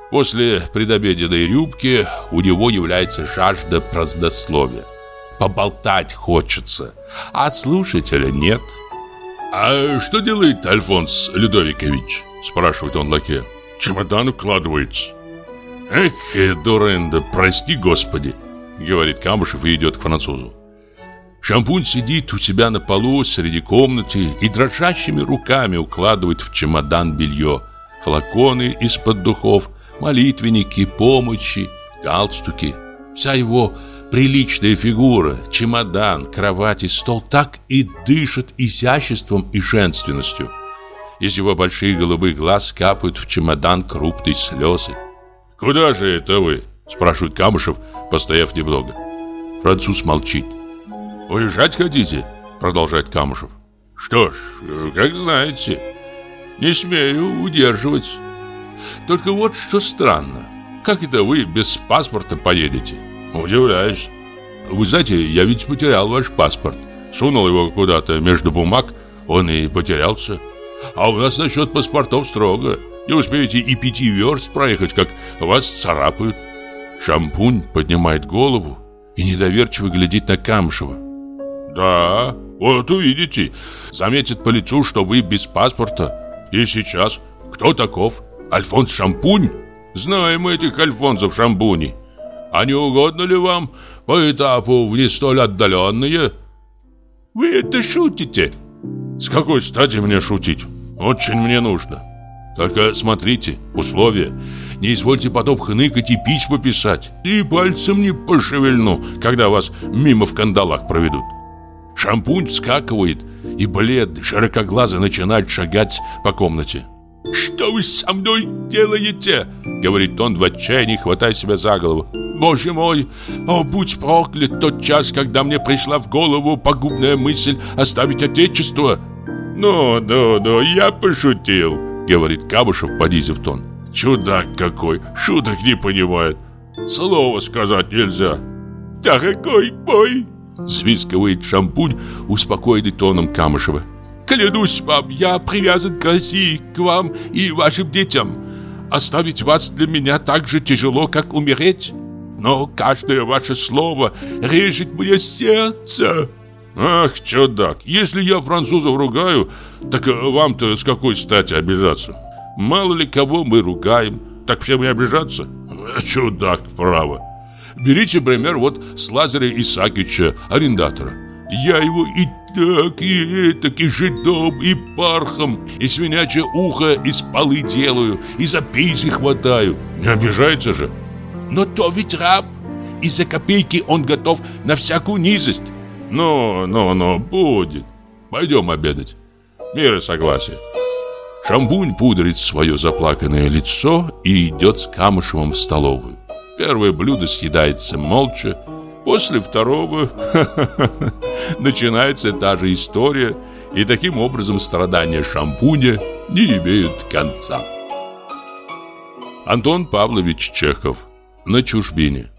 После предобеденной рюбки у него является жажда празднословия. Поболтать хочется, а слушателя нет. «А что делает Альфонс Людовикович?» спрашивает он лакея. «Чемодан укладывается». «Эх, дурында, прости господи», говорит Камышев и идет к французу. Шампунь сидит у себя на полу среди комнаты и дрожащими руками укладывает в чемодан белье, флаконы из-под духов, молитвенники, помощи, галстуки. Вся его приличная фигура, чемодан, кровать и стол так и дышат изяществом и женственностью. Из его больших голубых глаз капают в чемодан крупные слезы. «Куда же это вы?» – спрашивает Камышев, постояв немного. Француз молчит. «Уезжать хотите?» – продолжает Камышев. «Что ж, как знаете, не смею удерживать. Только вот что странно. Как это вы без паспорта поедете? Удивляюсь. Вы знаете, я ведь потерял ваш паспорт. Сунул его куда-то между бумаг, он и потерялся. А у нас насчет паспортов строго. Не успеете и пяти верст проехать, как вас царапают. Шампунь поднимает голову и недоверчиво глядит на Камышева. Да, вот увидите, заметит по лицу, что вы без паспорта. И сейчас кто таков? Альфонс Шампунь? Знаем мы этих Альфонсов Шампуней. А не угодно ли вам по этапу в не столь отдаленные? Вы это шутите? С какой стати мне шутить? Очень мне нужно. Только смотрите, условия. Не извольте потом хныкать и письма писать. И пальцем не пошевельну, когда вас мимо в кандалах проведут. Шампунь вскакивает и бледный, широкоглазый начинает шагать по комнате. «Что вы со мной делаете?» Говорит он в отчаянии, хватая себя за голову. «Боже мой! О, будь проклят тот час, когда мне пришла в голову погубная мысль оставить отечество!» «Ну, ну, ну, я пошутил!» Говорит Кабышев, понизив тон. «Чудак какой! Шуток не понимает! Слова сказать нельзя!» «Дорогой мой!» Звискивает шампунь, успокоенный тоном Камышева. Клянусь вам, я привязан к России, к вам и вашим детям. Оставить вас для меня так же тяжело, как умереть. Но каждое ваше слово режет мне сердце. Ах, чудак, если я французов ругаю, так вам-то с какой стати обижаться? Мало ли кого мы ругаем, так все мы обижаться? Чудак, право. Берите пример вот с Лазаря Исаакича, арендатора. Я его и так, и этак, и жидом, и пархом, и свинячье ухо из полы делаю, и за пейсы хватаю. Не обижается же. Но то ведь раб. И за копейки он готов на всякую низость. Ну, ну, ну, будет. Пойдем обедать. Мир и согласие. Шамбунь пудрит свое заплаканное лицо и идет с Камышевым в столовую. Первое блюдо съедается молча, после второго начинается та же история, и таким образом страдания шампуня не имеют конца. Антон Павлович Чехов на чужбине